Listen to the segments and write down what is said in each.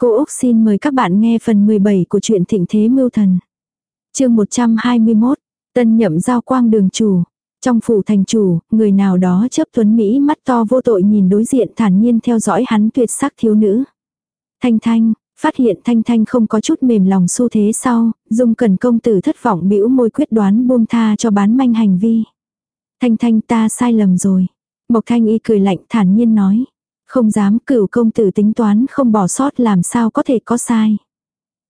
Cô Úc xin mời các bạn nghe phần 17 của truyện Thịnh Thế Mưu Thần. chương 121, Tân nhậm giao quang đường chủ. Trong phủ thành chủ, người nào đó chớp tuấn Mỹ mắt to vô tội nhìn đối diện thản nhiên theo dõi hắn tuyệt sắc thiếu nữ. Thanh Thanh, phát hiện Thanh Thanh không có chút mềm lòng xu thế sau, dung cần công tử thất vọng bĩu môi quyết đoán buông tha cho bán manh hành vi. Thanh Thanh ta sai lầm rồi. Mộc Thanh y cười lạnh thản nhiên nói. Không dám cửu công tử tính toán không bỏ sót làm sao có thể có sai.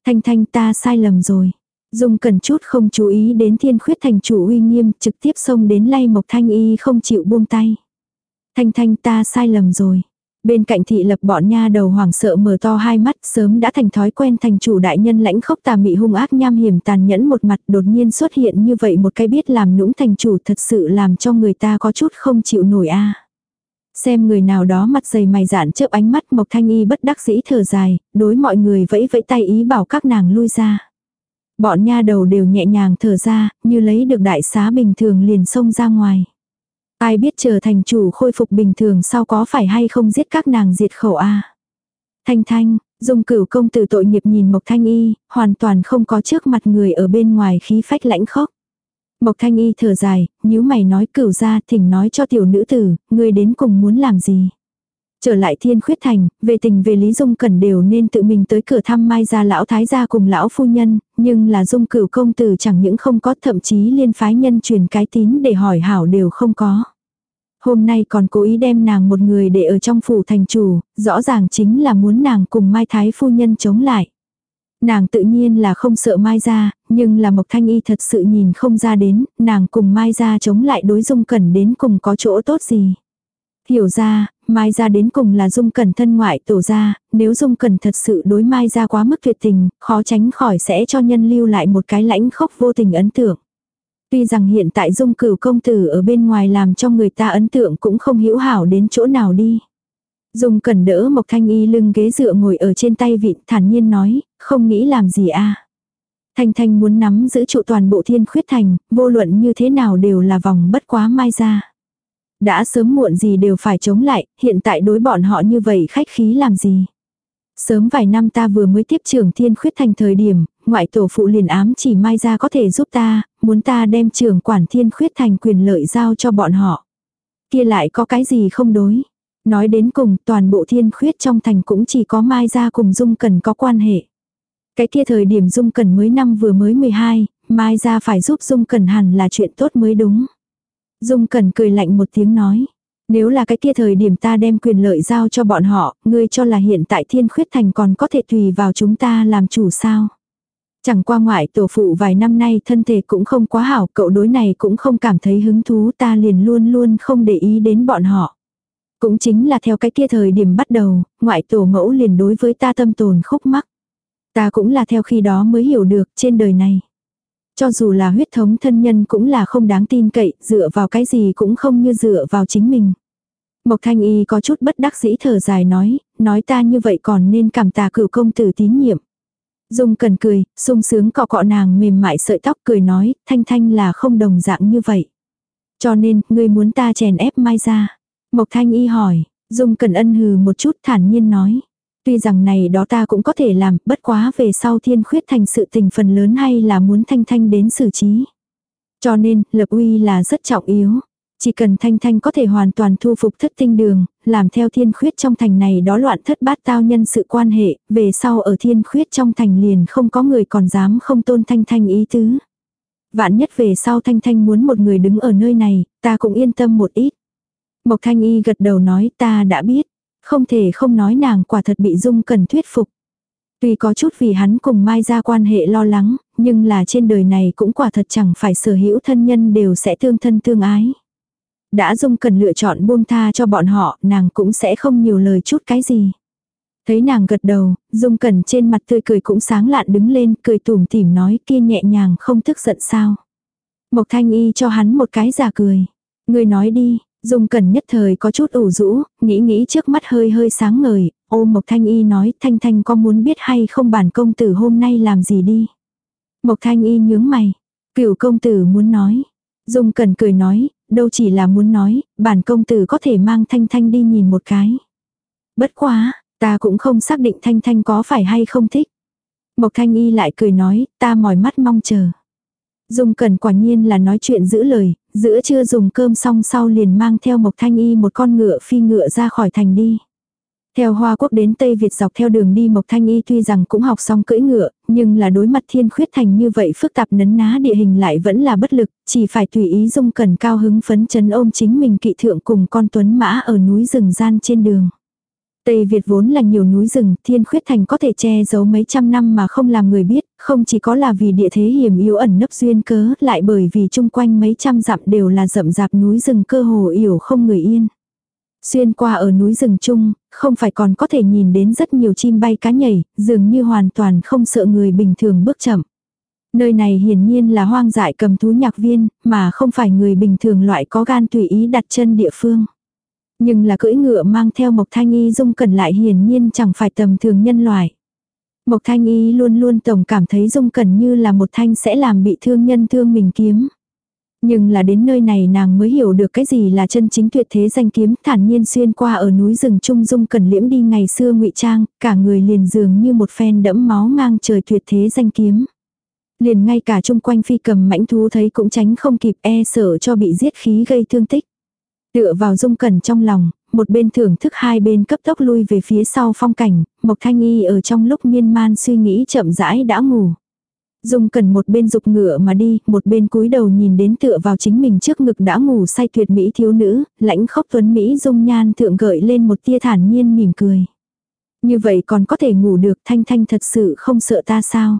Thanh thanh ta sai lầm rồi. Dung cần chút không chú ý đến thiên khuyết thành chủ uy nghiêm, trực tiếp xông đến lay mộc thanh y không chịu buông tay. Thanh thanh ta sai lầm rồi. Bên cạnh thị lập bọn nha đầu hoảng sợ mở to hai mắt, sớm đã thành thói quen thành chủ đại nhân lãnh khốc tà mị hung ác nham hiểm tàn nhẫn một mặt, đột nhiên xuất hiện như vậy một cái biết làm nũng thành chủ thật sự làm cho người ta có chút không chịu nổi a Xem người nào đó mặt dày mày dạn chớp ánh mắt Mộc Thanh Y bất đắc dĩ thở dài, đối mọi người vẫy vẫy tay ý bảo các nàng lui ra. Bọn nha đầu đều nhẹ nhàng thở ra, như lấy được đại xá bình thường liền xông ra ngoài. Ai biết trở thành chủ khôi phục bình thường sau có phải hay không giết các nàng diệt khẩu a Thanh Thanh, Dung cửu công tử tội nghiệp nhìn Mộc Thanh Y, hoàn toàn không có trước mặt người ở bên ngoài khí phách lãnh khốc. Mộc thanh y thở dài, nhíu mày nói cửu ra thỉnh nói cho tiểu nữ tử, ngươi đến cùng muốn làm gì. Trở lại thiên khuyết thành, về tình về Lý Dung cần đều nên tự mình tới cửa thăm mai gia lão thái gia cùng lão phu nhân, nhưng là Dung cửu công tử chẳng những không có thậm chí liên phái nhân truyền cái tín để hỏi hảo đều không có. Hôm nay còn cố ý đem nàng một người để ở trong phủ thành chủ, rõ ràng chính là muốn nàng cùng mai thái phu nhân chống lại. Nàng tự nhiên là không sợ Mai gia nhưng là Mộc Thanh Y thật sự nhìn không ra đến, nàng cùng Mai gia chống lại đối dung cẩn đến cùng có chỗ tốt gì. Hiểu ra, Mai gia đến cùng là dung cẩn thân ngoại tổ ra, nếu dung cẩn thật sự đối Mai gia quá mức tuyệt tình, khó tránh khỏi sẽ cho nhân lưu lại một cái lãnh khốc vô tình ấn tượng. Tuy rằng hiện tại dung cửu công tử ở bên ngoài làm cho người ta ấn tượng cũng không hiểu hảo đến chỗ nào đi. Dung cần đỡ Mộc Thanh Y lưng ghế dựa ngồi ở trên tay vịn thản nhiên nói, không nghĩ làm gì a Thanh Thanh muốn nắm giữ trụ toàn bộ thiên khuyết thành, vô luận như thế nào đều là vòng bất quá mai ra. Đã sớm muộn gì đều phải chống lại, hiện tại đối bọn họ như vậy khách khí làm gì. Sớm vài năm ta vừa mới tiếp trưởng thiên khuyết thành thời điểm, ngoại tổ phụ liền ám chỉ mai ra có thể giúp ta, muốn ta đem trưởng quản thiên khuyết thành quyền lợi giao cho bọn họ. Kia lại có cái gì không đối. Nói đến cùng, toàn bộ thiên khuyết trong thành cũng chỉ có Mai Gia cùng Dung Cần có quan hệ. Cái kia thời điểm Dung Cần mới năm vừa mới 12, Mai ra phải giúp Dung Cần hẳn là chuyện tốt mới đúng. Dung Cần cười lạnh một tiếng nói. Nếu là cái kia thời điểm ta đem quyền lợi giao cho bọn họ, ngươi cho là hiện tại thiên khuyết thành còn có thể tùy vào chúng ta làm chủ sao. Chẳng qua ngoại tổ phụ vài năm nay thân thể cũng không quá hảo, cậu đối này cũng không cảm thấy hứng thú ta liền luôn luôn không để ý đến bọn họ. Cũng chính là theo cái kia thời điểm bắt đầu, ngoại tổ mẫu liền đối với ta tâm tồn khúc mắc. Ta cũng là theo khi đó mới hiểu được trên đời này. Cho dù là huyết thống thân nhân cũng là không đáng tin cậy, dựa vào cái gì cũng không như dựa vào chính mình. Mộc Thanh Y có chút bất đắc dĩ thở dài nói, nói ta như vậy còn nên cảm tạ cửu công tử tín nhiệm. Dung cần cười, sung sướng cọ cọ nàng mềm mại sợi tóc cười nói, Thanh Thanh là không đồng dạng như vậy. Cho nên, ngươi muốn ta chèn ép mai ra. Mộc Thanh Y hỏi, Dung cần Ân hừ một chút thản nhiên nói. Tuy rằng này đó ta cũng có thể làm, bất quá về sau thiên khuyết thành sự tình phần lớn hay là muốn Thanh Thanh đến xử trí. Cho nên, lập uy là rất trọng yếu. Chỉ cần Thanh Thanh có thể hoàn toàn thu phục thất tinh đường, làm theo thiên khuyết trong thành này đó loạn thất bát tao nhân sự quan hệ, về sau ở thiên khuyết trong thành liền không có người còn dám không tôn Thanh Thanh ý tứ. Vạn nhất về sau Thanh Thanh muốn một người đứng ở nơi này, ta cũng yên tâm một ít. Mộc Thanh Y gật đầu nói ta đã biết. Không thể không nói nàng quả thật bị Dung cần thuyết phục. Tuy có chút vì hắn cùng Mai ra quan hệ lo lắng, nhưng là trên đời này cũng quả thật chẳng phải sở hữu thân nhân đều sẽ tương thân tương ái. Đã Dung cần lựa chọn buông tha cho bọn họ, nàng cũng sẽ không nhiều lời chút cái gì. Thấy nàng gật đầu, Dung Cẩn trên mặt tươi cười cũng sáng lạn đứng lên, cười tủm tỉm nói kia nhẹ nhàng không tức giận sao. Mộc Thanh Y cho hắn một cái giả cười. Người nói đi, Dung Cẩn nhất thời có chút ủ rũ, nghĩ nghĩ trước mắt hơi hơi sáng ngời, ôm Mộc Thanh Y nói Thanh Thanh có muốn biết hay không bản công tử hôm nay làm gì đi. Mộc Thanh Y nhướng mày, cửu công tử muốn nói. Dung Cẩn cười nói, đâu chỉ là muốn nói, bản công tử có thể mang Thanh Thanh đi nhìn một cái. Bất quá, Ta cũng không xác định Thanh Thanh có phải hay không thích. Mộc Thanh Y lại cười nói, ta mỏi mắt mong chờ. Dung Cẩn quả nhiên là nói chuyện giữ lời, giữa trưa dùng cơm xong sau liền mang theo Mộc Thanh Y một con ngựa phi ngựa ra khỏi thành đi. Theo Hoa Quốc đến Tây Việt dọc theo đường đi Mộc Thanh Y tuy rằng cũng học xong cưỡi ngựa, nhưng là đối mặt thiên khuyết thành như vậy phức tạp nấn ná địa hình lại vẫn là bất lực, chỉ phải tùy ý dung cần cao hứng phấn chấn ôm chính mình kỵ thượng cùng con tuấn mã ở núi rừng gian trên đường. Tây Việt vốn là nhiều núi rừng, thiên khuyết thành có thể che giấu mấy trăm năm mà không làm người biết, không chỉ có là vì địa thế hiểm yếu ẩn nấp duyên cớ, lại bởi vì chung quanh mấy trăm dặm đều là rậm rạp núi rừng cơ hồ yểu không người yên. Xuyên qua ở núi rừng chung, không phải còn có thể nhìn đến rất nhiều chim bay cá nhảy, dường như hoàn toàn không sợ người bình thường bước chậm. Nơi này hiển nhiên là hoang dại cầm thú nhạc viên, mà không phải người bình thường loại có gan tùy ý đặt chân địa phương. Nhưng là cưỡi ngựa mang theo Mộc Thanh Y dung cẩn lại hiển nhiên chẳng phải tầm thường nhân loại. Mộc Thanh Y luôn luôn tổng cảm thấy dung cẩn như là một thanh sẽ làm bị thương nhân thương mình kiếm. Nhưng là đến nơi này nàng mới hiểu được cái gì là chân chính tuyệt thế danh kiếm thản nhiên xuyên qua ở núi rừng trung dung cần liễm đi ngày xưa ngụy trang, cả người liền dường như một phen đẫm máu ngang trời tuyệt thế danh kiếm. Liền ngay cả chung quanh phi cầm mãnh thú thấy cũng tránh không kịp e sợ cho bị giết khí gây thương tích. Tựa vào dung cẩn trong lòng, một bên thưởng thức hai bên cấp tốc lui về phía sau phong cảnh, Mộc Thanh Y ở trong lúc miên man suy nghĩ chậm rãi đã ngủ. Dung cần một bên dục ngựa mà đi, một bên cúi đầu nhìn đến tựa vào chính mình trước ngực đã ngủ say tuyệt mỹ thiếu nữ, lãnh khóc tuấn Mỹ dung nhan thượng gợi lên một tia thản nhiên mỉm cười. Như vậy còn có thể ngủ được thanh thanh thật sự không sợ ta sao?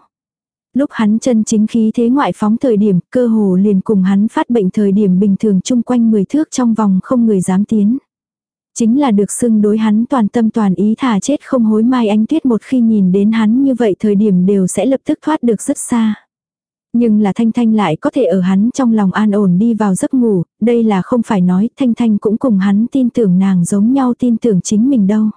Lúc hắn chân chính khí thế ngoại phóng thời điểm, cơ hồ liền cùng hắn phát bệnh thời điểm bình thường chung quanh 10 thước trong vòng không người dám tiến. Chính là được xưng đối hắn toàn tâm toàn ý thả chết không hối mai ánh tuyết một khi nhìn đến hắn như vậy thời điểm đều sẽ lập tức thoát được rất xa. Nhưng là Thanh Thanh lại có thể ở hắn trong lòng an ổn đi vào giấc ngủ, đây là không phải nói Thanh Thanh cũng cùng hắn tin tưởng nàng giống nhau tin tưởng chính mình đâu.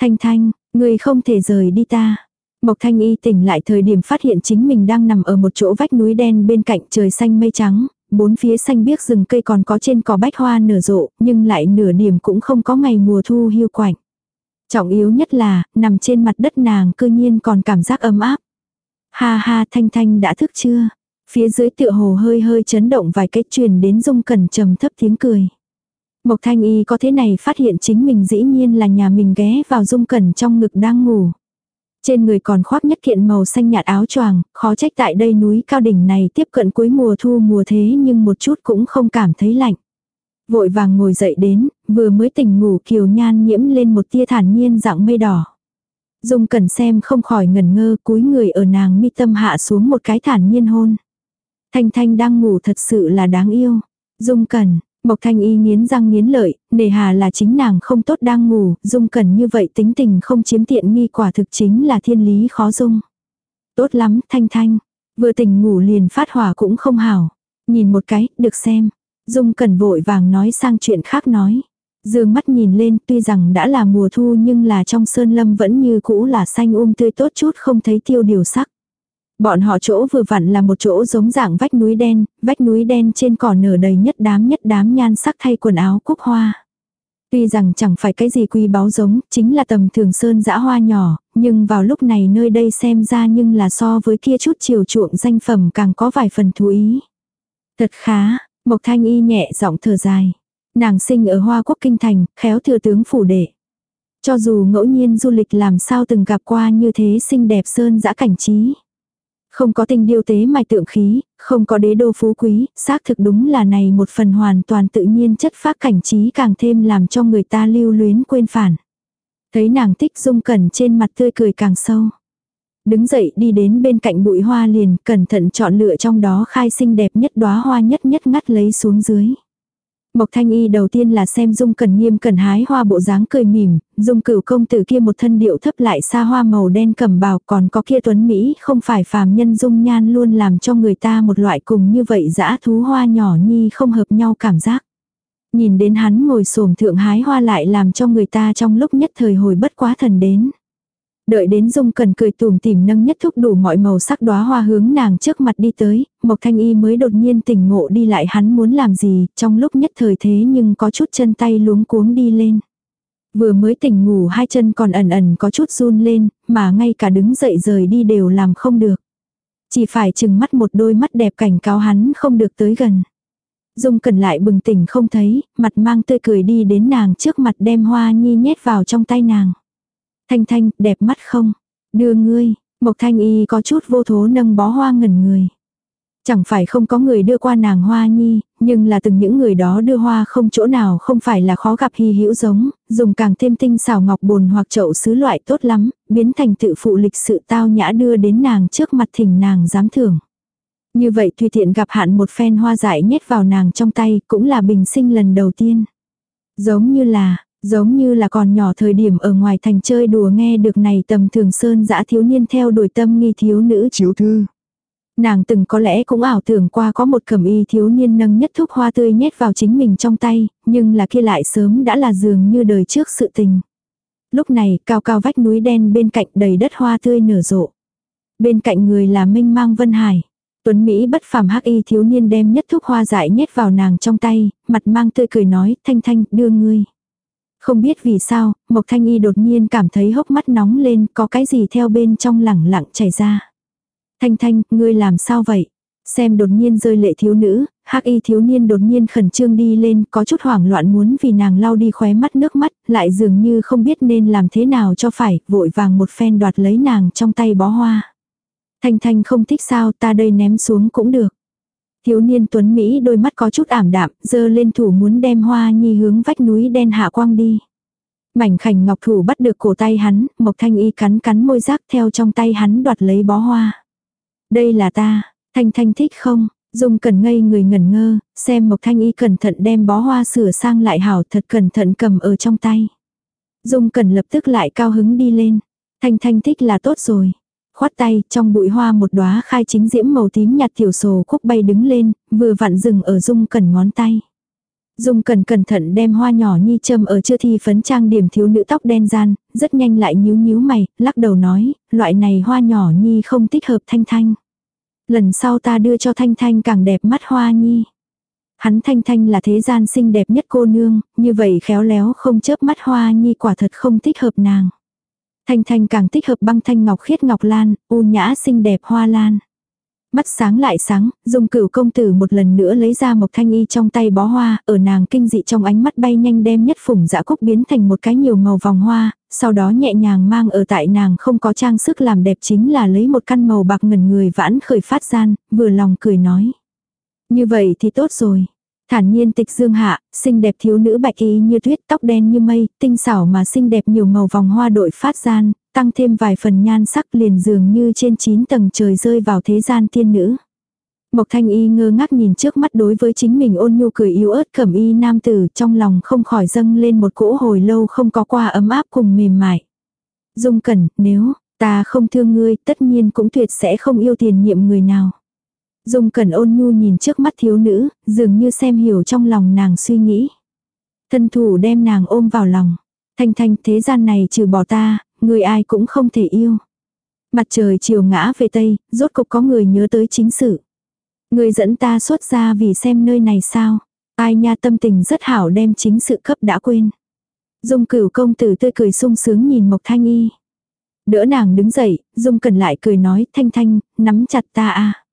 Thanh Thanh, người không thể rời đi ta. Mộc Thanh Y tỉnh lại thời điểm phát hiện chính mình đang nằm ở một chỗ vách núi đen bên cạnh trời xanh mây trắng, bốn phía xanh biếc rừng cây còn có trên cỏ bách hoa nở rộ, nhưng lại nửa điểm cũng không có ngày mùa thu hiu quạnh. Trọng yếu nhất là, nằm trên mặt đất nàng cư nhiên còn cảm giác ấm áp. Ha ha Thanh Thanh đã thức chưa? Phía dưới tựa hồ hơi hơi chấn động vài cái truyền đến dung cẩn trầm thấp tiếng cười. Mộc Thanh Y có thế này phát hiện chính mình dĩ nhiên là nhà mình ghé vào dung cẩn trong ngực đang ngủ. Trên người còn khoác nhất kiện màu xanh nhạt áo choàng, khó trách tại đây núi cao đỉnh này tiếp cận cuối mùa thu mùa thế nhưng một chút cũng không cảm thấy lạnh. Vội vàng ngồi dậy đến, vừa mới tỉnh ngủ kiều nhan nhiễm lên một tia thản nhiên dạng mây đỏ. Dung cần xem không khỏi ngẩn ngơ cúi người ở nàng mi tâm hạ xuống một cái thản nhiên hôn. Thanh Thanh đang ngủ thật sự là đáng yêu. Dung cần, Mộc Thanh Y nghiến răng nghiến lợi, nề hà là chính nàng không tốt đang ngủ, dung cần như vậy tính tình không chiếm tiện nghi quả thực chính là thiên lý khó dung. Tốt lắm, Thanh Thanh, vừa tỉnh ngủ liền phát hỏa cũng không hảo. Nhìn một cái, được xem. Dung cần vội vàng nói sang chuyện khác nói. Dương mắt nhìn lên tuy rằng đã là mùa thu nhưng là trong sơn lâm vẫn như cũ là xanh um tươi tốt chút không thấy tiêu điều sắc. Bọn họ chỗ vừa vặn là một chỗ giống dạng vách núi đen, vách núi đen trên cỏ nở đầy nhất đám nhất đám nhan sắc thay quần áo cúc hoa. Tuy rằng chẳng phải cái gì quy báu giống, chính là tầm thường sơn dã hoa nhỏ, nhưng vào lúc này nơi đây xem ra nhưng là so với kia chút chiều chuộng danh phẩm càng có vài phần thú ý. Thật khá, Mộc Thanh Y nhẹ giọng thở dài. Nàng sinh ở Hoa Quốc Kinh Thành, khéo thừa tướng phủ đệ. Cho dù ngẫu nhiên du lịch làm sao từng gặp qua như thế xinh đẹp sơn dã cảnh trí. Không có tình điêu tế mài tượng khí, không có đế đô phú quý, xác thực đúng là này một phần hoàn toàn tự nhiên chất phác cảnh trí càng thêm làm cho người ta lưu luyến quên phản. Thấy nàng tích dung cẩn trên mặt tươi cười càng sâu. Đứng dậy đi đến bên cạnh bụi hoa liền, cẩn thận chọn lựa trong đó khai xinh đẹp nhất đóa hoa nhất nhất ngắt lấy xuống dưới. Mộc Thanh Y đầu tiên là xem Dung Cẩn Nghiêm cẩn hái hoa bộ dáng cười mỉm, Dung Cửu công tử kia một thân điệu thấp lại xa hoa màu đen cầm bào, còn có kia tuấn mỹ không phải phàm nhân dung nhan luôn làm cho người ta một loại cùng như vậy dã thú hoa nhỏ nhi không hợp nhau cảm giác. Nhìn đến hắn ngồi xổm thượng hái hoa lại làm cho người ta trong lúc nhất thời hồi bất quá thần đến. Đợi đến Dung Cần cười tùm tìm nâng nhất thúc đủ mọi màu sắc đóa hoa hướng nàng trước mặt đi tới, Mộc Thanh Y mới đột nhiên tỉnh ngộ đi lại hắn muốn làm gì, trong lúc nhất thời thế nhưng có chút chân tay luống cuống đi lên. Vừa mới tỉnh ngủ hai chân còn ẩn ẩn có chút run lên, mà ngay cả đứng dậy rời đi đều làm không được. Chỉ phải chừng mắt một đôi mắt đẹp cảnh cáo hắn không được tới gần. Dung cần lại bừng tỉnh không thấy, mặt mang tươi cười đi đến nàng trước mặt đem hoa nhi nhét vào trong tay nàng. Thanh thanh, đẹp mắt không? Đưa ngươi, Mộc Thanh Y có chút vô thố nâng bó hoa ngẩn người. Chẳng phải không có người đưa qua nàng hoa nhi, nhưng là từng những người đó đưa hoa không chỗ nào không phải là khó gặp hy hữu giống, dùng càng thêm tinh xảo ngọc bồn hoặc chậu sứ loại tốt lắm, biến thành tự phụ lịch sự tao nhã đưa đến nàng trước mặt thỉnh nàng dám thưởng. Như vậy tùy tiện gặp hạn một phen hoa dại nhét vào nàng trong tay cũng là bình sinh lần đầu tiên. Giống như là, giống như là còn nhỏ thời điểm ở ngoài thành chơi đùa nghe được này tầm thường sơn dã thiếu niên theo đuổi tâm nghi thiếu nữ chiếu thư. Nàng từng có lẽ cũng ảo tưởng qua có một cẩm y thiếu niên nâng nhất thúc hoa tươi nhét vào chính mình trong tay, nhưng là kia lại sớm đã là dường như đời trước sự tình. Lúc này, cao cao vách núi đen bên cạnh đầy đất hoa tươi nở rộ. Bên cạnh người là Minh Mang Vân Hải. Tuấn Mỹ bất phàm hắc y thiếu niên đem nhất thúc hoa dại nhét vào nàng trong tay, mặt mang tươi cười nói, thanh thanh, đưa ngươi. Không biết vì sao, Mộc Thanh Y đột nhiên cảm thấy hốc mắt nóng lên, có cái gì theo bên trong lẳng lặng chảy ra. Thanh thanh, ngươi làm sao vậy? Xem đột nhiên rơi lệ thiếu nữ, hắc y thiếu niên đột nhiên khẩn trương đi lên, có chút hoảng loạn muốn vì nàng lau đi khóe mắt nước mắt, lại dường như không biết nên làm thế nào cho phải, vội vàng một phen đoạt lấy nàng trong tay bó hoa. Thanh thanh không thích sao ta đây ném xuống cũng được. Thiếu niên tuấn Mỹ đôi mắt có chút ảm đạm, dơ lên thủ muốn đem hoa nhi hướng vách núi đen hạ quang đi. Mảnh khảnh ngọc thủ bắt được cổ tay hắn, mộc thanh y cắn cắn môi rác theo trong tay hắn đoạt lấy bó hoa. Đây là ta, thanh thanh thích không? Dung cần ngây người ngẩn ngơ, xem Mộc Thanh Y cẩn thận đem bó hoa sửa sang lại hảo thật cẩn thận cầm ở trong tay. Dung cần lập tức lại cao hứng đi lên. Thanh thanh thích là tốt rồi. Khoát tay, trong bụi hoa một đóa khai chính diễm màu tím nhạt tiểu sồ khúc bay đứng lên, vừa vặn dừng ở Dung cần ngón tay. Dung cần cẩn thận đem hoa nhỏ nhi châm ở chưa thi phấn trang điểm thiếu nữ tóc đen gian, rất nhanh lại nhíu nhíu mày, lắc đầu nói, loại này hoa nhỏ nhi không thích hợp thanh thanh. Lần sau ta đưa cho thanh thanh càng đẹp mắt hoa nhi. Hắn thanh thanh là thế gian xinh đẹp nhất cô nương, như vậy khéo léo không chớp mắt hoa nhi quả thật không thích hợp nàng. Thanh thanh càng thích hợp băng thanh ngọc khiết ngọc lan, u nhã xinh đẹp hoa lan. Mắt sáng lại sáng, dùng cửu công tử một lần nữa lấy ra một thanh y trong tay bó hoa, ở nàng kinh dị trong ánh mắt bay nhanh đem nhất phủng dã cúc biến thành một cái nhiều màu vòng hoa, sau đó nhẹ nhàng mang ở tại nàng không có trang sức làm đẹp chính là lấy một căn màu bạc ngần người vãn khởi phát gian, vừa lòng cười nói. Như vậy thì tốt rồi. Thản nhiên tịch dương hạ, xinh đẹp thiếu nữ bạch y như tuyết tóc đen như mây, tinh xảo mà xinh đẹp nhiều màu vòng hoa đội phát gian, tăng thêm vài phần nhan sắc liền dường như trên chín tầng trời rơi vào thế gian tiên nữ. Mộc thanh y ngơ ngác nhìn trước mắt đối với chính mình ôn nhu cười yếu ớt cẩm y nam tử trong lòng không khỏi dâng lên một cỗ hồi lâu không có qua ấm áp cùng mềm mại. Dung cẩn, nếu, ta không thương ngươi tất nhiên cũng tuyệt sẽ không yêu tiền nhiệm người nào. Dung cẩn ôn nhu nhìn trước mắt thiếu nữ, dường như xem hiểu trong lòng nàng suy nghĩ. Thân thủ đem nàng ôm vào lòng. Thanh thanh thế gian này trừ bỏ ta, người ai cũng không thể yêu. Mặt trời chiều ngã về tây, rốt cục có người nhớ tới chính sự. Người dẫn ta xuất ra vì xem nơi này sao. Ai nha tâm tình rất hảo đem chính sự cấp đã quên. Dung cửu công tử tươi cười sung sướng nhìn Mộc Thanh Y. Đỡ nàng đứng dậy, Dung cần lại cười nói Thanh Thanh, nắm chặt ta a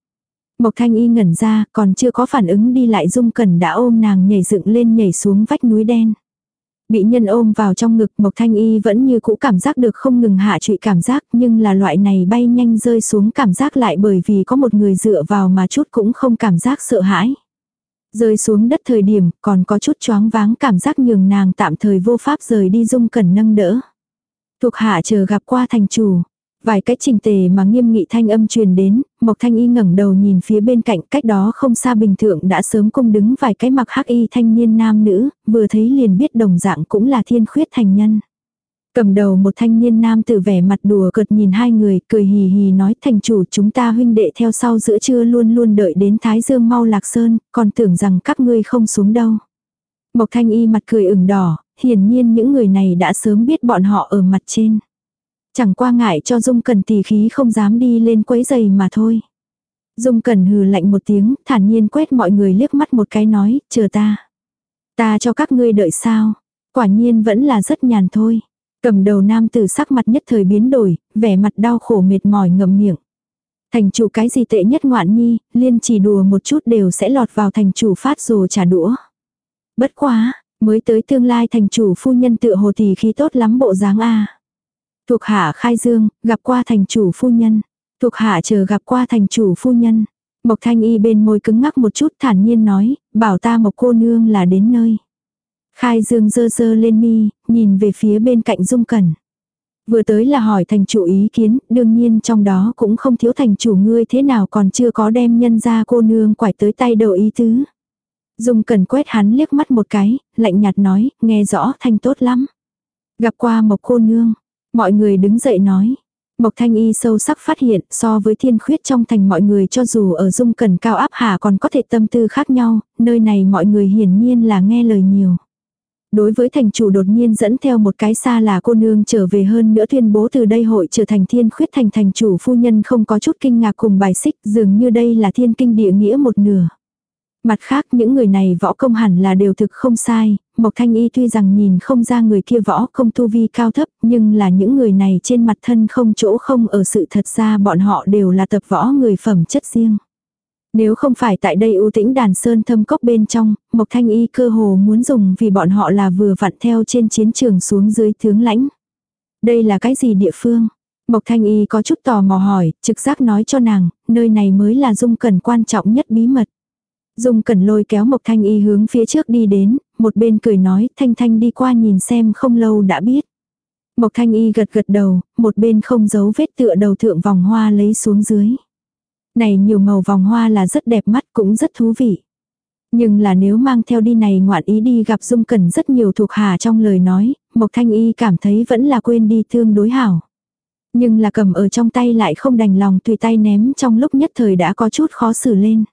Mộc Thanh Y ngẩn ra, còn chưa có phản ứng đi lại Dung Cẩn đã ôm nàng nhảy dựng lên nhảy xuống vách núi đen. Bị nhân ôm vào trong ngực Mộc Thanh Y vẫn như cũ cảm giác được không ngừng hạ trụy cảm giác nhưng là loại này bay nhanh rơi xuống cảm giác lại bởi vì có một người dựa vào mà chút cũng không cảm giác sợ hãi. Rơi xuống đất thời điểm còn có chút choáng váng cảm giác nhường nàng tạm thời vô pháp rời đi dung cẩn nâng đỡ. Thuộc hạ chờ gặp qua thành chủ, Vài cái trình tề mà nghiêm nghị thanh âm truyền đến, Mộc Thanh Y ngẩng đầu nhìn phía bên cạnh cách đó không xa bình thượng đã sớm cung đứng vài cái mặc hắc y thanh niên nam nữ, vừa thấy liền biết đồng dạng cũng là thiên khuyết thành nhân. Cầm đầu một thanh niên nam tử vẻ mặt đùa cợt nhìn hai người, cười hì hì nói thành chủ chúng ta huynh đệ theo sau giữa trưa luôn luôn đợi đến Thái Dương mau lạc sơn, còn tưởng rằng các ngươi không xuống đâu. Mộc thanh y mặt cười ửng đỏ, hiển nhiên những người này đã sớm biết bọn họ ở mặt trên. Chẳng qua ngại cho Dung Cần tỷ khí không dám đi lên quấy giày mà thôi. Dung Cần hừ lạnh một tiếng, thản nhiên quét mọi người liếc mắt một cái nói, chờ ta. Ta cho các ngươi đợi sao. Quả nhiên vẫn là rất nhàn thôi. Cầm đầu nam tử sắc mặt nhất thời biến đổi, vẻ mặt đau khổ mệt mỏi ngậm miệng. Thành chủ cái gì tệ nhất ngoạn nhi, liên chỉ đùa một chút đều sẽ lọt vào thành chủ phát rồ trả đũa. Bất quá, mới tới tương lai thành chủ phu nhân tựa hồ thì khí tốt lắm bộ dáng a. Thuộc hạ khai dương, gặp qua thành chủ phu nhân. Thuộc hạ chờ gặp qua thành chủ phu nhân. Mộc thanh y bên môi cứng ngắc một chút thản nhiên nói, bảo ta mộc cô nương là đến nơi. Khai dương dơ dơ lên mi, nhìn về phía bên cạnh dung cẩn. Vừa tới là hỏi thành chủ ý kiến, đương nhiên trong đó cũng không thiếu thành chủ ngươi thế nào còn chưa có đem nhân ra cô nương quải tới tay đầu ý tứ. Dung cẩn quét hắn liếc mắt một cái, lạnh nhạt nói, nghe rõ thanh tốt lắm. Gặp qua một cô nương, mọi người đứng dậy nói. Mộc Thanh Y sâu sắc phát hiện so với thiên khuyết trong thành mọi người cho dù ở dung cần cao áp hà còn có thể tâm tư khác nhau, nơi này mọi người hiển nhiên là nghe lời nhiều. Đối với thành chủ đột nhiên dẫn theo một cái xa là cô nương trở về hơn nữa tuyên bố từ đây hội trở thành thiên khuyết thành thành chủ phu nhân không có chút kinh ngạc cùng bài xích dường như đây là thiên kinh địa nghĩa một nửa. Mặt khác những người này võ công hẳn là đều thực không sai, Mộc Thanh Y tuy rằng nhìn không ra người kia võ công tu vi cao thấp nhưng là những người này trên mặt thân không chỗ không ở sự thật ra bọn họ đều là tập võ người phẩm chất riêng. Nếu không phải tại đây ưu tĩnh đàn sơn thâm cốc bên trong, Mộc Thanh Y cơ hồ muốn dùng vì bọn họ là vừa vặn theo trên chiến trường xuống dưới tướng lãnh. Đây là cái gì địa phương? Mộc Thanh Y có chút tò mò hỏi, trực giác nói cho nàng, nơi này mới là dung cần quan trọng nhất bí mật. Dung cần lôi kéo Mộc Thanh Y hướng phía trước đi đến, một bên cười nói, Thanh Thanh đi qua nhìn xem không lâu đã biết. Mộc Thanh Y gật gật đầu, một bên không giấu vết tựa đầu thượng vòng hoa lấy xuống dưới. Này nhiều màu vòng hoa là rất đẹp mắt cũng rất thú vị. Nhưng là nếu mang theo đi này ngoạn ý đi gặp Dung Cẩn rất nhiều thuộc hạ trong lời nói, Mộc Thanh Y cảm thấy vẫn là quên đi thương đối hảo. Nhưng là cầm ở trong tay lại không đành lòng tùy tay ném trong lúc nhất thời đã có chút khó xử lên.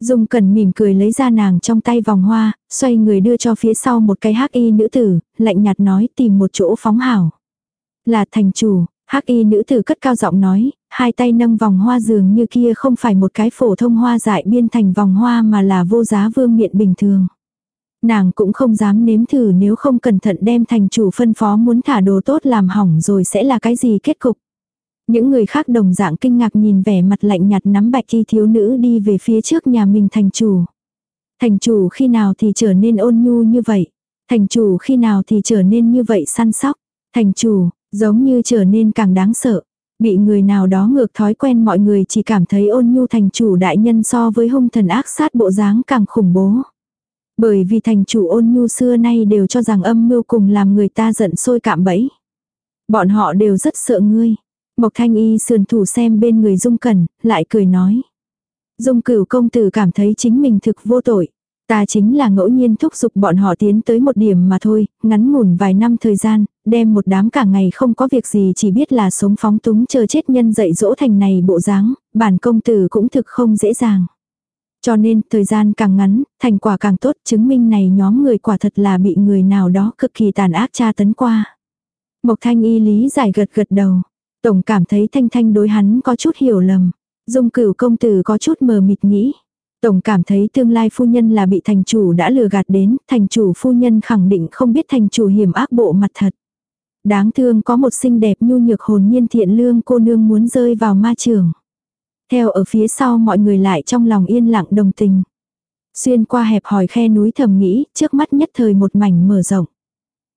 Dung Cẩn mỉm cười lấy ra nàng trong tay vòng hoa, xoay người đưa cho phía sau một cái hắc y nữ tử, lạnh nhạt nói tìm một chỗ phóng hảo. Là thành chủ, hắc y nữ tử cất cao giọng nói, hai tay nâng vòng hoa dường như kia không phải một cái phổ thông hoa dại biên thành vòng hoa mà là vô giá vương miện bình thường. Nàng cũng không dám nếm thử nếu không cẩn thận đem thành chủ phân phó muốn thả đồ tốt làm hỏng rồi sẽ là cái gì kết cục. Những người khác đồng dạng kinh ngạc nhìn vẻ mặt lạnh nhạt nắm bạch y thiếu nữ đi về phía trước nhà mình thành chủ. Thành chủ khi nào thì trở nên ôn nhu như vậy. Thành chủ khi nào thì trở nên như vậy săn sóc. Thành chủ, giống như trở nên càng đáng sợ. Bị người nào đó ngược thói quen mọi người chỉ cảm thấy ôn nhu thành chủ đại nhân so với hung thần ác sát bộ dáng càng khủng bố. Bởi vì thành chủ ôn nhu xưa nay đều cho rằng âm mưu cùng làm người ta giận sôi cạm bẫy. Bọn họ đều rất sợ ngươi. Mộc thanh y sườn thủ xem bên người dung cẩn, lại cười nói. Dung cửu công tử cảm thấy chính mình thực vô tội. Ta chính là ngẫu nhiên thúc giục bọn họ tiến tới một điểm mà thôi, ngắn ngủn vài năm thời gian, đem một đám cả ngày không có việc gì chỉ biết là sống phóng túng chờ chết nhân dạy dỗ thành này bộ dáng, bản công tử cũng thực không dễ dàng. Cho nên, thời gian càng ngắn, thành quả càng tốt, chứng minh này nhóm người quả thật là bị người nào đó cực kỳ tàn ác tra tấn qua. Mộc thanh y lý giải gật gật đầu. Tổng cảm thấy thanh thanh đối hắn có chút hiểu lầm. Dung cửu công tử có chút mờ mịt nghĩ. Tổng cảm thấy tương lai phu nhân là bị thành chủ đã lừa gạt đến, thành chủ phu nhân khẳng định không biết thành chủ hiểm ác bộ mặt thật. Đáng thương có một xinh đẹp nhu nhược hồn nhiên thiện lương cô nương muốn rơi vào ma trường. Theo ở phía sau mọi người lại trong lòng yên lặng đồng tình. Xuyên qua hẹp hỏi khe núi thầm nghĩ, trước mắt nhất thời một mảnh mở rộng.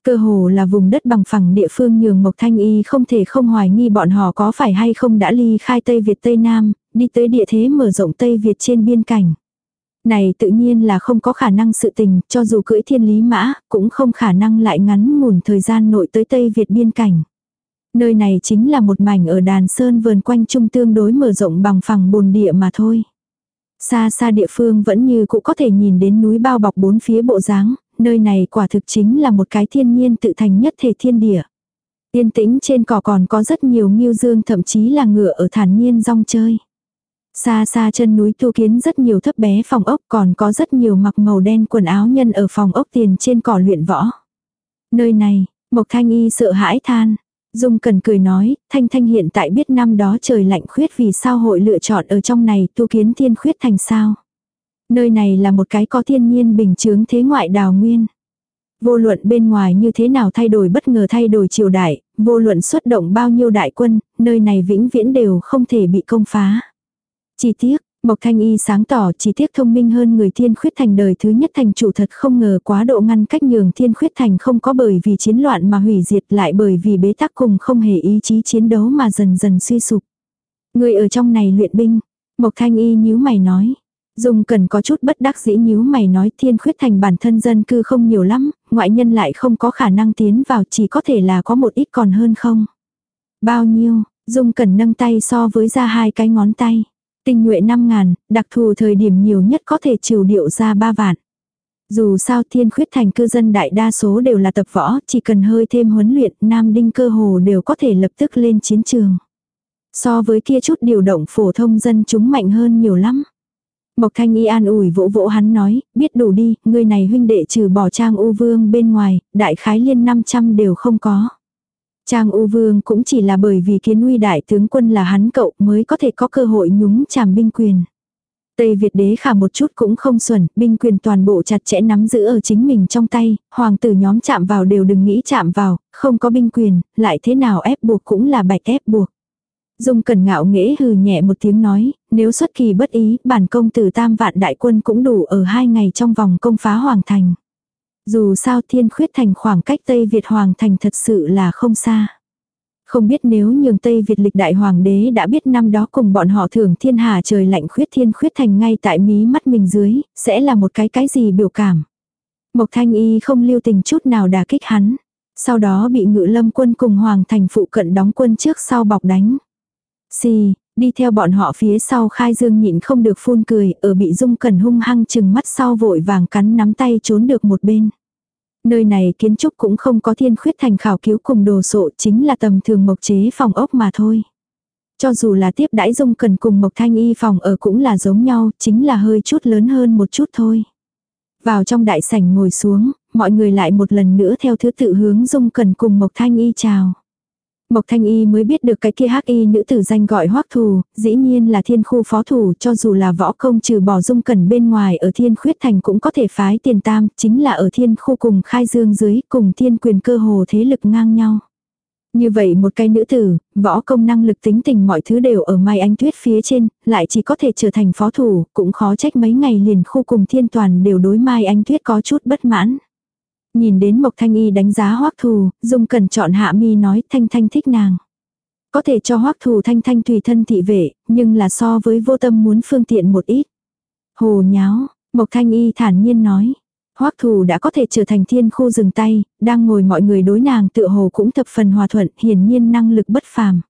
Cơ hồ là vùng đất bằng phẳng địa phương nhường Mộc Thanh Y không thể không hoài nghi bọn họ có phải hay không đã ly khai Tây Việt Tây Nam, đi tới địa thế mở rộng Tây Việt trên biên cảnh. Này tự nhiên là không có khả năng sự tình, cho dù cưỡi thiên lý mã, cũng không khả năng lại ngắn ngủn thời gian nội tới Tây Việt biên cảnh. Nơi này chính là một mảnh ở đàn sơn vườn quanh trung tương đối mở rộng bằng phẳng bồn địa mà thôi. Xa xa địa phương vẫn như cũng có thể nhìn đến núi bao bọc bốn phía bộ dáng, nơi này quả thực chính là một cái thiên nhiên tự thành nhất thể thiên địa. Yên tĩnh trên cỏ còn có rất nhiều nghiêu dương thậm chí là ngựa ở thản nhiên rong chơi. Xa xa chân núi tu kiến rất nhiều thấp bé phòng ốc còn có rất nhiều mặc màu đen quần áo nhân ở phòng ốc tiền trên cỏ luyện võ. Nơi này, Mộc Thanh Y sợ hãi than. Dung cần cười nói, Thanh Thanh hiện tại biết năm đó trời lạnh khuyết vì sao hội lựa chọn ở trong này tu kiến thiên khuyết thành sao. Nơi này là một cái có thiên nhiên bình chướng thế ngoại đào nguyên. Vô luận bên ngoài như thế nào thay đổi bất ngờ thay đổi triều đại, vô luận xuất động bao nhiêu đại quân, nơi này vĩnh viễn đều không thể bị công phá. Chi tiết, Mộc Thanh Y sáng tỏ chi tiết thông minh hơn người thiên khuyết thành đời thứ nhất thành chủ thật không ngờ quá độ ngăn cách nhường thiên khuyết thành không có bởi vì chiến loạn mà hủy diệt lại bởi vì bế tắc cùng không hề ý chí chiến đấu mà dần dần suy sụp. Người ở trong này luyện binh, Mộc Thanh Y nhíu mày nói. Dung cần có chút bất đắc dĩ nhíu mày nói thiên khuyết thành bản thân dân cư không nhiều lắm, ngoại nhân lại không có khả năng tiến vào chỉ có thể là có một ít còn hơn không. Bao nhiêu, Dung cần nâng tay so với ra hai cái ngón tay. Tinh nhuệ 5 ngàn, đặc thù thời điểm nhiều nhất có thể trừ điệu ra 3 vạn. Dù sao thiên khuyết thành cư dân đại đa số đều là tập võ, chỉ cần hơi thêm huấn luyện, nam đinh cơ hồ đều có thể lập tức lên chiến trường. So với kia chút điều động phổ thông dân chúng mạnh hơn nhiều lắm. Mộc Thanh Y an ủi vỗ vỗ hắn nói, biết đủ đi, người này huynh đệ trừ bỏ trang u vương bên ngoài, đại khái liên 500 đều không có. Trang U Vương cũng chỉ là bởi vì kiến uy đại tướng quân là hắn cậu mới có thể có cơ hội nhúng chàm binh quyền. Tây Việt đế khả một chút cũng không xuẩn, binh quyền toàn bộ chặt chẽ nắm giữ ở chính mình trong tay, hoàng tử nhóm chạm vào đều đừng nghĩ chạm vào, không có binh quyền, lại thế nào ép buộc cũng là bạch ép buộc. Dung cần ngạo nghễ hừ nhẹ một tiếng nói, nếu xuất kỳ bất ý, bản công tử tam vạn đại quân cũng đủ ở hai ngày trong vòng công phá hoàng thành. Dù sao thiên khuyết thành khoảng cách Tây Việt hoàng thành thật sự là không xa. Không biết nếu nhường Tây Việt lịch đại hoàng đế đã biết năm đó cùng bọn họ thưởng thiên hà trời lạnh khuyết thiên khuyết thành ngay tại mí mắt mình dưới, sẽ là một cái cái gì biểu cảm. Mộc thanh y không lưu tình chút nào đả kích hắn. Sau đó bị ngự lâm quân cùng hoàng thành phụ cận đóng quân trước sau bọc đánh. Xì, đi theo bọn họ phía sau khai dương nhịn không được phun cười, ở bị dung cẩn hung hăng chừng mắt sau vội vàng cắn nắm tay trốn được một bên. Nơi này kiến trúc cũng không có thiên khuyết thành khảo cứu cùng đồ sộ chính là tầm thường mộc chế phòng ốc mà thôi. Cho dù là tiếp đãi dung cần cùng mộc thanh y phòng ở cũng là giống nhau, chính là hơi chút lớn hơn một chút thôi. Vào trong đại sảnh ngồi xuống, mọi người lại một lần nữa theo thứ tự hướng dung cần cùng mộc thanh y chào. Mộc Thanh Y mới biết được cái kia hắc y nữ tử danh gọi hoắc thù, dĩ nhiên là thiên khu phó thủ cho dù là võ công trừ bỏ dung cẩn bên ngoài ở thiên khuyết thành cũng có thể phái tiền tam, chính là ở thiên khu cùng khai dương dưới cùng thiên quyền cơ hồ thế lực ngang nhau. Như vậy một cái nữ tử, võ công năng lực tính tình mọi thứ đều ở Mai Ánh Tuyết phía trên, lại chỉ có thể trở thành phó thủ, cũng khó trách mấy ngày liền khu cùng thiên toàn đều đối Mai Ánh Tuyết có chút bất mãn. Nhìn đến Mộc Thanh Y đánh giá Hoắc Thù, Dung Cẩn chọn Hạ Mi nói Thanh Thanh thích nàng. Có thể cho Hoắc Thù Thanh Thanh tùy thân thị vệ, nhưng là so với vô tâm muốn phương tiện một ít. Hồ nháo, Mộc Thanh Y thản nhiên nói. Hoắc Thù đã có thể trở thành thiên khu dừng tay, đang ngồi mọi người đối nàng tựa hồ cũng thập phần hòa thuận, hiển nhiên năng lực bất phàm.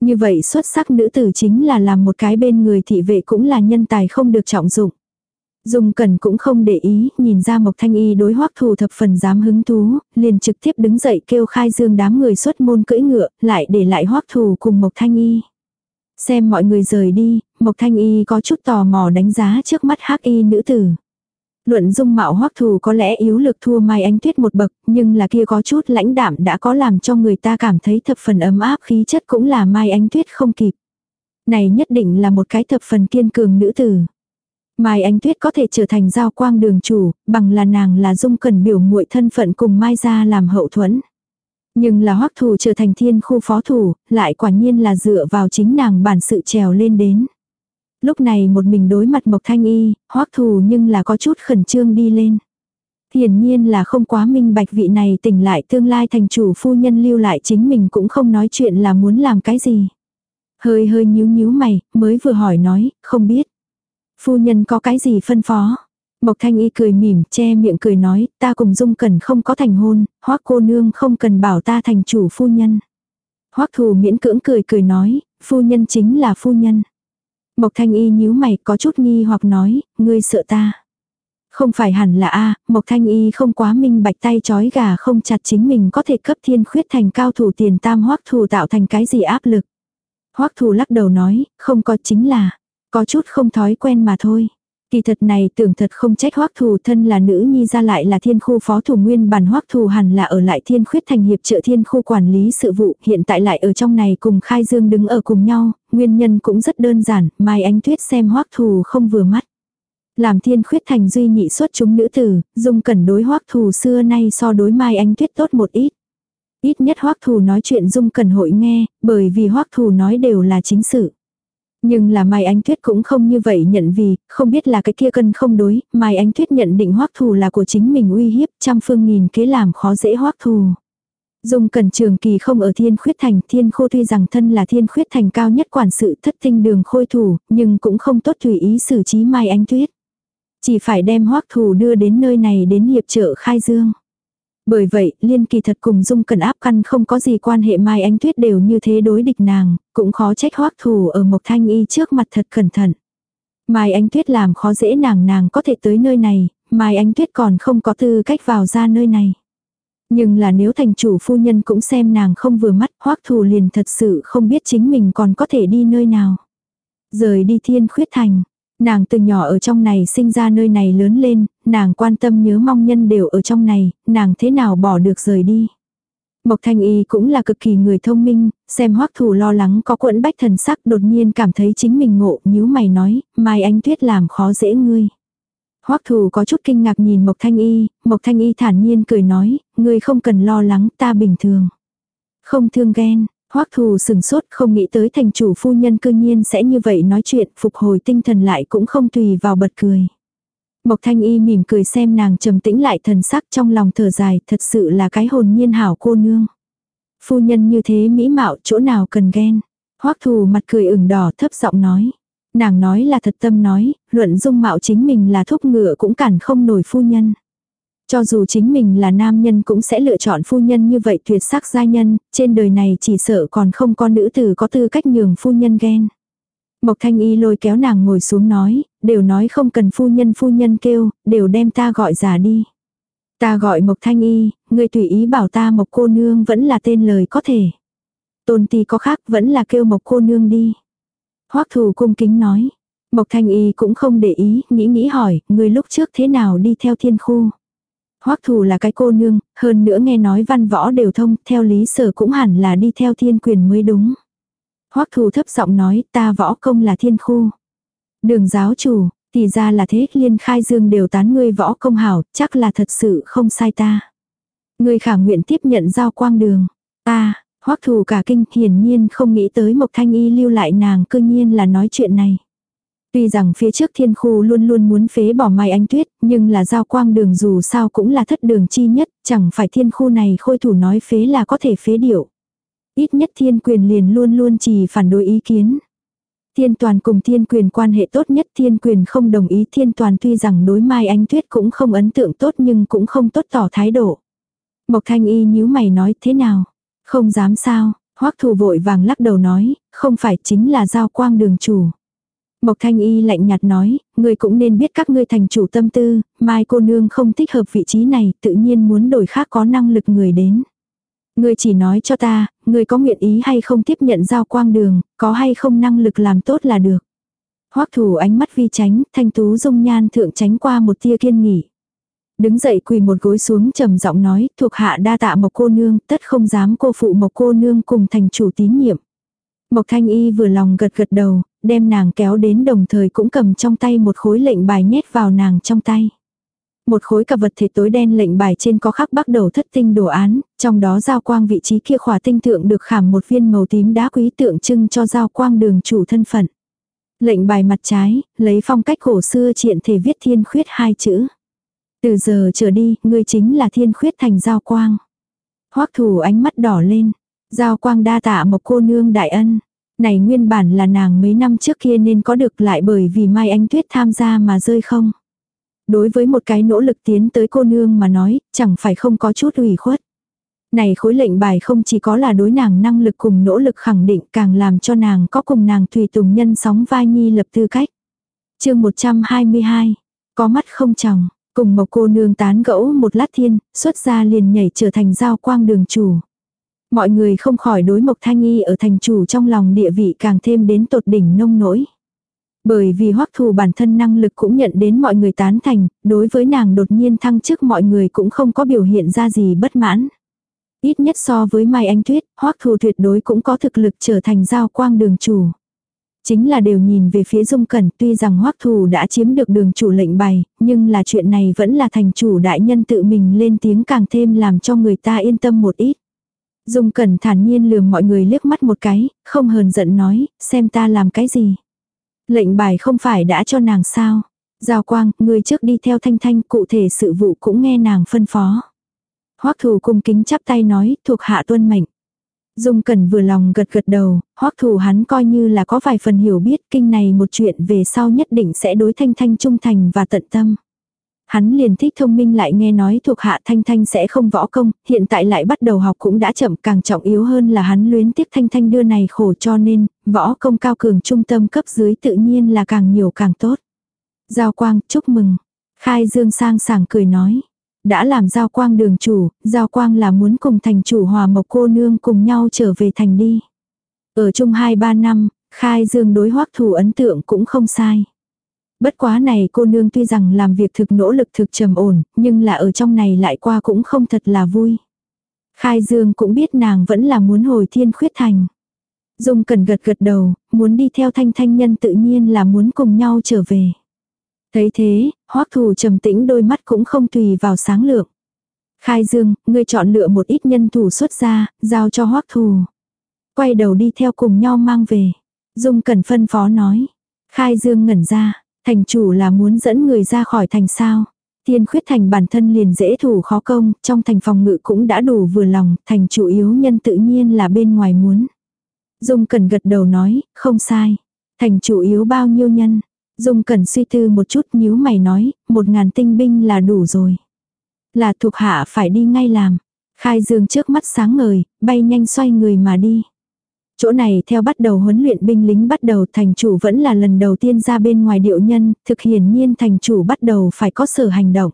Như vậy xuất sắc nữ tử chính là làm một cái bên người thị vệ cũng là nhân tài không được trọng dụng. Dung Cẩn cũng không để ý, nhìn ra Mộc Thanh Y đối hoắc thù thập phần dám hứng thú, liền trực tiếp đứng dậy kêu khai dương đám người xuất môn cưỡi ngựa, lại để lại hoắc thù cùng Mộc Thanh Y. Xem mọi người rời đi, Mộc Thanh Y có chút tò mò đánh giá trước mắt hắc y nữ tử. Luận dung mạo hoắc thù có lẽ yếu lực thua Mai Ánh Tuyết một bậc, nhưng là kia có chút lãnh đạm đã có làm cho người ta cảm thấy thập phần ấm áp khí chất cũng là Mai Ánh Tuyết không kịp. Này nhất định là một cái thập phần kiên cường nữ tử. Mai Ánh Tuyết có thể trở thành giao quang đường chủ, bằng là nàng là dung cần biểu muội thân phận cùng Mai gia làm hậu thuẫn. Nhưng là hoắc thủ trở thành thiên khu phó thủ, lại quả nhiên là dựa vào chính nàng bản sự trèo lên đến. Lúc này một mình đối mặt Mộc Thanh Y, hoắc thủ nhưng là có chút khẩn trương đi lên. Hiển nhiên là không quá minh bạch vị này tỉnh lại tương lai thành chủ phu nhân lưu lại chính mình cũng không nói chuyện là muốn làm cái gì. Hơi hơi nhíu nhíu mày, mới vừa hỏi nói, không biết. Phu nhân có cái gì phân phó? Mộc Thanh Y cười mỉm, che miệng cười nói, ta cùng Dung cần không có thành hôn, hoắc cô nương không cần bảo ta thành chủ phu nhân. hoắc thù miễn cưỡng cười cười nói, phu nhân chính là phu nhân. Mộc Thanh Y nhíu mày có chút nghi hoặc nói, ngươi sợ ta. Không phải hẳn là a Mộc Thanh Y không quá minh bạch tay chói gà không chặt chính mình có thể cấp thiên khuyết thành cao thủ tiền tam hoắc thù tạo thành cái gì áp lực. hoắc thù lắc đầu nói, không có chính là, có chút không thói quen mà thôi. Kỳ thật này tưởng thật không trách hoắc thù thân là nữ nhi ra lại là thiên khu phó thủ nguyên bản hoắc thù hẳn là ở lại thiên khuyết thành hiệp trợ thiên khu quản lý sự vụ hiện tại lại ở trong này cùng khai dương đứng ở cùng nhau, nguyên nhân cũng rất đơn giản, mai ánh tuyết xem hoắc thù không vừa mắt. Làm thiên khuyết thành duy nhị xuất chúng nữ tử, dung cẩn đối hoắc thù xưa nay so đối mai ánh tuyết tốt một ít. Ít nhất hoắc thù nói chuyện dung cẩn hội nghe, bởi vì hoắc thù nói đều là chính sự. Nhưng là Mai Ánh Tuyết cũng không như vậy nhận vì, không biết là cái kia cân không đối, Mai Ánh Tuyết nhận định hoắc thù là của chính mình uy hiếp, trăm phương nghìn kế làm khó dễ hoắc thù. Dung Cẩn Trường Kỳ không ở Thiên Khuyết Thành, Thiên Khô tuy rằng thân là Thiên Khuyết Thành cao nhất quản sự thất tinh đường khôi thủ, nhưng cũng không tốt tùy ý xử trí Mai Ánh Tuyết. Chỉ phải đem hoắc thù đưa đến nơi này đến hiệp trợ khai dương. Bởi vậy, Liên kỳ thật cùng Dung cần áp căn không có gì quan hệ Mai Ánh Tuyết đều như thế đối địch nàng, cũng khó trách hoắc thù ở Mộc Thanh Y trước mặt thật cẩn thận. Mai Ánh Tuyết làm khó dễ nàng nàng có thể tới nơi này, Mai Ánh Tuyết còn không có tư cách vào ra nơi này. Nhưng là nếu thành chủ phu nhân cũng xem nàng không vừa mắt, hoắc thù liền thật sự không biết chính mình còn có thể đi nơi nào. Rời đi thiên khuyết thành. Nàng từ nhỏ ở trong này sinh ra nơi này lớn lên, nàng quan tâm nhớ mong nhân đều ở trong này, nàng thế nào bỏ được rời đi. Mộc Thanh Y cũng là cực kỳ người thông minh, xem hoắc thủ lo lắng có quẫn bách thần sắc đột nhiên cảm thấy chính mình ngộ nhíu mày nói, mai anh tuyết làm khó dễ ngươi. Hoắc thủ có chút kinh ngạc nhìn Mộc Thanh Y, Mộc Thanh Y thản nhiên cười nói, ngươi không cần lo lắng ta bình thường. Không thương ghen, Hoắc thù sừng sốt không nghĩ tới thành chủ phu nhân cư nhiên sẽ như vậy nói chuyện phục hồi tinh thần lại cũng không tùy vào bật cười. Mộc thanh y mỉm cười xem nàng trầm tĩnh lại thần sắc trong lòng thở dài thật sự là cái hồn nhiên hảo cô nương. Phu nhân như thế mỹ mạo chỗ nào cần ghen. Hoắc thù mặt cười ửng đỏ thấp giọng nói. Nàng nói là thật tâm nói, luận dung mạo chính mình là thúc ngựa cũng cản không nổi phu nhân. Cho dù chính mình là nam nhân cũng sẽ lựa chọn phu nhân như vậy tuyệt sắc gia nhân, trên đời này chỉ sợ còn không có nữ tử có tư cách nhường phu nhân ghen. Mộc thanh y lôi kéo nàng ngồi xuống nói, đều nói không cần phu nhân phu nhân kêu, đều đem ta gọi giả đi. Ta gọi Mộc Thanh Y, người tùy ý bảo ta Mộc cô nương vẫn là tên lời có thể. Tôn ti có khác vẫn là kêu Mộc cô nương đi. Hoắc thù cung kính nói. Mộc Thanh Y cũng không để ý, nghĩ nghĩ hỏi, người lúc trước thế nào đi theo thiên khu. Hoắc thù là cái cô nương, hơn nữa nghe nói văn võ đều thông, theo lý sở cũng hẳn là đi theo thiên quyền mới đúng. Hoắc thù thấp giọng nói, ta võ công là thiên khu. Đường giáo chủ, thì ra là thế, liên khai dương đều tán ngươi võ công hảo, chắc là thật sự không sai ta. Ngươi khả nguyện tiếp nhận giao quang đường. Ta, hoắc thù cả kinh hiển nhiên không nghĩ tới Mộc Thanh Y lưu lại nàng cư nhiên là nói chuyện này. Tuy rằng phía trước thiên khu luôn luôn muốn phế bỏ mai anh tuyết, nhưng là giao quang đường dù sao cũng là thất đường chi nhất, chẳng phải thiên khu này khôi thủ nói phế là có thể phế điệu. Ít nhất thiên quyền liền luôn luôn chỉ phản đối ý kiến. Thiên toàn cùng thiên quyền quan hệ tốt nhất thiên quyền không đồng ý thiên toàn tuy rằng đối mai anh tuyết cũng không ấn tượng tốt nhưng cũng không tốt tỏ thái độ. Mộc thanh y nhíu mày nói thế nào? Không dám sao? Hoắc thù vội vàng lắc đầu nói, không phải chính là giao quang đường chủ. Mộc Thanh Y lạnh nhạt nói, Ngươi cũng nên biết các ngươi thành chủ tâm tư, mai cô nương không thích hợp vị trí này, tự nhiên muốn đổi khác có năng lực người đến. Ngươi chỉ nói cho ta, ngươi có nguyện ý hay không tiếp nhận giao quang đường, có hay không năng lực làm tốt là được. Hoắc thủ ánh mắt vi tránh, thanh tú dung nhan thượng tránh qua một tia kiên nghỉ. Đứng dậy quỳ một gối xuống trầm giọng nói, thuộc hạ đa tạ một cô nương, tất không dám cô phụ một cô nương cùng thành chủ tín nhiệm. Mộc thanh y vừa lòng gật gật đầu, đem nàng kéo đến đồng thời cũng cầm trong tay một khối lệnh bài nhét vào nàng trong tay. Một khối cặp vật thể tối đen lệnh bài trên có khắc bắt đầu thất tinh đồ án, trong đó giao quang vị trí kia khỏa tinh tượng được khảm một viên màu tím đá quý tượng trưng cho giao quang đường chủ thân phận. Lệnh bài mặt trái, lấy phong cách cổ xưa triện thể viết thiên khuyết hai chữ. Từ giờ trở đi, ngươi chính là thiên khuyết thành giao quang. Hoắc thủ ánh mắt đỏ lên. Giao quang đa tạ một cô nương đại ân. Này nguyên bản là nàng mấy năm trước kia nên có được lại bởi vì Mai anh Tuyết tham gia mà rơi không. Đối với một cái nỗ lực tiến tới cô nương mà nói, chẳng phải không có chút ủy khuất. Này khối lệnh bài không chỉ có là đối nàng năng lực cùng nỗ lực khẳng định càng làm cho nàng có cùng nàng tùy tùng nhân sóng vai nhi lập tư cách. chương 122, có mắt không chồng, cùng một cô nương tán gẫu một lát thiên, xuất ra liền nhảy trở thành giao quang đường chủ. Mọi người không khỏi đối Mộc Thanh Y ở thành chủ trong lòng địa vị càng thêm đến tột đỉnh nông nỗi. Bởi vì hoắc thù bản thân năng lực cũng nhận đến mọi người tán thành, đối với nàng đột nhiên thăng chức mọi người cũng không có biểu hiện ra gì bất mãn. Ít nhất so với Mai Anh Tuyết, hoắc thù tuyệt đối cũng có thực lực trở thành giao quang đường chủ. Chính là đều nhìn về phía dung cẩn tuy rằng hoắc thù đã chiếm được đường chủ lệnh bày, nhưng là chuyện này vẫn là thành chủ đại nhân tự mình lên tiếng càng thêm làm cho người ta yên tâm một ít. Dung cẩn thản nhiên lườm mọi người liếc mắt một cái, không hờn giận nói, xem ta làm cái gì. Lệnh bài không phải đã cho nàng sao. Giao quang, người trước đi theo thanh thanh cụ thể sự vụ cũng nghe nàng phân phó. Hoắc thủ cung kính chắp tay nói, thuộc hạ tuân mệnh. Dung Cẩn vừa lòng gật gật đầu, hoắc thủ hắn coi như là có vài phần hiểu biết kinh này một chuyện về sau nhất định sẽ đối thanh thanh trung thành và tận tâm. Hắn liền thích thông minh lại nghe nói thuộc hạ thanh thanh sẽ không võ công, hiện tại lại bắt đầu học cũng đã chậm càng trọng yếu hơn là hắn luyến tiếc thanh thanh đưa này khổ cho nên, võ công cao cường trung tâm cấp dưới tự nhiên là càng nhiều càng tốt. Giao quang, chúc mừng. Khai dương sang sảng cười nói. Đã làm giao quang đường chủ, giao quang là muốn cùng thành chủ hòa mộc cô nương cùng nhau trở về thành đi. Ở chung 2-3 năm, khai dương đối hoắc thủ ấn tượng cũng không sai. Bất quá này cô nương tuy rằng làm việc thực nỗ lực thực trầm ổn, nhưng là ở trong này lại qua cũng không thật là vui. Khai Dương cũng biết nàng vẫn là muốn hồi thiên khuyết thành. Dung cần gật gật đầu, muốn đi theo thanh thanh nhân tự nhiên là muốn cùng nhau trở về. Thấy thế, hoắc thù trầm tĩnh đôi mắt cũng không tùy vào sáng lượng. Khai Dương, ngươi chọn lựa một ít nhân thủ xuất ra, giao cho hoắc thù. Quay đầu đi theo cùng nhau mang về. Dung cần phân phó nói. Khai Dương ngẩn ra, thành chủ là muốn dẫn người ra khỏi thành sao. Tiên khuyết thành bản thân liền dễ thủ khó công, trong thành phòng ngự cũng đã đủ vừa lòng, thành chủ yếu nhân tự nhiên là bên ngoài muốn. Dung cần gật đầu nói, không sai. Thành chủ yếu bao nhiêu nhân, Dung Cẩn suy tư một chút nhíu mày nói, một ngàn tinh binh là đủ rồi. Là thuộc hạ phải đi ngay làm. Khai dương trước mắt sáng ngời, bay nhanh xoay người mà đi. Chỗ này theo bắt đầu huấn luyện binh lính bắt đầu thành chủ vẫn là lần đầu tiên ra bên ngoài điệu nhân, thực hiển nhiên thành chủ bắt đầu phải có sở hành động.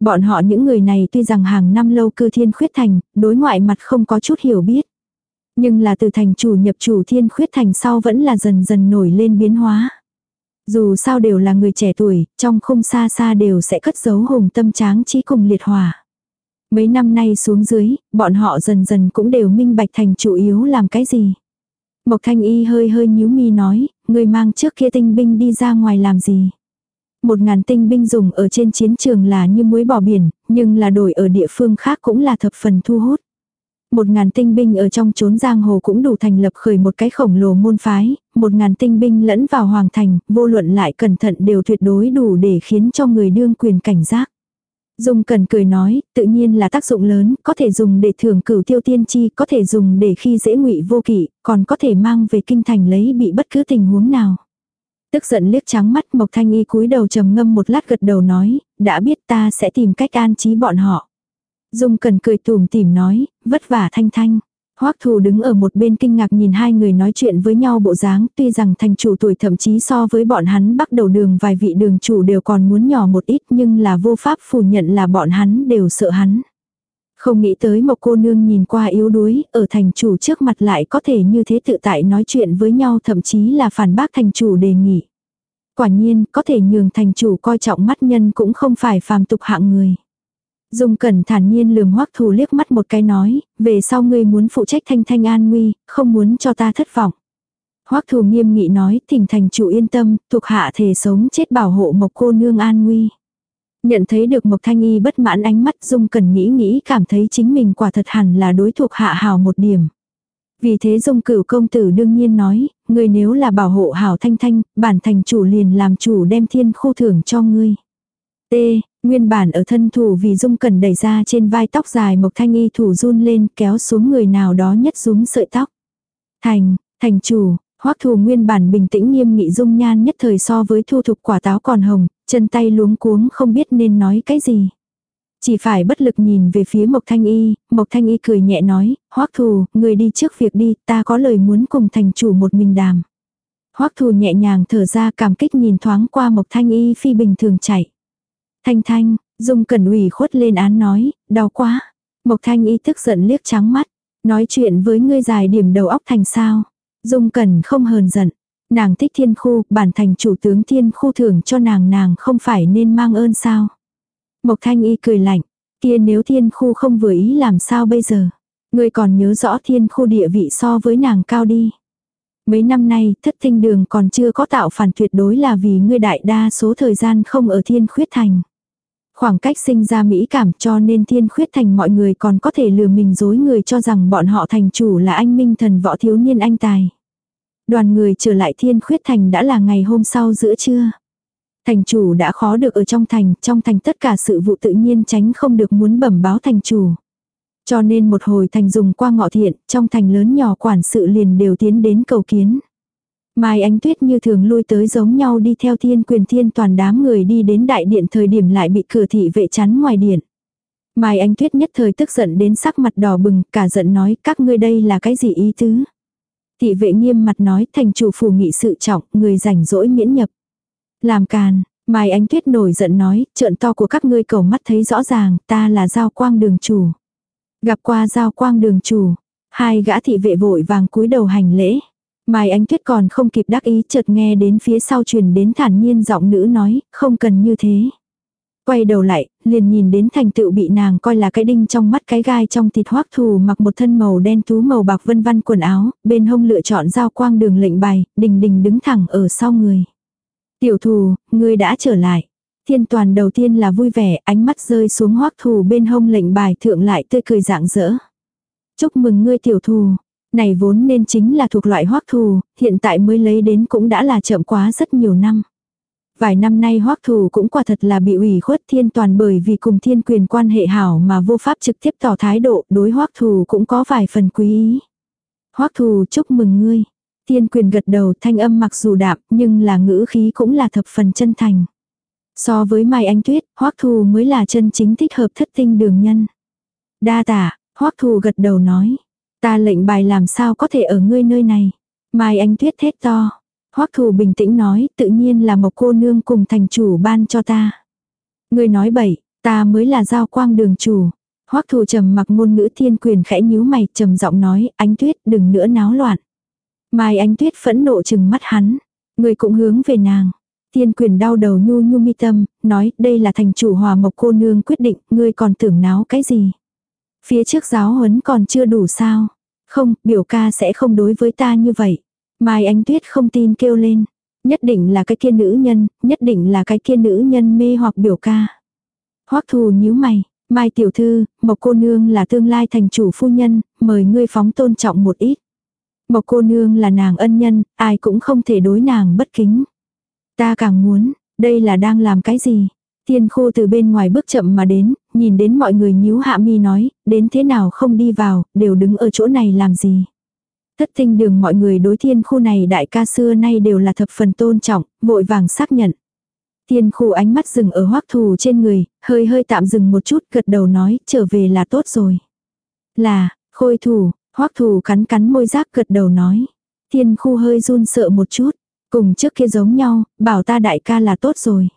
Bọn họ những người này tuy rằng hàng năm lâu cư thiên khuyết thành, đối ngoại mặt không có chút hiểu biết. Nhưng là từ thành chủ nhập chủ thiên khuyết thành sau vẫn là dần dần nổi lên biến hóa. Dù sao đều là người trẻ tuổi, trong không xa xa đều sẽ cất giấu hùng tâm tráng trí cùng liệt hòa Mấy năm nay xuống dưới, bọn họ dần dần cũng đều minh bạch thành chủ yếu làm cái gì. Mộc thanh y hơi hơi nhíu mi nói, người mang trước kia tinh binh đi ra ngoài làm gì. Một ngàn tinh binh dùng ở trên chiến trường là như muối bỏ biển, nhưng là đổi ở địa phương khác cũng là thập phần thu hút. Một ngàn tinh binh ở trong chốn giang hồ cũng đủ thành lập khởi một cái khổng lồ môn phái, một ngàn tinh binh lẫn vào hoàng thành, vô luận lại cẩn thận đều tuyệt đối đủ để khiến cho người đương quyền cảnh giác. Dung cần cười nói, tự nhiên là tác dụng lớn, có thể dùng để thưởng cửu tiêu tiên chi, có thể dùng để khi dễ ngụy vô kỵ, còn có thể mang về kinh thành lấy bị bất cứ tình huống nào. Tức giận liếc trắng mắt Mộc Thanh Y cúi đầu trầm ngâm một lát gật đầu nói, đã biết ta sẽ tìm cách an trí bọn họ. Dung cần cười tùm tìm nói, vất vả thanh thanh. Hoắc thù đứng ở một bên kinh ngạc nhìn hai người nói chuyện với nhau bộ dáng, tuy rằng thành chủ tuổi thậm chí so với bọn hắn bắt đầu đường vài vị đường chủ đều còn muốn nhỏ một ít nhưng là vô pháp phủ nhận là bọn hắn đều sợ hắn. Không nghĩ tới một cô nương nhìn qua yếu đuối, ở thành chủ trước mặt lại có thể như thế tự tại nói chuyện với nhau thậm chí là phản bác thành chủ đề nghị. Quả nhiên, có thể nhường thành chủ coi trọng mắt nhân cũng không phải phàm tục hạng người. Dung Cẩn thản nhiên lườm Hoắc Thù liếc mắt một cái nói, về sau ngươi muốn phụ trách thanh thanh an nguy, không muốn cho ta thất vọng. Hoắc Thù nghiêm nghị nói, thỉnh thành chủ yên tâm, thuộc hạ thể sống chết bảo hộ Mộc cô nương an nguy. Nhận thấy được Mộc Thanh Y bất mãn ánh mắt Dung Cẩn nghĩ nghĩ cảm thấy chính mình quả thật hẳn là đối thuộc hạ hào một điểm. Vì thế Dung Cửu công tử đương nhiên nói, ngươi nếu là bảo hộ hảo thanh thanh, bản thành chủ liền làm chủ đem thiên khu thưởng cho ngươi. T. Nguyên bản ở thân thủ vì dung cần đẩy ra trên vai tóc dài mộc thanh y thủ run lên kéo xuống người nào đó nhất rúm sợi tóc. Thành, thành chủ, hoắc thù nguyên bản bình tĩnh nghiêm nghị dung nhan nhất thời so với thu thục quả táo còn hồng, chân tay luống cuống không biết nên nói cái gì. Chỉ phải bất lực nhìn về phía Mộc Thanh Y, Mộc Thanh Y cười nhẹ nói, hoắc thù, người đi trước việc đi, ta có lời muốn cùng thành chủ một mình đàm. hoắc thù nhẹ nhàng thở ra cảm kích nhìn thoáng qua Mộc Thanh Y phi bình thường chạy. Thanh Thanh, Dung Cẩn ủy khuất lên án nói, đau quá. Mộc Thanh y tức giận liếc trắng mắt. Nói chuyện với ngươi dài điểm đầu óc thành sao. Dung Cẩn không hờn giận. Nàng thích thiên khu, bản thành chủ tướng thiên khu thưởng cho nàng nàng không phải nên mang ơn sao. Mộc Thanh y cười lạnh. Kia nếu thiên khu không vừa ý làm sao bây giờ. Ngươi còn nhớ rõ thiên khu địa vị so với nàng cao đi. Mấy năm nay, thất tinh đường còn chưa có tạo phản tuyệt đối là vì ngươi đại đa số thời gian không ở thiên khuyết thành. Khoảng cách sinh ra mỹ cảm cho nên thiên khuyết thành mọi người còn có thể lừa mình dối người cho rằng bọn họ thành chủ là anh minh thần võ thiếu niên anh tài. Đoàn người trở lại thiên khuyết thành đã là ngày hôm sau giữa trưa. Thành chủ đã khó được ở trong thành, trong thành tất cả sự vụ tự nhiên tránh không được muốn bẩm báo thành chủ. Cho nên một hồi thành dùng qua ngọ thiện, trong thành lớn nhỏ quản sự liền đều tiến đến cầu kiến. Mai Ánh Tuyết như thường lui tới giống nhau đi theo thiên quyền thiên toàn đám người đi đến đại điện thời điểm lại bị cửa thị vệ chắn ngoài điện. Mai Ánh Tuyết nhất thời tức giận đến sắc mặt đỏ bừng, cả giận nói các ngươi đây là cái gì ý tứ. Thị vệ nghiêm mặt nói thành chủ phủ nghị sự trọng, người rảnh rỗi miễn nhập. Làm càn, Mai Ánh Tuyết nổi giận nói, trợn to của các ngươi cầu mắt thấy rõ ràng, ta là giao quang đường chủ. Gặp qua giao quang đường chủ, hai gã thị vệ vội vàng cúi đầu hành lễ. Mai Ánh Tuyết còn không kịp đắc ý chợt nghe đến phía sau truyền đến thản nhiên giọng nữ nói, không cần như thế. Quay đầu lại, liền nhìn đến thành tựu bị nàng coi là cái đinh trong mắt cái gai trong thịt hoắc thù mặc một thân màu đen tú màu bạc vân vân quần áo, bên hông lựa chọn giao quang đường lệnh bài, đình đình đứng thẳng ở sau người. Tiểu thù, ngươi đã trở lại. Thiên toàn đầu tiên là vui vẻ, ánh mắt rơi xuống hoắc thù bên hông lệnh bài thượng lại tươi cười rạng rỡ. Chúc mừng ngươi tiểu thù. Này vốn nên chính là thuộc loại hoắc thù, hiện tại mới lấy đến cũng đã là chậm quá rất nhiều năm. Vài năm nay hoắc thù cũng quả thật là bị ủy khuất thiên toàn bởi vì cùng thiên quyền quan hệ hảo mà vô pháp trực tiếp tỏ thái độ đối hoắc thù cũng có vài phần quý ý. hoắc thù chúc mừng ngươi. Thiên quyền gật đầu thanh âm mặc dù đạm nhưng là ngữ khí cũng là thập phần chân thành. So với Mai Anh Tuyết, Hoắc Thù mới là chân chính thích hợp thất tinh đường nhân. Đa tả, Hoắc Thù gật đầu nói. Ta lệnh bài làm sao có thể ở ngươi nơi này. Mai Anh Tuyết thét to. Hoắc Thù bình tĩnh nói, tự nhiên là một cô nương cùng thành chủ ban cho ta. Ngươi nói bậy, ta mới là giao quang đường chủ. Hoắc Thù trầm mặc ngôn ngữ thiên quyền khẽ nhíu mày, trầm giọng nói, ánh Tuyết đừng nữa náo loạn. Mai ánh Tuyết phẫn nộ chừng mắt hắn. Ngươi cũng hướng về nàng. Thiên quyền đau đầu nhu nhu mi tâm, nói đây là thành chủ hòa mộc cô nương quyết định, ngươi còn tưởng náo cái gì. Phía trước giáo huấn còn chưa đủ sao. Không, biểu ca sẽ không đối với ta như vậy. Mai Ánh Tuyết không tin kêu lên. Nhất định là cái kia nữ nhân, nhất định là cái kia nữ nhân mê hoặc biểu ca. Hoắc thù nhíu mày, Mai tiểu thư, Mộc cô nương là tương lai thành chủ phu nhân, mời ngươi phóng tôn trọng một ít. Mộc cô nương là nàng ân nhân, ai cũng không thể đối nàng bất kính. Ta càng muốn, đây là đang làm cái gì? Tiên khô từ bên ngoài bước chậm mà đến, nhìn đến mọi người nhíu hạ mi nói, đến thế nào không đi vào, đều đứng ở chỗ này làm gì. Thất tinh đường mọi người đối thiên khu này đại ca xưa nay đều là thập phần tôn trọng, vội vàng xác nhận. Thiên khu ánh mắt dừng ở hoắc thù trên người, hơi hơi tạm dừng một chút gật đầu nói, trở về là tốt rồi. Là, khôi thủ, hoắc thù cắn cắn môi giác gật đầu nói. Thiên khu hơi run sợ một chút, cùng trước kia giống nhau, bảo ta đại ca là tốt rồi.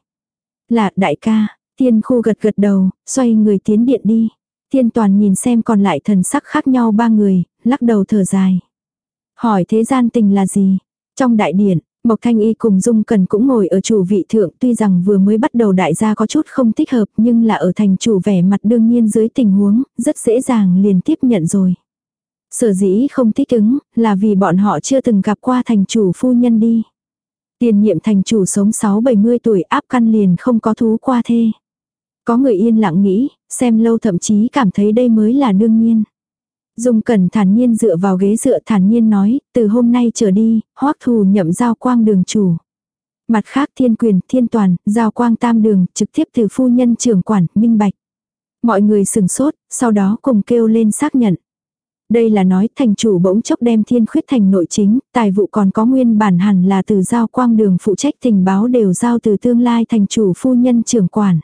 Là đại ca, thiên khu gật gật đầu, xoay người tiến điện đi. Thiên toàn nhìn xem còn lại thần sắc khác nhau ba người, lắc đầu thở dài. Hỏi thế gian tình là gì? Trong đại điện, Mộc Thanh Y cùng Dung Cần cũng ngồi ở chủ vị thượng tuy rằng vừa mới bắt đầu đại gia có chút không thích hợp nhưng là ở thành chủ vẻ mặt đương nhiên dưới tình huống, rất dễ dàng liền tiếp nhận rồi. Sở dĩ không thích ứng là vì bọn họ chưa từng gặp qua thành chủ phu nhân đi. Tiền nhiệm thành chủ sống 6-70 tuổi áp căn liền không có thú qua thê. Có người yên lặng nghĩ, xem lâu thậm chí cảm thấy đây mới là đương nhiên. Dung Cẩn thản nhiên dựa vào ghế dựa thản nhiên nói, từ hôm nay trở đi, hoắc thù nhậm giao quang đường chủ. Mặt khác thiên quyền, thiên toàn, giao quang tam đường, trực tiếp từ phu nhân trưởng quản, minh bạch. Mọi người sừng sốt, sau đó cùng kêu lên xác nhận. Đây là nói thành chủ bỗng chốc đem thiên khuyết thành nội chính, tài vụ còn có nguyên bản hẳn là từ giao quang đường phụ trách tình báo đều giao từ tương lai thành chủ phu nhân trưởng quản.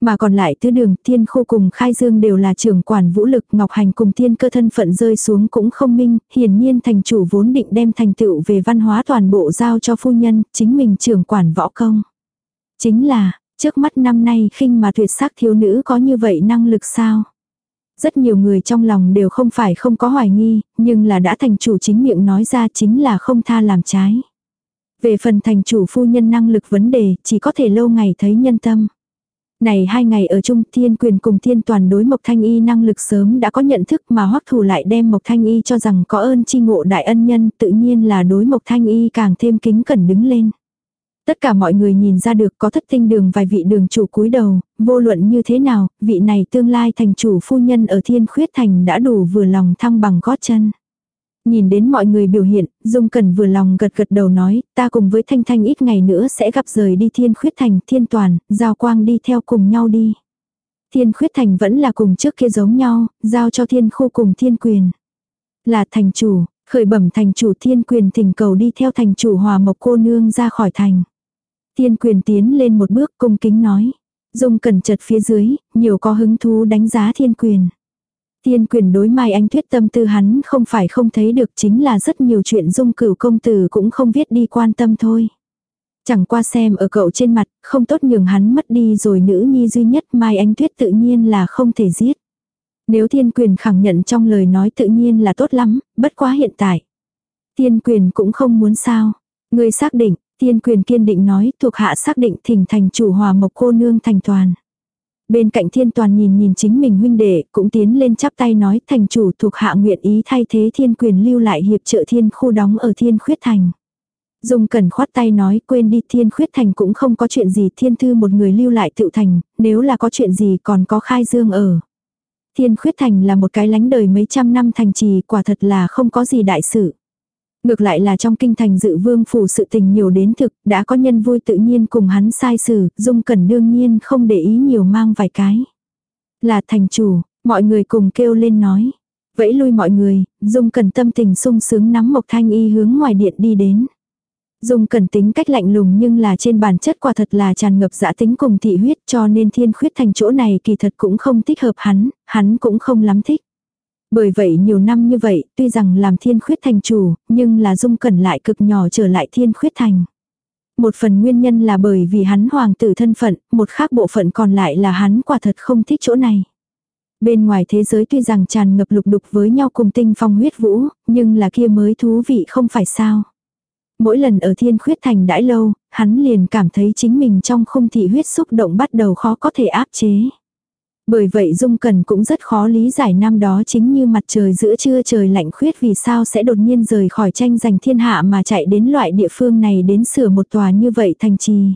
Mà còn lại tứ đường thiên khô cùng khai dương đều là trưởng quản vũ lực ngọc hành cùng thiên cơ thân phận rơi xuống cũng không minh, hiển nhiên thành chủ vốn định đem thành tựu về văn hóa toàn bộ giao cho phu nhân, chính mình trưởng quản võ công. Chính là, trước mắt năm nay khinh mà tuyệt sắc thiếu nữ có như vậy năng lực sao? Rất nhiều người trong lòng đều không phải không có hoài nghi, nhưng là đã thành chủ chính miệng nói ra chính là không tha làm trái. Về phần thành chủ phu nhân năng lực vấn đề, chỉ có thể lâu ngày thấy nhân tâm. Này hai ngày ở chung thiên quyền cùng thiên toàn đối Mộc Thanh Y năng lực sớm đã có nhận thức mà hoắc thủ lại đem Mộc Thanh Y cho rằng có ơn chi ngộ đại ân nhân tự nhiên là đối Mộc Thanh Y càng thêm kính cẩn đứng lên. Tất cả mọi người nhìn ra được có thất tinh đường vài vị đường chủ cúi đầu, vô luận như thế nào, vị này tương lai thành chủ phu nhân ở thiên khuyết thành đã đủ vừa lòng thăng bằng gót chân. Nhìn đến mọi người biểu hiện, Dung cần vừa lòng gật gật đầu nói, ta cùng với Thanh Thanh ít ngày nữa sẽ gặp rời đi thiên khuyết thành, thiên toàn, giao quang đi theo cùng nhau đi. Thiên khuyết thành vẫn là cùng trước kia giống nhau, giao cho thiên khu cùng thiên quyền. Là thành chủ, khởi bẩm thành chủ thiên quyền thỉnh cầu đi theo thành chủ hòa mộc cô nương ra khỏi thành. Thiên quyền tiến lên một bước cung kính nói. Dung cẩn chật phía dưới, nhiều có hứng thú đánh giá thiên quyền. Thiên quyền đối Mai Anh Tuyết tâm tư hắn không phải không thấy được chính là rất nhiều chuyện dung cửu công tử cũng không viết đi quan tâm thôi. Chẳng qua xem ở cậu trên mặt, không tốt nhường hắn mất đi rồi nữ nhi duy nhất Mai Anh Tuyết tự nhiên là không thể giết. Nếu thiên quyền khẳng nhận trong lời nói tự nhiên là tốt lắm, bất quá hiện tại. Thiên quyền cũng không muốn sao. Người xác định, thiên quyền kiên định nói thuộc hạ xác định thỉnh thành chủ hòa mộc cô nương thành toàn. Bên cạnh thiên toàn nhìn nhìn chính mình huynh đệ, cũng tiến lên chắp tay nói thành chủ thuộc hạ nguyện ý thay thế thiên quyền lưu lại hiệp trợ thiên khu đóng ở thiên khuyết thành. Dung cần khoát tay nói quên đi thiên khuyết thành cũng không có chuyện gì thiên thư một người lưu lại tự thành, nếu là có chuyện gì còn có khai dương ở. Thiên khuyết thành là một cái lánh đời mấy trăm năm thành trì quả thật là không có gì đại sự. Ngược lại là trong kinh thành dự vương phủ sự tình nhiều đến thực, đã có nhân vui tự nhiên cùng hắn sai xử, dung cẩn đương nhiên không để ý nhiều mang vài cái. Là thành chủ, mọi người cùng kêu lên nói. Vẫy lui mọi người, dung cẩn tâm tình sung sướng nắm mộc thanh y hướng ngoài điện đi đến. Dung cẩn tính cách lạnh lùng nhưng là trên bản chất quả thật là tràn ngập dã tính cùng thị huyết cho nên thiên khuyết thành chỗ này kỳ thật cũng không thích hợp hắn, hắn cũng không lắm thích. Bởi vậy nhiều năm như vậy, tuy rằng làm thiên khuyết thành chủ, nhưng là dung cẩn lại cực nhỏ trở lại thiên khuyết thành. Một phần nguyên nhân là bởi vì hắn hoàng tử thân phận, một khác bộ phận còn lại là hắn quả thật không thích chỗ này. Bên ngoài thế giới tuy rằng tràn ngập lục đục với nhau cùng tinh phong huyết vũ, nhưng là kia mới thú vị không phải sao. Mỗi lần ở thiên khuyết thành đãi lâu, hắn liền cảm thấy chính mình trong không thị huyết xúc động bắt đầu khó có thể áp chế. Bởi vậy Dung Cần cũng rất khó lý giải năm đó chính như mặt trời giữa trưa trời lạnh khuyết vì sao sẽ đột nhiên rời khỏi tranh giành thiên hạ mà chạy đến loại địa phương này đến sửa một tòa như vậy thành trì.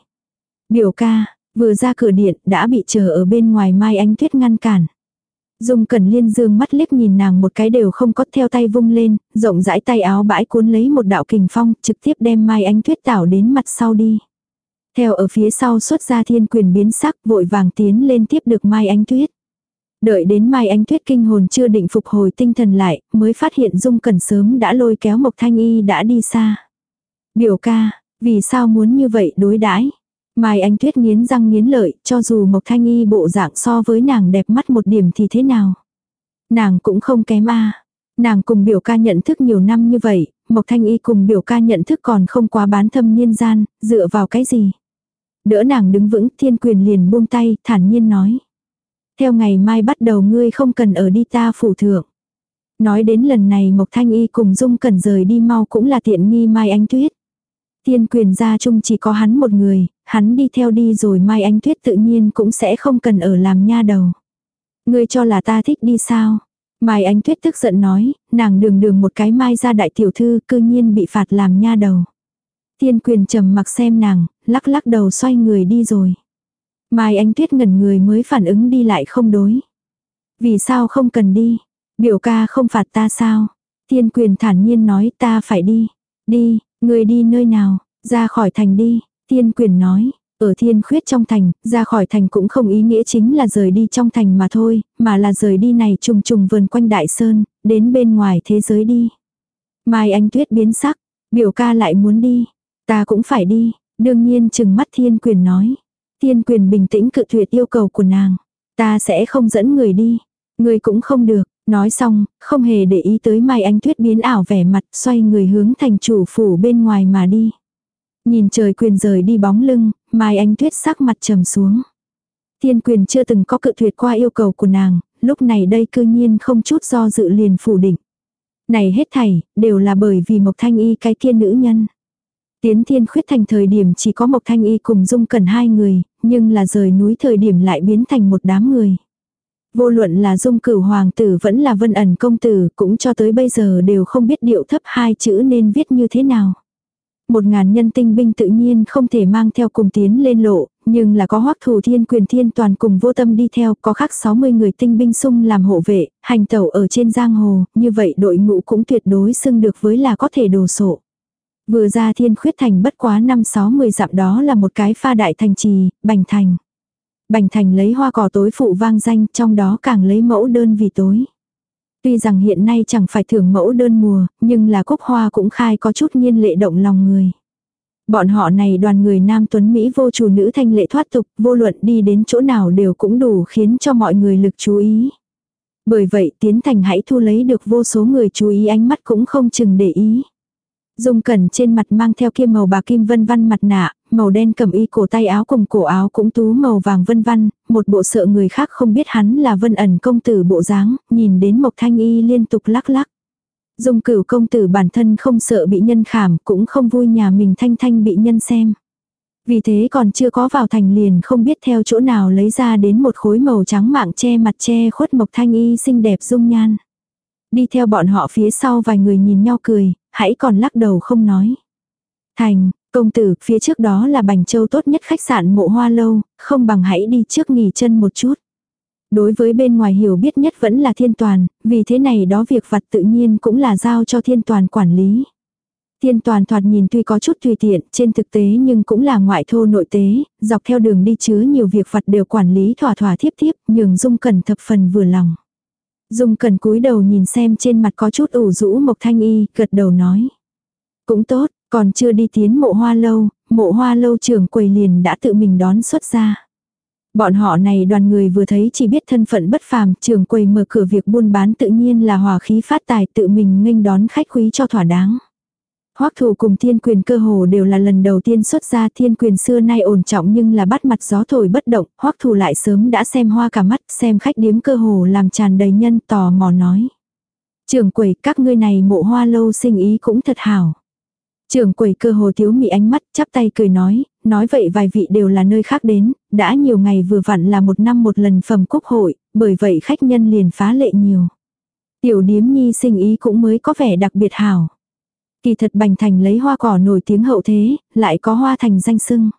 Biểu ca, vừa ra cửa điện đã bị chờ ở bên ngoài Mai Ánh Tuyết ngăn cản. Dung cần Liên dương mắt liếc nhìn nàng một cái đều không có theo tay vung lên, rộng rãi tay áo bãi cuốn lấy một đạo kình phong, trực tiếp đem Mai Ánh Tuyết tảo đến mặt sau đi. Theo ở phía sau xuất ra thiên quyền biến sắc vội vàng tiến lên tiếp được Mai Ánh Tuyết. Đợi đến Mai Ánh Tuyết kinh hồn chưa định phục hồi tinh thần lại, mới phát hiện Dung Cẩn sớm đã lôi kéo Mộc Thanh Y đã đi xa. Biểu ca, vì sao muốn như vậy đối đãi Mai Ánh Tuyết nghiến răng nghiến lợi, cho dù Mộc Thanh Y bộ dạng so với nàng đẹp mắt một điểm thì thế nào. Nàng cũng không kém a Nàng cùng biểu ca nhận thức nhiều năm như vậy, Mộc Thanh Y cùng biểu ca nhận thức còn không quá bán thâm niên gian, dựa vào cái gì. Đỡ nàng đứng vững thiên quyền liền buông tay, thản nhiên nói. Theo ngày mai bắt đầu ngươi không cần ở đi ta phủ thượng. Nói đến lần này Mộc Thanh Y cùng Dung cần rời đi mau cũng là tiện nghi Mai Anh Tuyết. Thiên quyền gia chung chỉ có hắn một người, hắn đi theo đi rồi Mai Anh Tuyết tự nhiên cũng sẽ không cần ở làm nha đầu. Ngươi cho là ta thích đi sao? Mai Anh Tuyết tức giận nói, nàng đường đường một cái mai ra đại tiểu thư cư nhiên bị phạt làm nha đầu. Thiên quyền trầm mặc xem nàng, lắc lắc đầu xoay người đi rồi. Mai Anh Tuyết ngẩn người mới phản ứng đi lại không đối. Vì sao không cần đi? Biểu ca không phạt ta sao? Thiên quyền thản nhiên nói ta phải đi. Đi, người đi nơi nào? Ra khỏi thành đi. Thiên quyền nói, ở thiên khuyết trong thành, ra khỏi thành cũng không ý nghĩa chính là rời đi trong thành mà thôi, mà là rời đi này trùng trùng vườn quanh đại sơn, đến bên ngoài thế giới đi. Mai Anh Tuyết biến sắc, biểu ca lại muốn đi, ta cũng phải đi, đương nhiên chừng mắt thiên quyền nói. Thiên quyền bình tĩnh cự tuyệt yêu cầu của nàng, ta sẽ không dẫn người đi, người cũng không được, nói xong, không hề để ý tới Mai Anh Tuyết biến ảo vẻ mặt xoay người hướng thành chủ phủ bên ngoài mà đi. Nhìn trời quyền rời đi bóng lưng, Mai Anh Tuyết sắc mặt trầm xuống. Thiên quyền chưa từng có cự tuyệt qua yêu cầu của nàng, lúc này đây cư nhiên không chút do dự liền phủ định. Này hết thảy, đều là bởi vì Mộc Thanh Y cái kia nữ nhân. Tiến thiên khuyết thành thời điểm chỉ có Mộc Thanh Y cùng Dung Cẩn hai người, nhưng là rời núi thời điểm lại biến thành một đám người. Vô luận là Dung Cửu Hoàng tử vẫn là Vân ẩn công tử cũng cho tới bây giờ đều không biết điệu thấp hai chữ nên viết như thế nào. Một ngàn nhân tinh binh tự nhiên không thể mang theo cùng tiến lên lộ, nhưng là có hoắc thủ thiên quyền thiên toàn cùng vô tâm đi theo, có khác 60 người tinh binh sung làm hộ vệ, hành tẩu ở trên giang hồ, như vậy đội ngũ cũng tuyệt đối xưng được với là có thể đồ sộ. Vừa ra thiên khuyết thành bất quá năm sáu mười dặm đó là một cái pha đại thành trì, bành thành. Bành thành lấy hoa cỏ tối phụ vang danh, trong đó càng lấy mẫu đơn vì tối. Tuy rằng hiện nay chẳng phải thưởng mẫu đơn mùa, nhưng là cúc hoa cũng khai có chút nhiên lệ động lòng người. Bọn họ này đoàn người nam tuấn Mỹ vô chủ nữ thanh lệ thoát tục, vô luận đi đến chỗ nào đều cũng đủ khiến cho mọi người lực chú ý. Bởi vậy tiến thành hãy thu lấy được vô số người chú ý ánh mắt cũng không chừng để ý. Dung cẩn trên mặt mang theo kia màu bạc kim vân văn mặt nạ, màu đen cầm y cổ tay áo cùng cổ áo cũng tú màu vàng vân văn, một bộ sợ người khác không biết hắn là vân ẩn công tử bộ dáng, nhìn đến mộc thanh y liên tục lắc lắc. Dung cửu công tử bản thân không sợ bị nhân khảm, cũng không vui nhà mình thanh thanh bị nhân xem. Vì thế còn chưa có vào thành liền không biết theo chỗ nào lấy ra đến một khối màu trắng mạng che mặt che khuất mộc thanh y xinh đẹp dung nhan. Đi theo bọn họ phía sau vài người nhìn nhau cười, hãy còn lắc đầu không nói. Thành, công tử, phía trước đó là Bành Châu tốt nhất khách sạn mộ hoa lâu, không bằng hãy đi trước nghỉ chân một chút. Đối với bên ngoài hiểu biết nhất vẫn là thiên toàn, vì thế này đó việc vặt tự nhiên cũng là giao cho thiên toàn quản lý. Thiên toàn thoạt nhìn tuy có chút tùy tiện, trên thực tế nhưng cũng là ngoại thô nội tế, dọc theo đường đi chứa nhiều việc vặt đều quản lý thỏa thỏa thiếp thiếp, nhường dung cẩn thập phần vừa lòng. Dung cẩn cúi đầu nhìn xem trên mặt có chút ủ rũ Mộc Thanh Y, gật đầu nói. Cũng tốt, còn chưa đi tiến mộ hoa lâu, mộ hoa lâu trưởng quầy liền đã tự mình đón xuất ra. Bọn họ này đoàn người vừa thấy chỉ biết thân phận bất phàm, trường quầy mở cửa việc buôn bán tự nhiên là hòa khí phát tài tự mình nghênh đón khách quý cho thỏa đáng. Hoắc thủ cùng thiên quyền cơ hồ đều là lần đầu tiên xuất ra thiên quyền xưa nay ổn trọng nhưng là bắt mặt gió thổi bất động, Hoắc thủ lại sớm đã xem hoa cả mắt, xem khách điếm cơ hồ làm tràn đầy nhân tò mò nói. Trường quầy các ngươi này mộ hoa lâu sinh ý cũng thật hảo. Trường quầy cơ hồ thiếu mị ánh mắt, chắp tay cười nói, nói vậy vài vị đều là nơi khác đến, đã nhiều ngày vừa vặn là một năm một lần phẩm quốc hội, bởi vậy khách nhân liền phá lệ nhiều. Tiểu điếm nhi sinh ý cũng mới có vẻ đặc biệt hảo. Kỳ thật Bành Thành lấy hoa cỏ nổi tiếng hậu thế, lại có hoa thành danh sưng.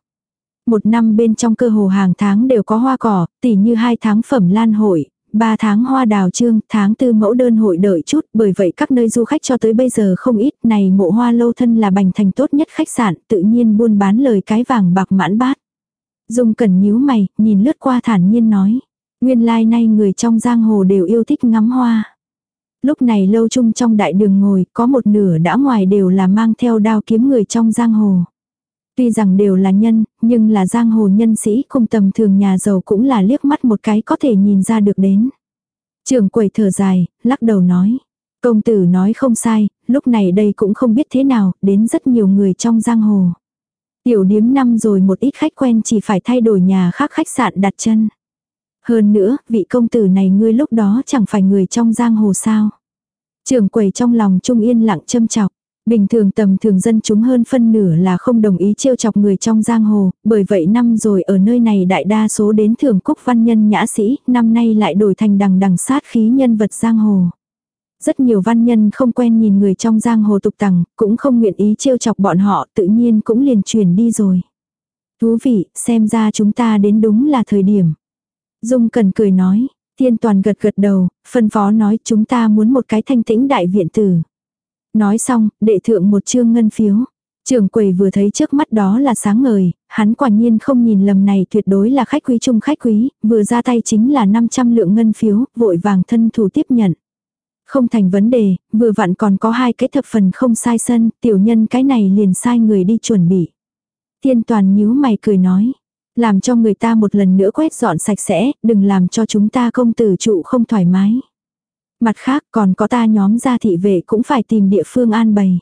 Một năm bên trong cơ hồ hàng tháng đều có hoa cỏ, tỉ như hai tháng phẩm lan hội, ba tháng hoa đào trương, tháng tư mẫu đơn hội đợi chút, bởi vậy các nơi du khách cho tới bây giờ không ít, này mộ hoa lâu thân là bành thành tốt nhất khách sạn, tự nhiên buôn bán lời cái vàng bạc mãn bát. Dung cần nhíu mày, nhìn lướt qua thản nhiên nói. Nguyên lai like nay người trong giang hồ đều yêu thích ngắm hoa. Lúc này lâu chung trong đại đường ngồi, có một nửa đã ngoài đều là mang theo đao kiếm người trong giang hồ. Tuy rằng đều là nhân, nhưng là giang hồ nhân sĩ không tầm thường nhà giàu cũng là liếc mắt một cái có thể nhìn ra được đến. Trường quầy thở dài, lắc đầu nói. Công tử nói không sai, lúc này đây cũng không biết thế nào, đến rất nhiều người trong giang hồ. Tiểu điếm năm rồi một ít khách quen chỉ phải thay đổi nhà khác khách sạn đặt chân. Hơn nữa, vị công tử này ngươi lúc đó chẳng phải người trong giang hồ sao. Trường quầy trong lòng trung yên lặng châm chọc. Bình thường tầm thường dân chúng hơn phân nửa là không đồng ý trêu chọc người trong giang hồ, bởi vậy năm rồi ở nơi này đại đa số đến thưởng cúc văn nhân nhã sĩ, năm nay lại đổi thành đằng đằng sát khí nhân vật giang hồ. Rất nhiều văn nhân không quen nhìn người trong giang hồ tục tằng, cũng không nguyện ý trêu chọc bọn họ, tự nhiên cũng liền chuyển đi rồi. Thú vị, xem ra chúng ta đến đúng là thời điểm. Dung cần cười nói, thiên toàn gật gật đầu, phân phó nói chúng ta muốn một cái thanh tĩnh đại viện tử. Nói xong, đệ thượng một chương ngân phiếu. Trường quầy vừa thấy trước mắt đó là sáng ngời, hắn quả nhiên không nhìn lầm này tuyệt đối là khách quý chung khách quý, vừa ra tay chính là 500 lượng ngân phiếu, vội vàng thân thủ tiếp nhận. Không thành vấn đề, vừa vặn còn có hai cái thập phần không sai sân, tiểu nhân cái này liền sai người đi chuẩn bị. Thiên toàn nhíu mày cười nói, làm cho người ta một lần nữa quét dọn sạch sẽ, đừng làm cho chúng ta công tử trụ không thoải mái. Mặt khác còn có ta nhóm gia thị vệ cũng phải tìm địa phương an bày.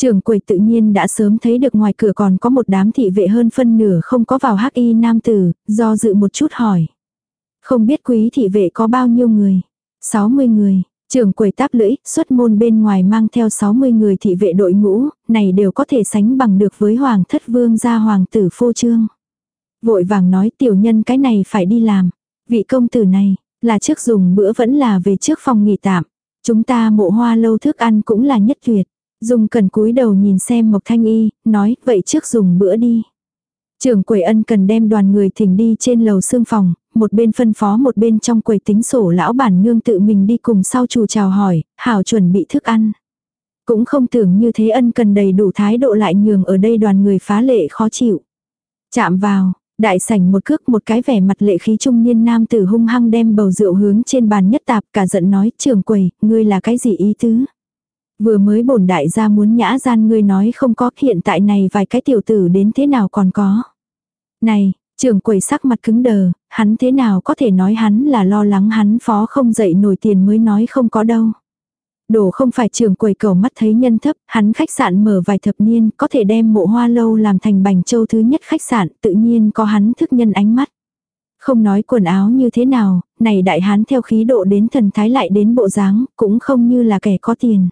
Trưởng quầy tự nhiên đã sớm thấy được ngoài cửa còn có một đám thị vệ hơn phân nửa không có vào hắc y nam tử, do dự một chút hỏi. Không biết quý thị vệ có bao nhiêu người? 60 người. Trường quầy táp lưỡi, xuất môn bên ngoài mang theo 60 người thị vệ đội ngũ, này đều có thể sánh bằng được với hoàng thất vương gia hoàng tử phô trương. Vội vàng nói tiểu nhân cái này phải đi làm. Vị công tử này, là trước dùng bữa vẫn là về trước phòng nghỉ tạm. Chúng ta mộ hoa lâu thức ăn cũng là nhất tuyệt. Dùng cần cúi đầu nhìn xem Mộc Thanh Y, nói vậy trước dùng bữa đi. Trưởng quầy ân cần đem đoàn người thỉnh đi trên lầu xương phòng, một bên phân phó một bên trong quầy tính sổ lão bản nương tự mình đi cùng sau chủ chào hỏi, hảo chuẩn bị thức ăn. Cũng không tưởng như thế ân cần đầy đủ thái độ lại nhường ở đây đoàn người phá lệ khó chịu. Chạm vào, đại sảnh một cước một cái vẻ mặt lệ khí trung niên nam tử hung hăng đem bầu rượu hướng trên bàn nhất tạp cả giận nói trưởng quầy, ngươi là cái gì ý tứ? Vừa mới bổn đại gia muốn nhã gian ngươi nói không có hiện tại này vài cái tiểu tử đến thế nào còn có. Này, trưởng quầy sắc mặt cứng đờ, hắn thế nào có thể nói hắn là lo lắng hắn phó không dậy nổi tiền mới nói không có đâu. Đồ không phải trường quầy cầu mắt thấy nhân thấp, hắn khách sạn mở vài thập niên, có thể đem mộ hoa lâu làm thành bành châu thứ nhất khách sạn, tự nhiên có hắn thức nhân ánh mắt. Không nói quần áo như thế nào, này đại hán theo khí độ đến thần thái lại đến bộ dáng, cũng không như là kẻ có tiền.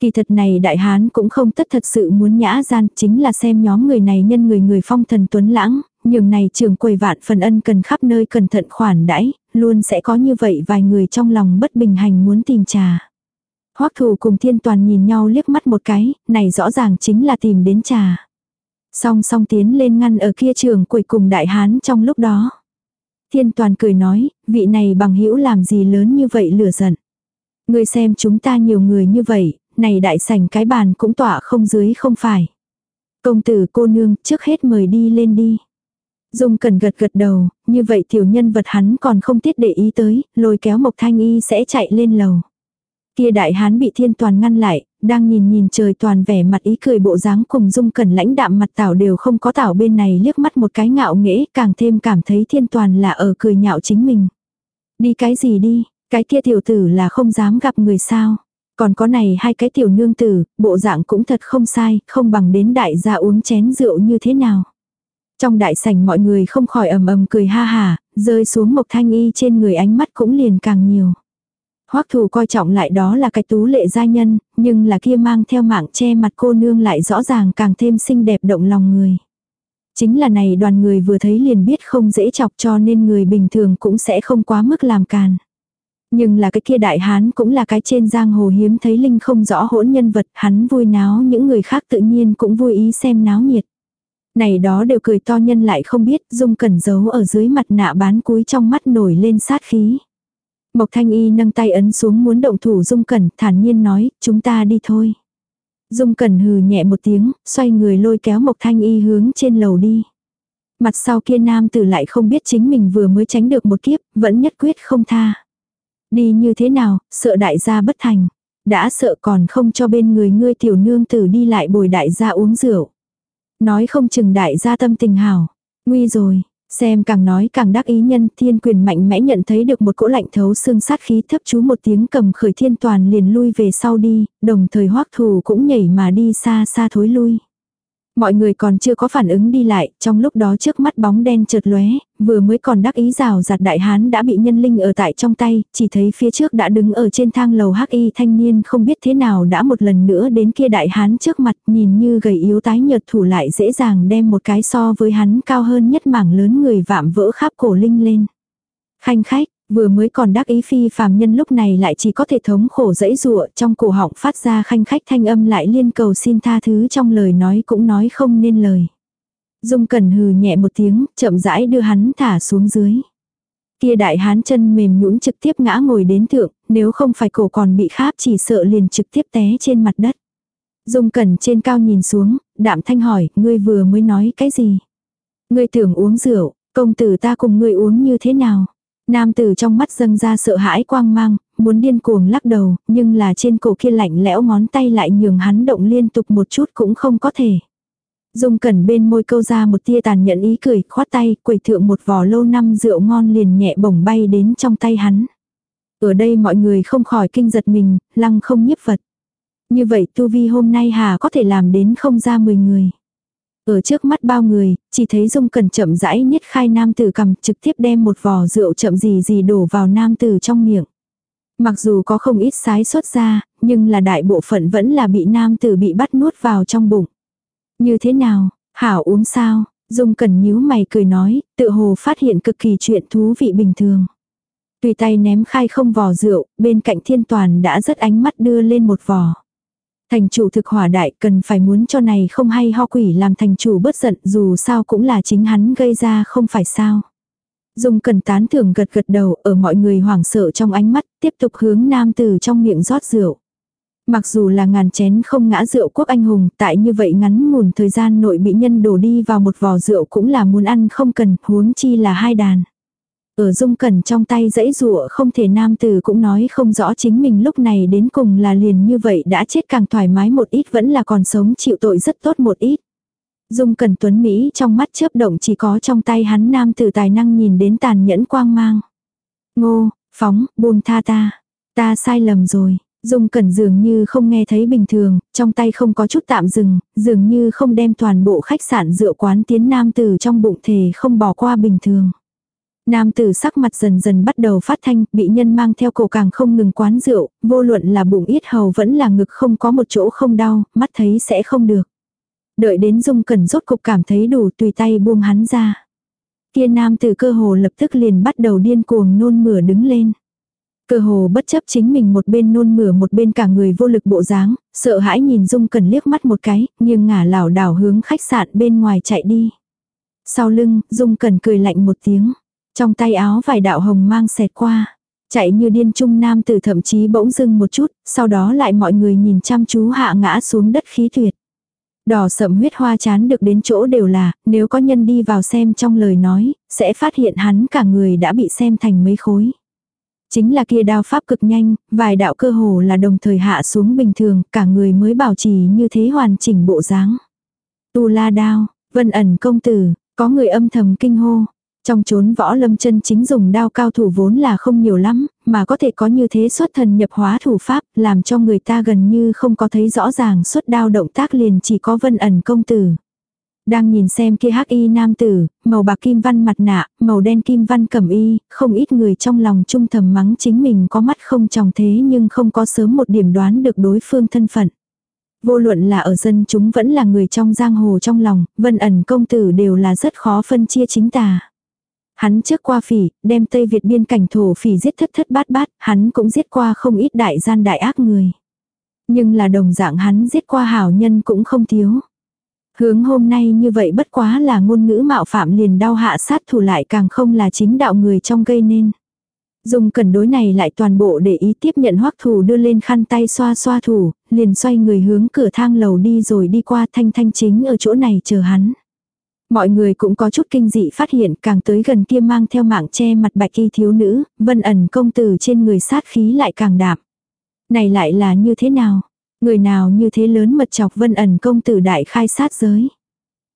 Kỳ thật này đại hán cũng không tất thật sự muốn nhã gian, chính là xem nhóm người này nhân người người phong thần tuấn lãng, nhường này trường quầy vạn phần ân cần khắp nơi cẩn thận khoản đãi, luôn sẽ có như vậy vài người trong lòng bất bình hành muốn tìm trà. Hoắc Thủ cùng thiên toàn nhìn nhau liếc mắt một cái, này rõ ràng chính là tìm đến trà. Song song tiến lên ngăn ở kia trường quầy cùng đại hán trong lúc đó. Thiên toàn cười nói, vị này bằng hữu làm gì lớn như vậy lửa giận. Người xem chúng ta nhiều người như vậy, này đại sảnh cái bàn cũng tỏa không dưới không phải. Công tử cô nương trước hết mời đi lên đi. Dung cần gật gật đầu, như vậy tiểu nhân vật hắn còn không tiết để ý tới, lôi kéo Mộc Thanh Y sẽ chạy lên lầu. Kia đại hán bị thiên toàn ngăn lại, đang nhìn nhìn trời toàn vẻ mặt ý cười bộ dáng cùng dung cẩn lãnh đạm mặt tảo đều không có tảo bên này liếc mắt một cái ngạo nghễ càng thêm cảm thấy thiên toàn là ở cười nhạo chính mình. Đi cái gì đi, cái kia tiểu tử là không dám gặp người sao. Còn có này hai cái tiểu nương tử, bộ dạng cũng thật không sai, không bằng đến đại gia uống chén rượu như thế nào. Trong đại sảnh mọi người không khỏi ầm ầm cười ha hà, rơi xuống một thanh y trên người ánh mắt cũng liền càng nhiều. Hoắc thù coi trọng lại đó là cái tú lệ gia nhân, nhưng là kia mang theo mạng che mặt cô nương lại rõ ràng càng thêm xinh đẹp động lòng người. Chính là này đoàn người vừa thấy liền biết không dễ chọc cho nên người bình thường cũng sẽ không quá mức làm càn. Nhưng là cái kia đại hán cũng là cái trên giang hồ hiếm thấy linh không rõ hỗn nhân vật, hắn vui náo những người khác tự nhiên cũng vui ý xem náo nhiệt. Này đó đều cười to nhân lại không biết, dung cẩn giấu ở dưới mặt nạ bán cúi trong mắt nổi lên sát khí. Mộc thanh y nâng tay ấn xuống muốn động thủ dung cẩn, thản nhiên nói, chúng ta đi thôi. Dung cẩn hừ nhẹ một tiếng, xoay người lôi kéo mộc thanh y hướng trên lầu đi. Mặt sau kia nam tử lại không biết chính mình vừa mới tránh được một kiếp, vẫn nhất quyết không tha. Đi như thế nào, sợ đại gia bất thành. Đã sợ còn không cho bên người ngươi tiểu nương tử đi lại bồi đại gia uống rượu. Nói không chừng đại gia tâm tình hảo. Nguy rồi, xem càng nói càng đắc ý nhân thiên quyền mạnh mẽ nhận thấy được một cỗ lạnh thấu xương sát khí thấp chú một tiếng cầm khởi thiên toàn liền lui về sau đi, đồng thời hoắc thù cũng nhảy mà đi xa xa thối lui. Mọi người còn chưa có phản ứng đi lại, trong lúc đó trước mắt bóng đen chợt lóe, vừa mới còn đắc ý rào giặt đại hán đã bị nhân linh ở tại trong tay, chỉ thấy phía trước đã đứng ở trên thang lầu hắc y thanh niên không biết thế nào đã một lần nữa đến kia đại hán trước mặt nhìn như gầy yếu tái nhợt thủ lại dễ dàng đem một cái so với hắn cao hơn nhất mảng lớn người vạm vỡ khắp cổ linh lên. Khanh khách, Vừa mới còn đắc ý phi phàm nhân lúc này lại chỉ có thể thống khổ dẫy dụa trong cổ họng phát ra khanh khách thanh âm lại liên cầu xin tha thứ trong lời nói cũng nói không nên lời. Dung cẩn hừ nhẹ một tiếng, chậm rãi đưa hắn thả xuống dưới. Kia đại hán chân mềm nhũn trực tiếp ngã ngồi đến thượng, nếu không phải cổ còn bị kháp chỉ sợ liền trực tiếp té trên mặt đất. Dung cẩn trên cao nhìn xuống, đạm thanh hỏi, ngươi vừa mới nói cái gì? Ngươi tưởng uống rượu, công tử ta cùng ngươi uống như thế nào? Nam tử trong mắt dâng ra sợ hãi quang mang, muốn điên cuồng lắc đầu, nhưng là trên cổ kia lạnh lẽo ngón tay lại nhường hắn động liên tục một chút cũng không có thể. Dung cẩn bên môi câu ra một tia tàn nhẫn ý cười, khoát tay, quầy thượng một vò lâu năm rượu ngon liền nhẹ bổng bay đến trong tay hắn. Ở đây mọi người không khỏi kinh giật mình, lăng không nhiếp vật. Như vậy tu vi hôm nay hà có thể làm đến không ra 10 người. Ở trước mắt bao người, chỉ thấy Dung Cần chậm rãi niết khai nam tử cầm trực tiếp đem một vò rượu chậm gì gì đổ vào nam tử trong miệng. Mặc dù có không ít sái xuất ra, nhưng là đại bộ phận vẫn là bị nam tử bị bắt nuốt vào trong bụng. Như thế nào, hảo uống sao, Dung Cẩn nhíu mày cười nói, tự hồ phát hiện cực kỳ chuyện thú vị bình thường. Tùy tay ném khai không vò rượu, bên cạnh thiên toàn đã rất ánh mắt đưa lên một vò. Thành chủ thực hỏa đại cần phải muốn cho này không hay ho quỷ làm thành chủ bất giận dù sao cũng là chính hắn gây ra không phải sao. Dung cần tán thưởng gật gật đầu ở mọi người hoảng sợ trong ánh mắt tiếp tục hướng nam từ trong miệng rót rượu. Mặc dù là ngàn chén không ngã rượu quốc anh hùng, tại như vậy ngắn ngủn thời gian nội bị nhân đổ đi vào một vò rượu cũng là muốn ăn không cần, huống chi là hai đàn. Ở dung cẩn trong tay dãy rụa không thể nam tử cũng nói không rõ chính mình lúc này đến cùng là liền như vậy đã chết càng thoải mái một ít vẫn là còn sống chịu tội rất tốt một ít. Dung cẩn tuấn Mỹ trong mắt chớp động chỉ có trong tay hắn nam tử tài năng nhìn đến tàn nhẫn quang mang. Ngô, phóng, buông tha ta. Ta sai lầm rồi. Dung Cẩn dường như không nghe thấy bình thường, trong tay không có chút tạm dừng, dường như không đem toàn bộ khách sạn rượu quán tiến nam tử trong bụng thể không bỏ qua bình thường. Nam tử sắc mặt dần dần bắt đầu phát thanh, bị nhân mang theo cổ càng không ngừng quán rượu, vô luận là bụng yết hầu vẫn là ngực không có một chỗ không đau, mắt thấy sẽ không được. Đợi đến Dung Cẩn rốt cục cảm thấy đủ tùy tay buông hắn ra. Kia nam tử cơ hồ lập tức liền bắt đầu điên cuồng nôn mửa đứng lên. Cơ hồ bất chấp chính mình một bên nôn mửa một bên cả người vô lực bộ dáng, sợ hãi nhìn Dung Cẩn liếc mắt một cái, nhưng ngả lảo đảo hướng khách sạn bên ngoài chạy đi. Sau lưng, Dung Cẩn cười lạnh một tiếng. Trong tay áo vài đạo hồng mang xẹt qua. Chạy như điên trung nam tử thậm chí bỗng dưng một chút, sau đó lại mọi người nhìn chăm chú hạ ngã xuống đất khí tuyệt. Đỏ sậm huyết hoa chán được đến chỗ đều là, nếu có nhân đi vào xem trong lời nói, sẽ phát hiện hắn cả người đã bị xem thành mấy khối. Chính là kia đao pháp cực nhanh, vài đạo cơ hồ là đồng thời hạ xuống bình thường, cả người mới bảo trì như thế hoàn chỉnh bộ dáng. Tu la đao, vân ẩn công tử, có người âm thầm kinh hô. Trong chốn võ lâm chân chính dùng đao cao thủ vốn là không nhiều lắm, mà có thể có như thế xuất thần nhập hóa thủ pháp, làm cho người ta gần như không có thấy rõ ràng xuất đao động tác liền chỉ có vân ẩn công tử. Đang nhìn xem kia hắc y nam tử, màu bạc kim văn mặt nạ, màu đen kim văn cẩm y, không ít người trong lòng trung thầm mắng chính mình có mắt không tròng thế nhưng không có sớm một điểm đoán được đối phương thân phận. Vô luận là ở dân chúng vẫn là người trong giang hồ trong lòng, vân ẩn công tử đều là rất khó phân chia chính tà. Hắn trước qua phỉ, đem Tây Việt biên cảnh thổ phỉ giết thất thất bát bát, hắn cũng giết qua không ít đại gian đại ác người. Nhưng là đồng dạng hắn giết qua hảo nhân cũng không thiếu. Hướng hôm nay như vậy bất quá là ngôn ngữ mạo phạm liền đau hạ sát thủ lại càng không là chính đạo người trong gây nên. Dùng cần đối này lại toàn bộ để ý tiếp nhận hoắc thủ đưa lên khăn tay xoa xoa thủ, liền xoay người hướng cửa thang lầu đi rồi đi qua thanh thanh chính ở chỗ này chờ hắn. Mọi người cũng có chút kinh dị phát hiện càng tới gần kia mang theo mạng che mặt bạch y thiếu nữ, vân ẩn công tử trên người sát khí lại càng đạm. Này lại là như thế nào? Người nào như thế lớn mật chọc vân ẩn công tử đại khai sát giới.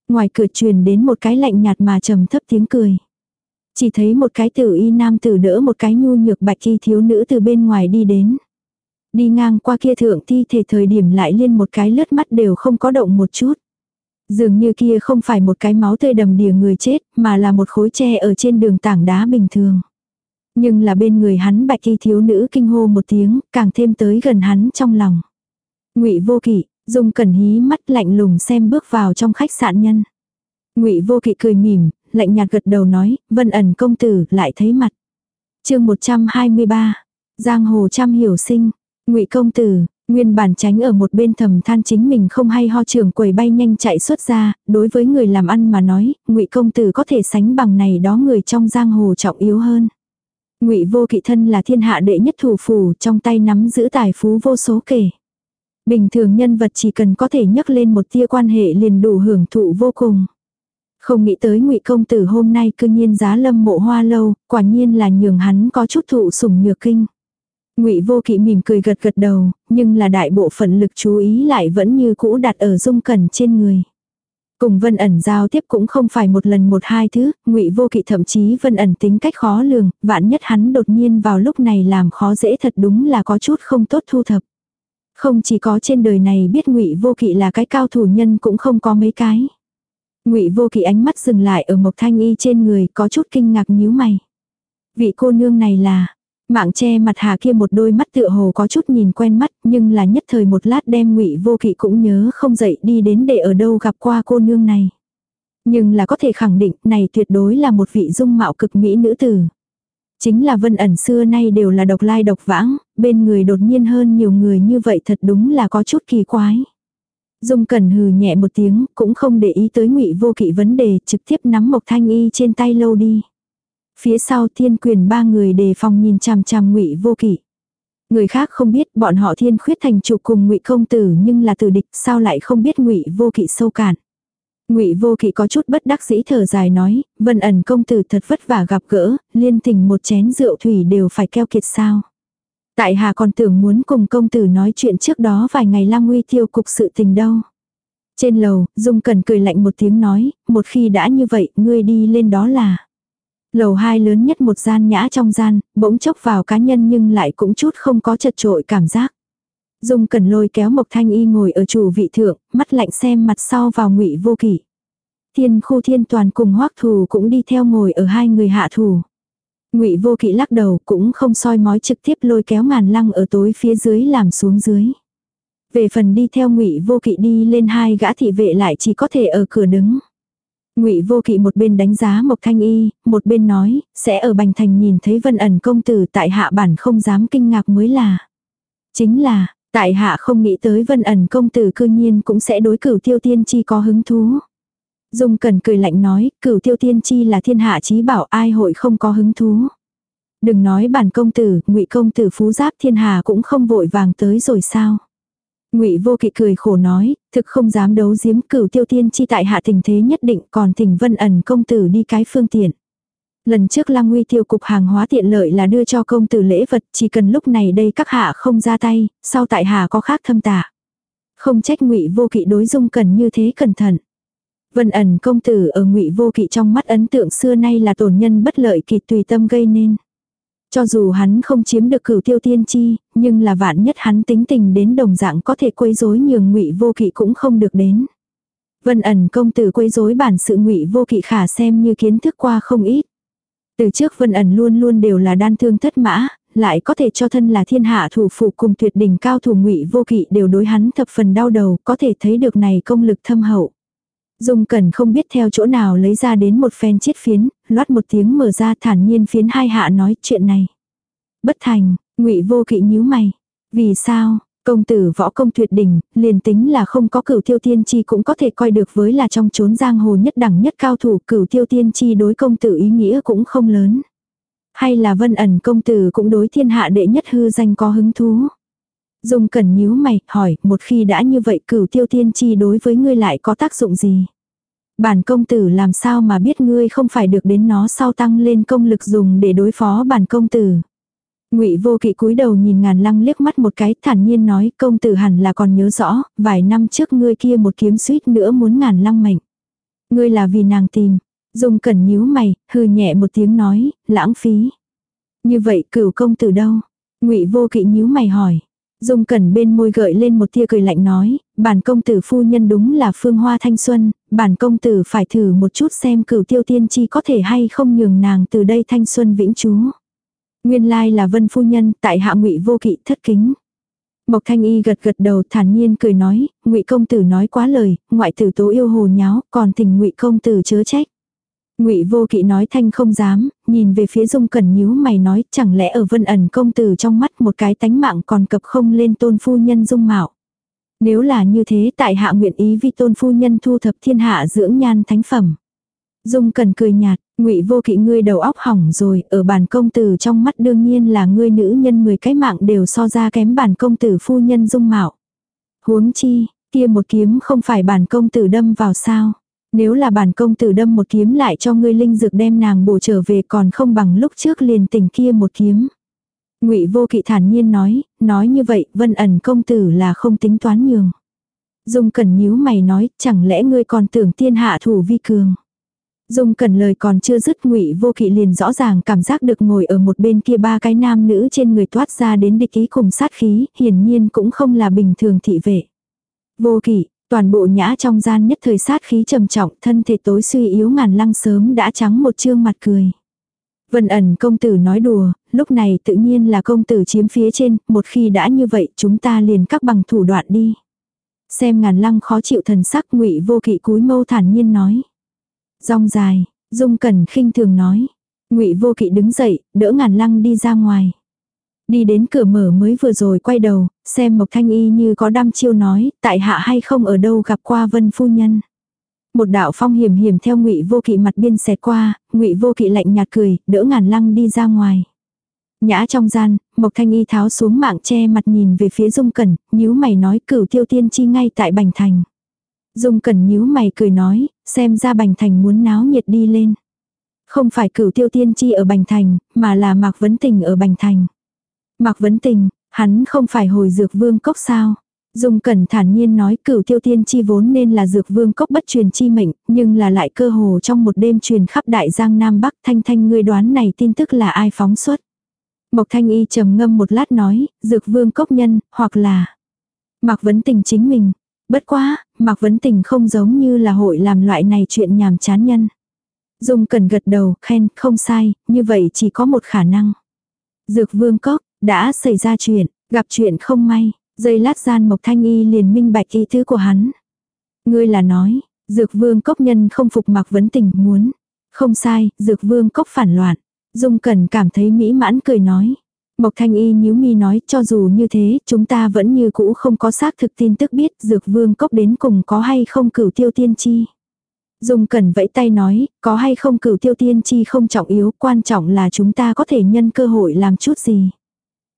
Ngoài cửa truyền đến một cái lạnh nhạt mà trầm thấp tiếng cười. Chỉ thấy một cái tử y nam tử đỡ một cái nhu nhược bạch y thiếu nữ từ bên ngoài đi đến. Đi ngang qua kia thượng thi thể thời điểm lại liên một cái lướt mắt đều không có động một chút. Dường như kia không phải một cái máu tươi đầm đìa người chết, mà là một khối tre ở trên đường tảng đá bình thường. Nhưng là bên người hắn bạch y thiếu nữ kinh hô một tiếng, càng thêm tới gần hắn trong lòng. Ngụy Vô Kỵ, Dung Cẩn hí mắt lạnh lùng xem bước vào trong khách sạn nhân. Ngụy Vô Kỵ cười mỉm, lạnh nhạt gật đầu nói, "Vân ẩn công tử lại thấy mặt." Chương 123. Giang hồ trăm hiểu sinh. Ngụy công tử, nguyên bản tránh ở một bên thầm than chính mình không hay ho trưởng quầy bay nhanh chạy xuất ra, đối với người làm ăn mà nói, Ngụy công tử có thể sánh bằng này đó người trong giang hồ trọng yếu hơn. Ngụy Vô Kỵ thân là thiên hạ đệ nhất thủ phủ, trong tay nắm giữ tài phú vô số kể. Bình thường nhân vật chỉ cần có thể nhắc lên một tia quan hệ liền đủ hưởng thụ vô cùng. Không nghĩ tới ngụy công tử hôm nay cư nhiên giá lâm mộ hoa lâu, quả nhiên là nhường hắn có chút thụ sủng nhược kinh. Ngụy Vô Kỵ mỉm cười gật gật đầu, nhưng là đại bộ phận lực chú ý lại vẫn như cũ đặt ở Dung Cẩn trên người. Cùng Vân ẩn giao tiếp cũng không phải một lần một hai thứ, Ngụy Vô Kỵ thậm chí Vân ẩn tính cách khó lường, vạn nhất hắn đột nhiên vào lúc này làm khó dễ thật đúng là có chút không tốt thu thập. Không chỉ có trên đời này biết ngụy Vô Kỵ là cái cao thủ nhân cũng không có mấy cái. Ngụy Vô Kỵ ánh mắt dừng lại ở Mộc Thanh Y trên người, có chút kinh ngạc nhíu mày. Vị cô nương này là Mạng che mặt hà kia một đôi mắt tựa hồ có chút nhìn quen mắt, nhưng là nhất thời một lát đem ngụy vô kỵ cũng nhớ không dậy đi đến để ở đâu gặp qua cô nương này. Nhưng là có thể khẳng định này tuyệt đối là một vị dung mạo cực mỹ nữ tử. Chính là vân ẩn xưa nay đều là độc lai độc vãng, bên người đột nhiên hơn nhiều người như vậy thật đúng là có chút kỳ quái. Dung Cẩn hừ nhẹ một tiếng, cũng không để ý tới ngụy vô kỵ vấn đề, trực tiếp nắm Mộc Thanh Y trên tay lâu đi. Phía sau thiên quyền ba người đề phòng nhìn chằm chằm ngụy vô kỵ. Người khác không biết bọn họ thiên khuyết thành chủ cùng ngụy công tử nhưng là tử địch sao lại không biết ngụy vô kỵ sâu cạn. Ngụy Vô Kỵ có chút bất đắc dĩ thở dài nói, Vân ẩn công tử thật vất vả gặp gỡ, liên tình một chén rượu thủy đều phải keo kiệt sao. Tại Hà còn tưởng muốn cùng công tử nói chuyện trước đó vài ngày lang nguy tiêu cục sự tình đâu. Trên lầu, Dung Cần cười lạnh một tiếng nói, một khi đã như vậy, ngươi đi lên đó là. Lầu hai lớn nhất một gian nhã trong gian, bỗng chốc vào cá nhân nhưng lại cũng chút không có chật trội cảm giác. Dung Cần lôi kéo Mộc Thanh Y ngồi ở chủ vị thượng, mắt lạnh xem mặt sau vào ngụy vô kỷ. Thiên khu thiên toàn cùng hoắc thù cũng đi theo ngồi ở hai người hạ thủ. Ngụy Vô Kỵ lắc đầu, cũng không soi mói trực tiếp lôi kéo ngàn lăng ở tối phía dưới làm xuống dưới. Về phần đi theo Ngụy Vô Kỵ đi lên hai gã thị vệ lại chỉ có thể ở cửa đứng. Ngụy Vô Kỵ một bên đánh giá Mộc Thanh Y, một bên nói, sẽ ở Bành Thành nhìn thấy Vân ẩn công tử tại hạ bản không dám kinh ngạc mới là. Chính là, tại hạ không nghĩ tới Vân ẩn công tử cư nhiên cũng sẽ đối cửu tiêu tiên chi có hứng thú. Dung Cần cười lạnh nói, cửu tiêu tiên chi là thiên hạ chí bảo ai hội không có hứng thú. Đừng nói bản công tử, ngụy công tử phú giáp thiên hà cũng không vội vàng tới rồi sao. Ngụy Vô Kỵ cười khổ nói, thực không dám đấu giếm cửu tiêu tiên chi tại hạ tình thế nhất định còn thỉnh vân ẩn công tử đi cái phương tiện. Lần trước Lăng Nguy tiêu cục hàng hóa tiện lợi là đưa cho công tử lễ vật, chỉ cần lúc này đây các hạ không ra tay, sau tại hạ có khác thâm tạ. Không trách Ngụy Vô Kỵ đối dung cần như thế cẩn thận. Vân ẩn công tử ở ngụy vô kỵ trong mắt ấn tượng xưa nay là tổn nhân bất lợi kỳ tùy tâm gây nên. Cho dù hắn không chiếm được cửu tiêu tiên chi, nhưng là vạn nhất hắn tính tình đến đồng dạng có thể quấy rối nhường ngụy vô kỵ cũng không được đến. Vân ẩn công tử quấy rối bản sự ngụy vô kỵ khả xem như kiến thức qua không ít. Từ trước vân ẩn luôn luôn đều là đan thương thất mã, lại có thể cho thân là thiên hạ thủ phụ cùng tuyệt đỉnh cao thủ ngụy vô kỵ đều đối hắn thập phần đau đầu, có thể thấy được này công lực thâm hậu. Dung Cẩn không biết theo chỗ nào lấy ra đến một phen chiết phiến, loát một tiếng mở ra thản nhiên phiến hai hạ nói chuyện này. Bất thành, ngụy vô kỵ nhíu mày. Vì sao, công tử võ công tuyệt đỉnh, liền tính là không có cửu tiêu tiên chi cũng có thể coi được với là trong chốn giang hồ nhất đẳng nhất cao thủ cửu tiêu tiên chi đối công tử ý nghĩa cũng không lớn. Hay là vân ẩn công tử cũng đối thiên hạ đệ nhất hư danh có hứng thú. Dung cẩn nhíu mày, hỏi, một khi đã như vậy cửu tiêu tiên chi đối với ngươi lại có tác dụng gì? Bản công tử làm sao mà biết ngươi không phải được đến nó sau tăng lên công lực dùng để đối phó bản công tử. Ngụy Vô Kỵ cúi đầu nhìn Ngàn Lăng liếc mắt một cái, thản nhiên nói, công tử hẳn là còn nhớ rõ, vài năm trước ngươi kia một kiếm suýt nữa muốn Ngàn Lăng mệnh. Ngươi là vì nàng tìm. Dung Cẩn nhíu mày, hừ nhẹ một tiếng nói, lãng phí. Như vậy, cửu công tử đâu? Ngụy Vô Kỵ nhíu mày hỏi. Dung Cẩn bên môi gợi lên một tia cười lạnh nói, bản công tử phu nhân đúng là phương hoa thanh xuân, bản công tử phải thử một chút xem cửu tiêu tiên chi có thể hay không nhường nàng từ đây thanh xuân vĩnh trú. Nguyên lai là vân phu nhân, tại hạ ngụy vô kỵ thất kính. Mộc thanh y gật gật đầu thản nhiên cười nói, ngụy công tử nói quá lời, ngoại tử tố yêu hồ nháo, còn tình ngụy công tử chớ trách. Ngụy Vô Kỵ nói thanh không dám, nhìn về phía Dung Cẩn nhíu mày nói, chẳng lẽ ở Vân ẩn công tử trong mắt một cái tánh mạng còn cập không lên tôn phu nhân Dung Mạo. Nếu là như thế tại hạ nguyện ý vì tôn phu nhân thu thập thiên hạ dưỡng nhan thánh phẩm. Dung Cẩn cười nhạt, Ngụy Vô Kỵ ngươi đầu óc hỏng rồi, ở bản công tử trong mắt đương nhiên là ngươi nữ nhân 10 cái mạng đều so ra kém bản công tử phu nhân Dung Mạo. Huống chi, kia một kiếm không phải bản công tử đâm vào sao? Nếu là bản công tử đâm một kiếm lại cho ngươi linh dược đem nàng bổ trở về còn không bằng lúc trước liền tỉnh kia một kiếm. Ngụy Vô Kỵ thản nhiên nói, nói như vậy, Vân ẩn công tử là không tính toán nhường. Dung Cẩn nhíu mày nói, chẳng lẽ ngươi còn tưởng tiên hạ thủ vi cường. Dung Cẩn lời còn chưa dứt Ngụy Vô Kỵ liền rõ ràng cảm giác được ngồi ở một bên kia ba cái nam nữ trên người toát ra đến địch ý cùng sát khí, hiển nhiên cũng không là bình thường thị vệ. Vô Kỵ, Toàn bộ nhã trong gian nhất thời sát khí trầm trọng, thân thể tối suy yếu ngàn lăng sớm đã trắng một trương mặt cười. Vân ẩn công tử nói đùa, lúc này tự nhiên là công tử chiếm phía trên, một khi đã như vậy chúng ta liền các bằng thủ đoạn đi. Xem ngàn lăng khó chịu thần sắc ngụy vô kỵ cúi mâu thản nhiên nói. Rong dài, dung cẩn khinh thường nói. ngụy vô kỵ đứng dậy, đỡ ngàn lăng đi ra ngoài. Đi đến cửa mở mới vừa rồi quay đầu, xem Mộc Thanh Y như có đam chiêu nói, tại hạ hay không ở đâu gặp qua vân phu nhân. Một đạo phong hiểm hiểm theo ngụy vô kỵ mặt biên xẹt qua, ngụy vô kỵ lạnh nhạt cười, đỡ ngàn lăng đi ra ngoài. Nhã trong gian, Mộc Thanh Y tháo xuống mạng che mặt nhìn về phía Dung Cẩn, nhíu mày nói cửu tiêu tiên chi ngay tại Bành Thành. Dung Cẩn nhíu mày cười nói, xem ra Bành Thành muốn náo nhiệt đi lên. Không phải cửu tiêu tiên chi ở Bành Thành, mà là Mạc Vấn Tình ở Bành Thành. Mạc Vấn Tình, hắn không phải hồi dược vương cốc sao. Dung Cẩn thản nhiên nói cửu tiêu tiên chi vốn nên là dược vương cốc bất truyền chi mệnh, nhưng là lại cơ hồ trong một đêm truyền khắp đại giang Nam Bắc thanh thanh ngươi đoán này tin tức là ai phóng xuất. Mộc thanh y trầm ngâm một lát nói, dược vương cốc nhân, hoặc là Mạc Vấn Tình chính mình. Bất quá, Mạc Vấn Tình không giống như là hội làm loại này chuyện nhàm chán nhân. Dung Cẩn gật đầu, khen, không sai, như vậy chỉ có một khả năng. Dược vương cốc, đã xảy ra chuyện, gặp chuyện không may. giây lát gian Mộc Thanh Y liền minh bạch ý thứ của hắn. Ngươi là nói, Dược Vương Cốc nhân không phục Mạc Vấn Tình muốn. Không sai, Dược Vương Cốc phản loạn. Dung Cẩn cảm thấy mỹ mãn cười nói. Mộc Thanh Y nhíu mi nói cho dù như thế chúng ta vẫn như cũ không có xác thực tin tức biết Dược Vương Cốc đến cùng có hay không cửu tiêu tiên chi. Dung Cẩn vẫy tay nói, có hay không cửu tiêu tiên chi không trọng yếu, quan trọng là chúng ta có thể nhân cơ hội làm chút gì.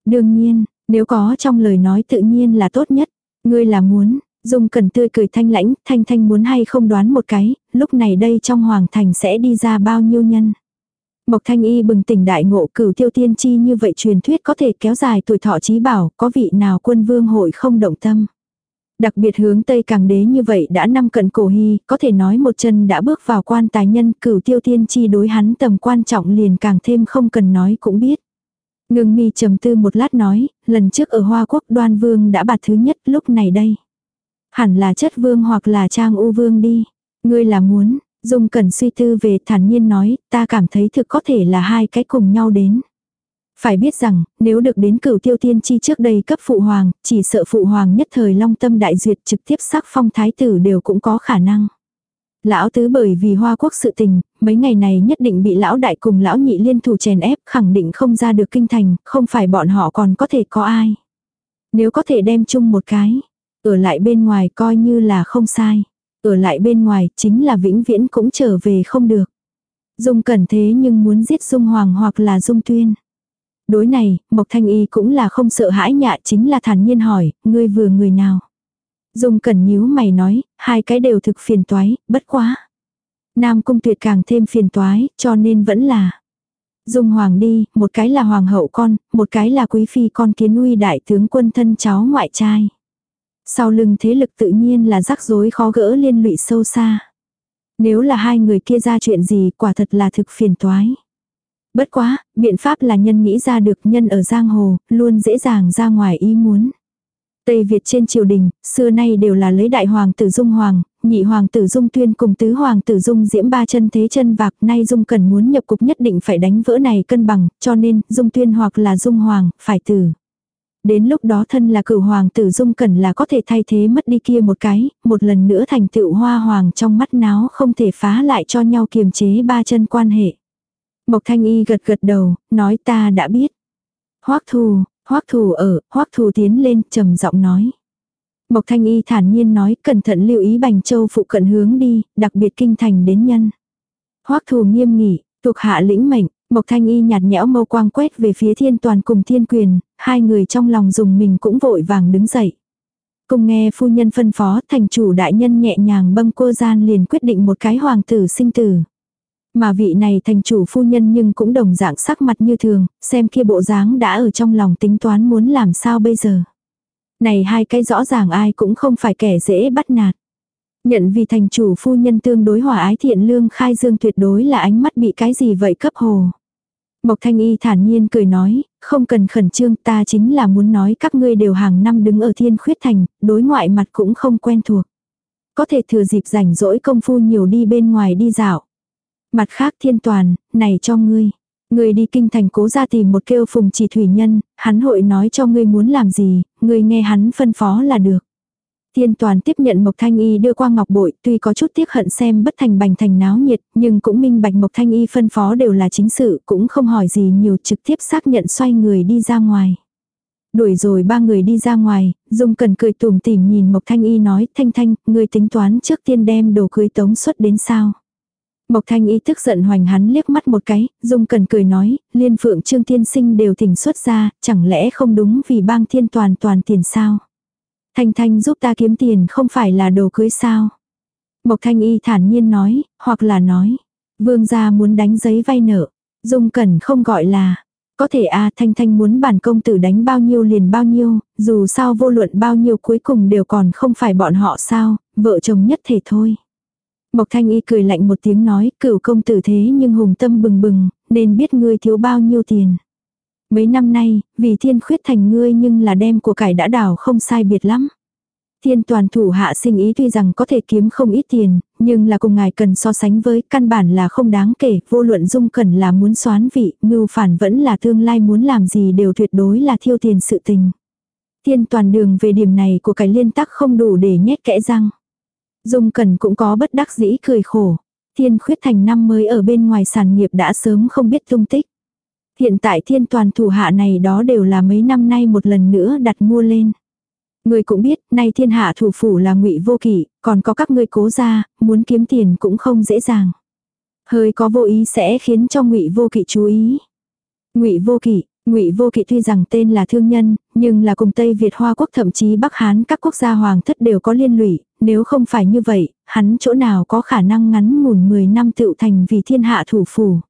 Đương nhiên, nếu có trong lời nói tự nhiên là tốt nhất. Ngươi là muốn, Dung Cẩn tươi cười thanh lãnh, thanh thanh muốn hay không đoán một cái, lúc này đây trong hoàng thành sẽ đi ra bao nhiêu nhân. Mộc Thanh Y bừng tỉnh đại ngộ cửu tiêu tiên chi như vậy truyền thuyết có thể kéo dài tuổi thọ trí bảo, có vị nào quân vương hội không động tâm. Đặc biệt hướng Tây Càng Đế như vậy đã năm cận cổ hy, có thể nói một chân đã bước vào quan tài nhân cửu tiêu tiên chi đối hắn tầm quan trọng liền càng thêm không cần nói cũng biết. Ngưng mi trầm tư một lát nói, lần trước ở Hoa Quốc đoan vương đã bạt thứ nhất lúc này đây. Hẳn là chất vương hoặc là trang u vương đi. Ngươi là muốn, Dung cần suy tư về thản nhiên nói, ta cảm thấy thực có thể là hai cái cùng nhau đến. Phải biết rằng, nếu được đến cửu tiêu tiên chi trước đây cấp phụ hoàng, chỉ sợ phụ hoàng nhất thời long tâm đại duyệt trực tiếp sắc phong thái tử đều cũng có khả năng. Lão tứ bởi vì hoa quốc sự tình, mấy ngày này nhất định bị lão đại cùng lão nhị liên thủ chèn ép khẳng định không ra được kinh thành, không phải bọn họ còn có thể có ai. Nếu có thể đem chung một cái, ở lại bên ngoài coi như là không sai. Ở lại bên ngoài chính là vĩnh viễn cũng trở về không được. Dung cẩn thế nhưng muốn giết Dung Hoàng hoặc là Dung Tuyên. Đối này, Mộc Thanh Y cũng là không sợ hãi nhạ chính là thản nhiên hỏi, ngươi vừa người nào. Dung cẩn nhíu mày nói, hai cái đều thực phiền toái, bất quá. Nam cung tuyệt càng thêm phiền toái, cho nên vẫn là. Dung hoàng đi, một cái là hoàng hậu con, một cái là quý phi con kiến uy đại tướng quân thân cháu ngoại trai. Sau lưng thế lực tự nhiên là rắc rối khó gỡ liên lụy sâu xa. Nếu là hai người kia ra chuyện gì quả thật là thực phiền toái. Bất quá, biện pháp là nhân nghĩ ra được nhân ở giang hồ, luôn dễ dàng ra ngoài ý muốn. Tây Việt trên triều đình, xưa nay đều là lấy đại hoàng tử dung hoàng, nhị hoàng tử dung tuyên cùng tứ hoàng tử dung diễm ba chân thế chân vạc, nay dung cần muốn nhập cục nhất định phải đánh vỡ này cân bằng, cho nên dung tuyên hoặc là dung hoàng, phải tử. Đến lúc đó thân là cửu hoàng tử dung cần là có thể thay thế mất đi kia một cái, một lần nữa thành tựu hoa hoàng trong mắt náo không thể phá lại cho nhau kiềm chế ba chân quan hệ. Mộc thanh y gật gật đầu, nói ta đã biết. Hoắc thù, Hoắc thù ở, Hoắc thù tiến lên, trầm giọng nói. Mộc Thanh Y thản nhiên nói, cẩn thận lưu ý Bành Châu phụ cận hướng đi, đặc biệt kinh thành đến nhân. Hoắc thù nghiêm nghị, thuộc hạ lĩnh mệnh, Mộc Thanh Y nhạt nhẽo mâu quang quét về phía thiên toàn cùng thiên quyền, hai người trong lòng dùng mình cũng vội vàng đứng dậy. Cùng nghe phu nhân phân phó, thành chủ đại nhân nhẹ nhàng bâng cô gian liền quyết định một cái hoàng tử sinh tử. Mà vị này thành chủ phu nhân nhưng cũng đồng dạng sắc mặt như thường, xem kia bộ dáng đã ở trong lòng tính toán muốn làm sao bây giờ. Này hai cái rõ ràng ai cũng không phải kẻ dễ bắt nạt. Nhận vì thành chủ phu nhân tương đối hòa ái thiện lương khai dương tuyệt đối là ánh mắt bị cái gì vậy cấp hồ. Mộc Thanh Y thản nhiên cười nói, không cần khẩn trương ta chính là muốn nói các ngươi đều hàng năm đứng ở thiên khuyết thành, đối ngoại mặt cũng không quen thuộc. Có thể thừa dịp rảnh rỗi công phu nhiều đi bên ngoài đi dạo. Mặt khác thiên toàn, này cho ngươi. Ngươi đi kinh thành cố ra tìm một kêu phùng chỉ thủy nhân, hắn hội nói cho ngươi muốn làm gì, ngươi nghe hắn phân phó là được. Thiên toàn tiếp nhận Mộc Thanh Y đưa qua ngọc bội, tuy có chút tiếc hận xem bất thành bành thành náo nhiệt, nhưng cũng minh bạch Mộc Thanh Y phân phó đều là chính sự, cũng không hỏi gì nhiều trực tiếp xác nhận xoay người đi ra ngoài. Đuổi rồi ba người đi ra ngoài, Dung Cần cười tùm tìm nhìn Mộc Thanh Y nói, Thanh Thanh, người tính toán trước tiên đem đồ cưới tống xuất đến sao. Mộc Thanh Y tức giận hoành hắn liếc mắt một cái, Dung Cần cười nói, liên phượng trương tiên sinh đều thỉnh xuất ra, chẳng lẽ không đúng vì bang thiên toàn toàn tiền sao. Thanh Thanh giúp ta kiếm tiền không phải là đồ cưới sao. Mộc Thanh Y thản nhiên nói, hoặc là nói, vương gia muốn đánh giấy vay nợ. Dung Cần không gọi là, có thể a Thanh Thanh muốn bản công tử đánh bao nhiêu liền bao nhiêu, dù sao vô luận bao nhiêu cuối cùng đều còn không phải bọn họ sao, vợ chồng nhất thể thôi. Mộc Thanh Y cười lạnh một tiếng nói, cửu công tử thế nhưng hùng tâm bừng bừng, nên biết ngươi thiếu bao nhiêu tiền. Mấy năm nay, vì thiên khuyết thành ngươi nhưng là đem của cải đã đảo không sai biệt lắm. Thiên toàn thủ hạ sinh ý tuy rằng có thể kiếm không ít tiền, nhưng là cùng ngài cần so sánh với căn bản là không đáng kể, vô luận dung cần là muốn xoán vị, mưu phản vẫn là tương lai muốn làm gì đều tuyệt đối là thiêu tiền sự tình. Thiên toàn đường về điểm này của cái liên tắc không đủ để nhét kẽ răng. Dung Cẩn cũng có bất đắc dĩ cười khổ. Thiên khuyết thành năm mới ở bên ngoài sản nghiệp đã sớm không biết tung tích. Hiện tại thiên toàn thủ hạ này đó đều là mấy năm nay một lần nữa đặt mua lên. Người cũng biết, nay thiên hạ thủ phủ là ngụy vô kỷ, còn có các ngươi cố ra, muốn kiếm tiền cũng không dễ dàng. Hơi có vô ý sẽ khiến cho ngụy vô kỷ chú ý. Ngụy vô kỷ, ngụy vô kỵ tuy rằng tên là thương nhân, nhưng là cùng Tây Việt Hoa quốc thậm chí Bắc Hán các quốc gia hoàng thất đều có liên lụy, nếu không phải như vậy, hắn chỗ nào có khả năng ngắn ngủn 10 năm tựu thành vì thiên hạ thủ phủ.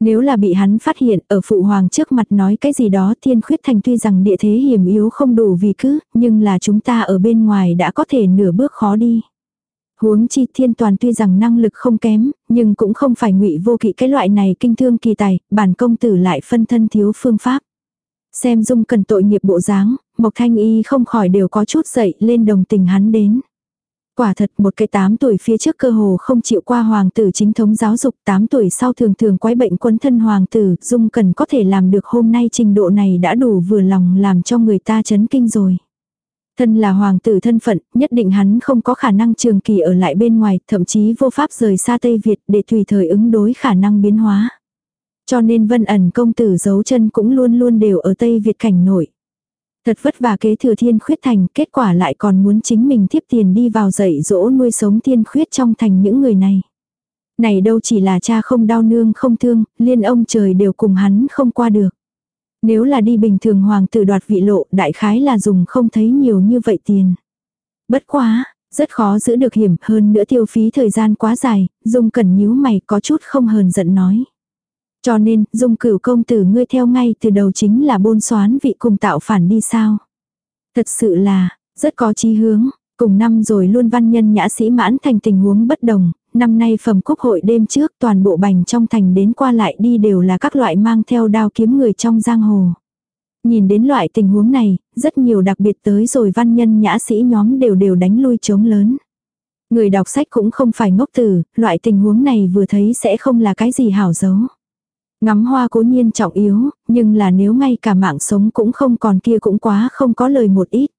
Nếu là bị hắn phát hiện ở phụ hoàng trước mặt nói cái gì đó thiên khuyết thành tuy rằng địa thế hiểm yếu không đủ vì cứ, nhưng là chúng ta ở bên ngoài đã có thể nửa bước khó đi. Huống chi thiên toàn tuy rằng năng lực không kém, nhưng cũng không phải ngụy vô kỵ cái loại này kinh thương kỳ tài, bản công tử lại phân thân thiếu phương pháp. Xem dung cần tội nghiệp bộ dáng, Mộc Thanh Y không khỏi đều có chút dậy lên đồng tình hắn đến. Quả thật một cái 8 tuổi phía trước cơ hồ không chịu qua hoàng tử chính thống giáo dục 8 tuổi sau thường thường quái bệnh quân thân hoàng tử, dung cần có thể làm được hôm nay trình độ này đã đủ vừa lòng làm cho người ta chấn kinh rồi. Thân là hoàng tử thân phận, nhất định hắn không có khả năng trường kỳ ở lại bên ngoài, thậm chí vô pháp rời xa Tây Việt để tùy thời ứng đối khả năng biến hóa. Cho nên vân ẩn công tử giấu chân cũng luôn luôn đều ở Tây Việt cảnh nổi. Thật vất vả kế thừa thiên khuyết thành, kết quả lại còn muốn chính mình tiếp tiền đi vào dạy dỗ nuôi sống thiên khuyết trong thành những người này. Này đâu chỉ là cha không đau nương không thương, liên ông trời đều cùng hắn không qua được. Nếu là đi bình thường hoàng tử đoạt vị lộ, đại khái là dùng không thấy nhiều như vậy tiền. Bất quá, rất khó giữ được hiểm hơn nữa tiêu phí thời gian quá dài, dung cần nhíu mày có chút không hờn giận nói. Cho nên, dung cửu công tử ngươi theo ngay từ đầu chính là bôn xoán vị cùng tạo phản đi sao. Thật sự là, rất có chí hướng, cùng năm rồi luôn văn nhân nhã sĩ mãn thành tình huống bất đồng, năm nay phẩm quốc hội đêm trước toàn bộ bành trong thành đến qua lại đi đều là các loại mang theo đao kiếm người trong giang hồ. Nhìn đến loại tình huống này, rất nhiều đặc biệt tới rồi văn nhân nhã sĩ nhóm đều đều đánh lui chống lớn. Người đọc sách cũng không phải ngốc tử, loại tình huống này vừa thấy sẽ không là cái gì hảo dấu. Ngắm hoa cố nhiên trọng yếu, nhưng là nếu ngay cả mạng sống cũng không còn kia cũng quá không có lời một ít.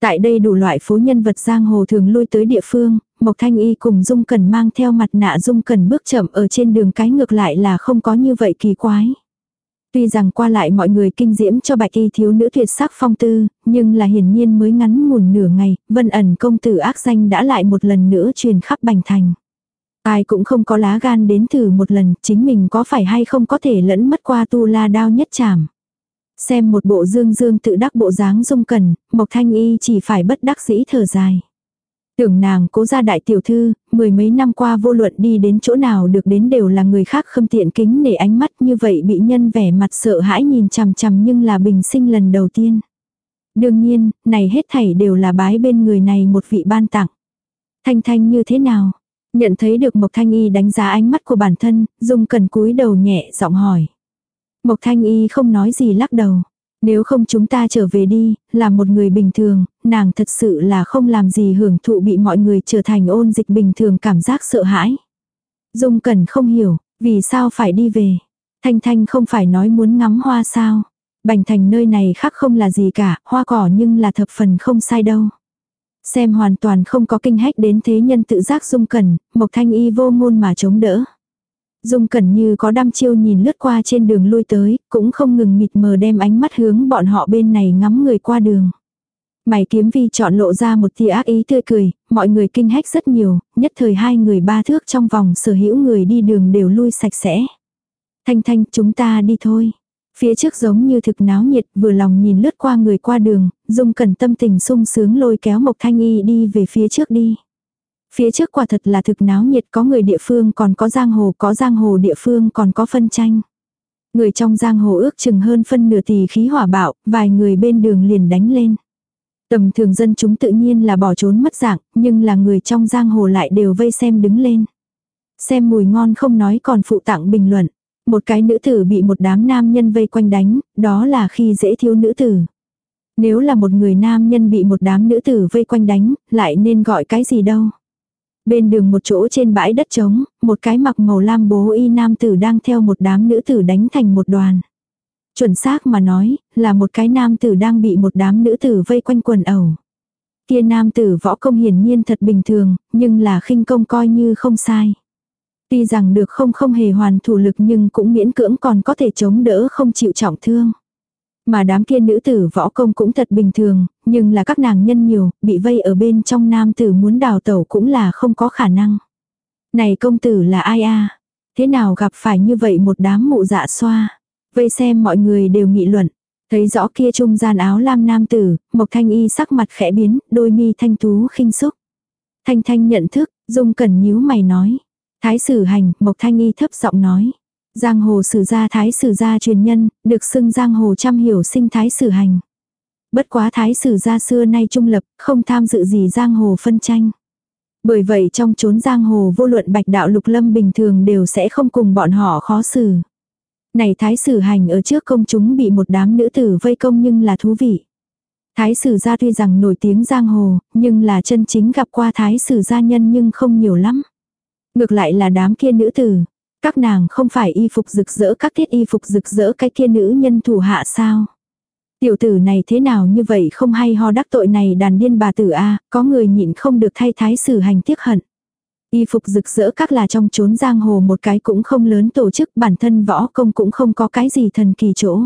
Tại đây đủ loại phố nhân vật giang hồ thường lui tới địa phương, Mộc Thanh Y cùng Dung Cần mang theo mặt nạ Dung Cần bước chậm ở trên đường cái ngược lại là không có như vậy kỳ quái. Tuy rằng qua lại mọi người kinh diễm cho bạch y thiếu nữ tuyệt sắc phong tư, nhưng là hiển nhiên mới ngắn ngủn nửa ngày, vân ẩn công tử ác danh đã lại một lần nữa truyền khắp bành thành. Ai cũng không có lá gan đến thử một lần, chính mình có phải hay không có thể lẫn mất qua tu la đao nhất chảm. Xem một bộ dương dương tự đắc bộ dáng dung cần, Mộc Thanh Y chỉ phải bất đắc dĩ thở dài. Tưởng nàng cố gia đại tiểu thư, mười mấy năm qua vô luận đi đến chỗ nào được đến đều là người khác khâm tiện kính nể ánh mắt như vậy bị nhân vẻ mặt sợ hãi nhìn chằm chằm nhưng là bình sinh lần đầu tiên. Đương nhiên, này hết thảy đều là bái bên người này một vị ban tặng. Thanh thanh như thế nào? Nhận thấy được Mộc Thanh Y đánh giá ánh mắt của bản thân, Dung cần cúi đầu nhẹ giọng hỏi. Mộc Thanh Y không nói gì lắc đầu. Nếu không chúng ta trở về đi, là một người bình thường, nàng thật sự là không làm gì hưởng thụ bị mọi người trở thành ôn dịch bình thường cảm giác sợ hãi. Dung cần không hiểu, vì sao phải đi về. Thanh Thanh không phải nói muốn ngắm hoa sao. Bành thành nơi này khác không là gì cả, hoa cỏ nhưng là thập phần không sai đâu. Xem hoàn toàn không có kinh hách đến thế nhân tự giác dung cẩn, Mộc Thanh Y vô ngôn mà chống đỡ. Dung cẩn như có đăm chiêu nhìn lướt qua trên đường lui tới, cũng không ngừng mịt mờ đem ánh mắt hướng bọn họ bên này ngắm người qua đường. Mày kiếm vi chọn lộ ra một tia ác ý tươi cười, mọi người kinh hách rất nhiều, nhất thời hai người ba thước trong vòng sở hữu người đi đường đều lui sạch sẽ. Thanh thanh chúng ta đi thôi. Phía trước giống như thực náo nhiệt vừa lòng nhìn lướt qua người qua đường, dung cẩn tâm tình sung sướng lôi kéo Mộc Thanh Y đi về phía trước đi. Phía trước quả thật là thực náo nhiệt có người địa phương còn có giang hồ có giang hồ địa phương còn có phân tranh. Người trong giang hồ ước chừng hơn phân nửa tỷ khí hỏa bạo, vài người bên đường liền đánh lên. Tầm thường dân chúng tự nhiên là bỏ trốn mất dạng, nhưng là người trong giang hồ lại đều vây xem đứng lên. Xem mùi ngon không nói còn phụ tặng bình luận. Một cái nữ tử bị một đám nam nhân vây quanh đánh, đó là khi dễ thiếu nữ tử. Nếu là một người nam nhân bị một đám nữ tử vây quanh đánh, lại nên gọi cái gì đâu. Bên đường một chỗ trên bãi đất trống, một cái mặc màu lam bố y nam tử đang theo một đám nữ tử đánh thành một đoàn. Chuẩn xác mà nói, là một cái nam tử đang bị một đám nữ tử vây quanh quần ẩu. Kia nam tử võ công hiển nhiên thật bình thường, nhưng là khinh công coi như không sai. Tuy rằng được không không hề hoàn thủ lực nhưng cũng miễn cưỡng còn có thể chống đỡ không chịu trọng thương. Mà đám kia nữ tử võ công cũng thật bình thường, nhưng là các nàng nhân nhiều, bị vây ở bên trong nam tử muốn đào tẩu cũng là không có khả năng. Này công tử là ai a Thế nào gặp phải như vậy một đám mụ dạ xoa? Vây xem mọi người đều nghị luận. Thấy rõ kia trung gian áo lam nam tử, Mộc Thanh Y sắc mặt khẽ biến, đôi mi thanh tú khinh xúc. Thanh Thanh nhận thức, Dung Cẩn nhíu mày nói. Thái sử hành, Mộc Thanh Y thấp giọng nói. Giang hồ sử gia thái sử gia truyền nhân, được xưng giang hồ trăm hiểu sinh thái sử hành. Bất quá thái sử gia xưa nay trung lập, không tham dự gì giang hồ phân tranh. Bởi vậy trong chốn giang hồ vô luận bạch đạo lục lâm bình thường đều sẽ không cùng bọn họ khó xử. Này thái sử hành ở trước công chúng bị một đám nữ tử vây công nhưng là thú vị. Thái sử gia tuy rằng nổi tiếng giang hồ, nhưng là chân chính gặp qua thái sử gia nhân nhưng không nhiều lắm. Ngược lại là đám kia nữ tử. Các nàng không phải y phục rực rỡ các tiết y phục rực rỡ cái kia nữ nhân thủ hạ sao. Tiểu tử này thế nào như vậy không hay ho đắc tội này đàn điên bà tử a, có người nhịn không được thay thái sử hành tiếc hận. Y phục rực rỡ các là trong chốn giang hồ một cái cũng không lớn tổ chức, bản thân võ công cũng không có cái gì thần kỳ chỗ.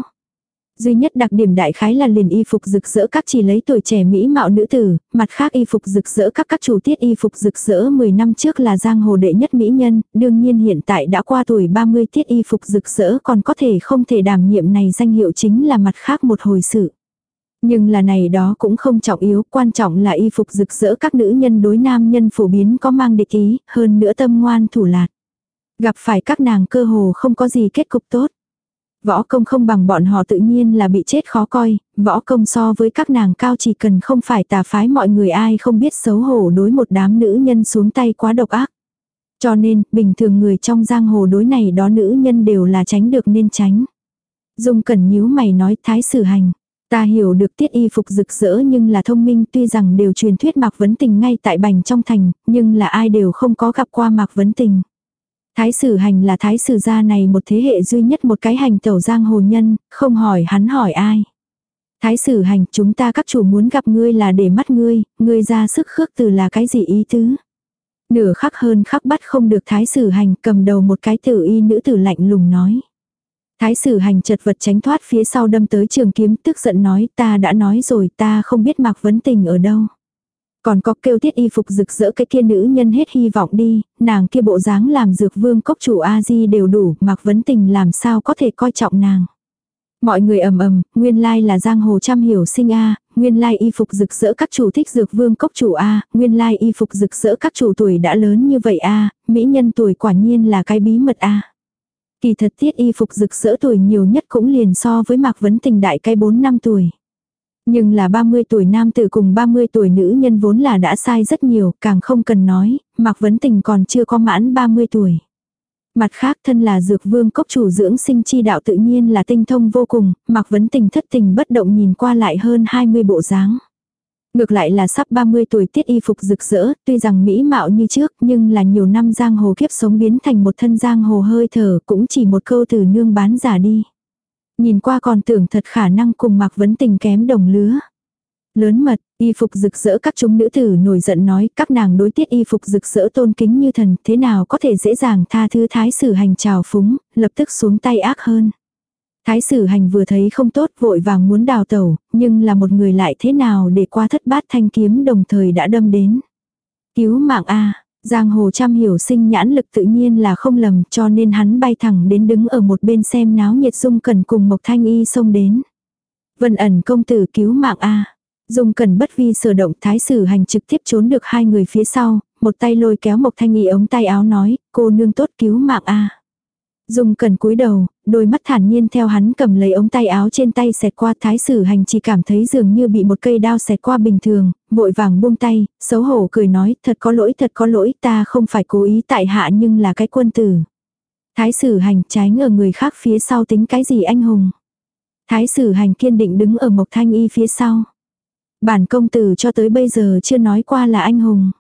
Duy nhất đặc điểm đại khái là liền y phục rực rỡ các chỉ lấy tuổi trẻ mỹ mạo nữ tử, mặt khác y phục rực rỡ các các chủ tiết y phục rực rỡ 10 năm trước là giang hồ đệ nhất mỹ nhân, đương nhiên hiện tại đã qua tuổi 30 tiết y phục rực rỡ còn có thể không thể đảm nhiệm này danh hiệu chính là mặt khác một hồi sự. Nhưng là này đó cũng không trọng yếu, quan trọng là y phục rực rỡ các nữ nhân đối nam nhân phổ biến có mang địch ý, hơn nữa tâm ngoan thủ lạt. Gặp phải các nàng cơ hồ không có gì kết cục tốt. Võ công không bằng bọn họ tự nhiên là bị chết khó coi, võ công so với các nàng cao chỉ cần không phải tà phái mọi người ai không biết xấu hổ đối một đám nữ nhân xuống tay quá độc ác. Cho nên, bình thường người trong giang hồ đối này đó nữ nhân đều là tránh được nên tránh. Dung cẩn nhíu mày nói thái sử hành. Ta hiểu được tiết y phục rực rỡ nhưng là thông minh tuy rằng đều truyền thuyết Mạc Vấn Tình ngay tại bành trong thành, nhưng là ai đều không có gặp qua Mạc Vấn Tình. Thái sử hành là thái sử gia này một thế hệ duy nhất một cái hành tẩu giang hồ nhân, không hỏi hắn hỏi ai. Thái sử hành chúng ta các chủ muốn gặp ngươi là để mắt ngươi, ngươi ra sức khước từ là cái gì ý tứ. Nửa khắc hơn khắc bắt không được thái sử hành cầm đầu một cái tử y nữ tử lạnh lùng nói. Thái sử hành chật vật tránh thoát phía sau đâm tới trường kiếm tức giận nói ta đã nói rồi ta không biết Mạc Vấn Tình ở đâu. Còn có kêu tiết y phục rực rỡ cái kia nữ nhân hết hy vọng đi, nàng kia bộ dáng làm dược vương cốc chủ A-di đều đủ, mặc Vấn Tình làm sao có thể coi trọng nàng. Mọi người ầm ầm, nguyên lai là giang hồ trăm hiểu sinh A, nguyên lai y phục rực rỡ các chủ thích dược vương cốc chủ A, nguyên lai y phục rực rỡ các chủ tuổi đã lớn như vậy A, mỹ nhân tuổi quả nhiên là cái bí mật A. Kỳ thật tiết y phục rực rỡ tuổi nhiều nhất cũng liền so với Mạc Vấn Tình đại cái 4 năm tuổi. Nhưng là 30 tuổi nam tử cùng 30 tuổi nữ nhân vốn là đã sai rất nhiều, càng không cần nói, Mạc Vấn Tình còn chưa có mãn 30 tuổi. Mặt khác thân là dược vương cốc chủ dưỡng sinh chi đạo tự nhiên là tinh thông vô cùng, Mạc Vấn Tình thất tình bất động nhìn qua lại hơn 20 bộ dáng. Ngược lại là sắp 30 tuổi tiết y phục rực rỡ, tuy rằng mỹ mạo như trước nhưng là nhiều năm giang hồ kiếp sống biến thành một thân giang hồ hơi thở cũng chỉ một câu từ nương bán giả đi. Nhìn qua còn tưởng thật khả năng cùng mặc vấn tình kém đồng lứa. Lớn mật, y phục rực rỡ các chúng nữ tử nổi giận nói các nàng đối tiết y phục rực rỡ tôn kính như thần thế nào có thể dễ dàng tha thứ thái sử hành trào phúng, lập tức xuống tay ác hơn. Thái sử hành vừa thấy không tốt vội vàng muốn đào tẩu, nhưng là một người lại thế nào để qua thất bát thanh kiếm đồng thời đã đâm đến. Cứu mạng A, Giang Hồ Trăm hiểu sinh nhãn lực tự nhiên là không lầm cho nên hắn bay thẳng đến đứng ở một bên xem náo nhiệt dung cần cùng Mộc Thanh Y xông đến. Vân ẩn công tử cứu mạng A. Dung cần bất vi sở động thái sử hành trực tiếp trốn được hai người phía sau, một tay lôi kéo Mộc Thanh Y ống tay áo nói, cô nương tốt cứu mạng A. Dung cần cúi đầu, đôi mắt thản nhiên theo hắn cầm lấy ống tay áo trên tay xẹt qua thái sử hành chỉ cảm thấy dường như bị một cây đao xẹt qua bình thường, vội vàng buông tay, xấu hổ cười nói thật có lỗi thật có lỗi ta không phải cố ý tại hạ nhưng là cái quân tử. Thái sử hành tránh ở người khác phía sau tính cái gì anh hùng. Thái sử hành kiên định đứng ở mộc thanh y phía sau. Bản công tử cho tới bây giờ chưa nói qua là anh hùng.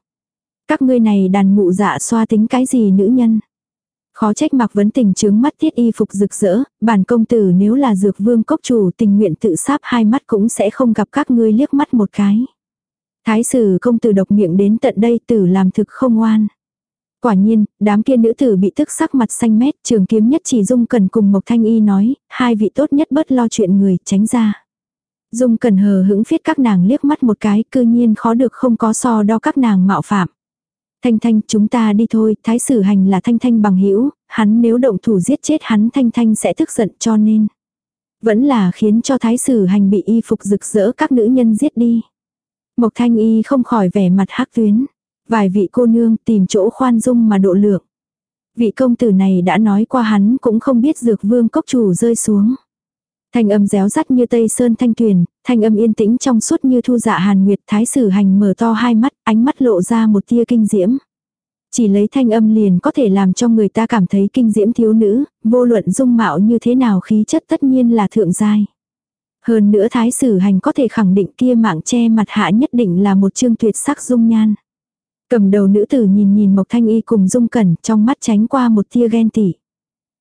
Các ngươi này đàn mụ dạ xoa tính cái gì nữ nhân. Khó trách mặc vấn tình chướng mắt thiết y phục rực rỡ, bản công tử nếu là dược vương cốc chủ tình nguyện tự sáp hai mắt cũng sẽ không gặp các ngươi liếc mắt một cái. Thái sử công tử độc miệng đến tận đây tử làm thực không oan. Quả nhiên, đám kia nữ tử bị tức sắc mặt xanh mét, trường kiếm nhất chỉ dung cần cùng Mộc Thanh Y nói, hai vị tốt nhất bớt lo chuyện người, tránh ra. Dung cần hờ hững phiết các nàng liếc mắt một cái, cư nhiên khó được không có so đo các nàng mạo phạm. Thanh Thanh, chúng ta đi thôi, thái sử hành là Thanh Thanh bằng hữu hắn nếu động thủ giết chết hắn Thanh Thanh sẽ tức giận cho nên. Vẫn là khiến cho thái sử hành bị y phục rực rỡ các nữ nhân giết đi. Mộc Thanh Y không khỏi vẻ mặt hắc tuyến. Vài vị cô nương tìm chỗ khoan dung mà độ lượng. Vị công tử này đã nói qua hắn cũng không biết dược vương cốc chủ rơi xuống. Thanh âm réo rắt như tây sơn thanh tuyền, thanh âm yên tĩnh trong suốt như thu dạ hàn nguyệt thái sử hành mở to hai mắt, ánh mắt lộ ra một tia kinh diễm. Chỉ lấy thanh âm liền có thể làm cho người ta cảm thấy kinh diễm thiếu nữ, vô luận dung mạo như thế nào khí chất tất nhiên là thượng giai. Hơn nữa thái sử hành có thể khẳng định kia mạng che mặt hạ nhất định là một chương tuyệt sắc dung nhan. Cầm đầu nữ tử nhìn nhìn Mộc Thanh Y cùng dung cẩn trong mắt tránh qua một tia ghen tỉ.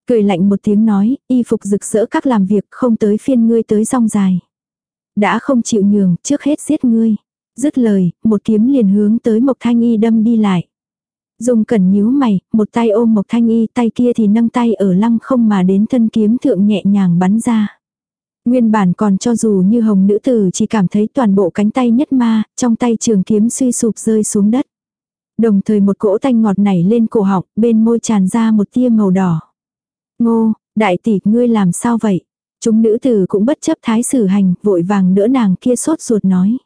Cười lạnh một tiếng nói, y phục rực rỡ các làm việc không tới phiên ngươi tới rong dài. Đã không chịu nhường, trước hết giết ngươi. Dứt lời, một kiếm liền hướng tới Mộc Thanh Y đâm đi lại. Dung cẩn nhíu mày, một tay ôm Mộc Thanh Y, tay kia thì nâng tay ở lăng không mà đến thân kiếm thượng nhẹ nhàng bắn ra. Nguyên bản còn cho dù như hồng nữ tử chỉ cảm thấy toàn bộ cánh tay nhất ma, trong tay trường kiếm suy sụp rơi xuống đất. Đồng thời một cỗ tanh ngọt nảy lên cổ họng, bên môi tràn ra một tia màu đỏ. Ngô, đại tỷ, ngươi làm sao vậy? Chúng nữ tử cũng bất chấp thái sử hành, vội vàng đỡ nàng kia sốt ruột nói.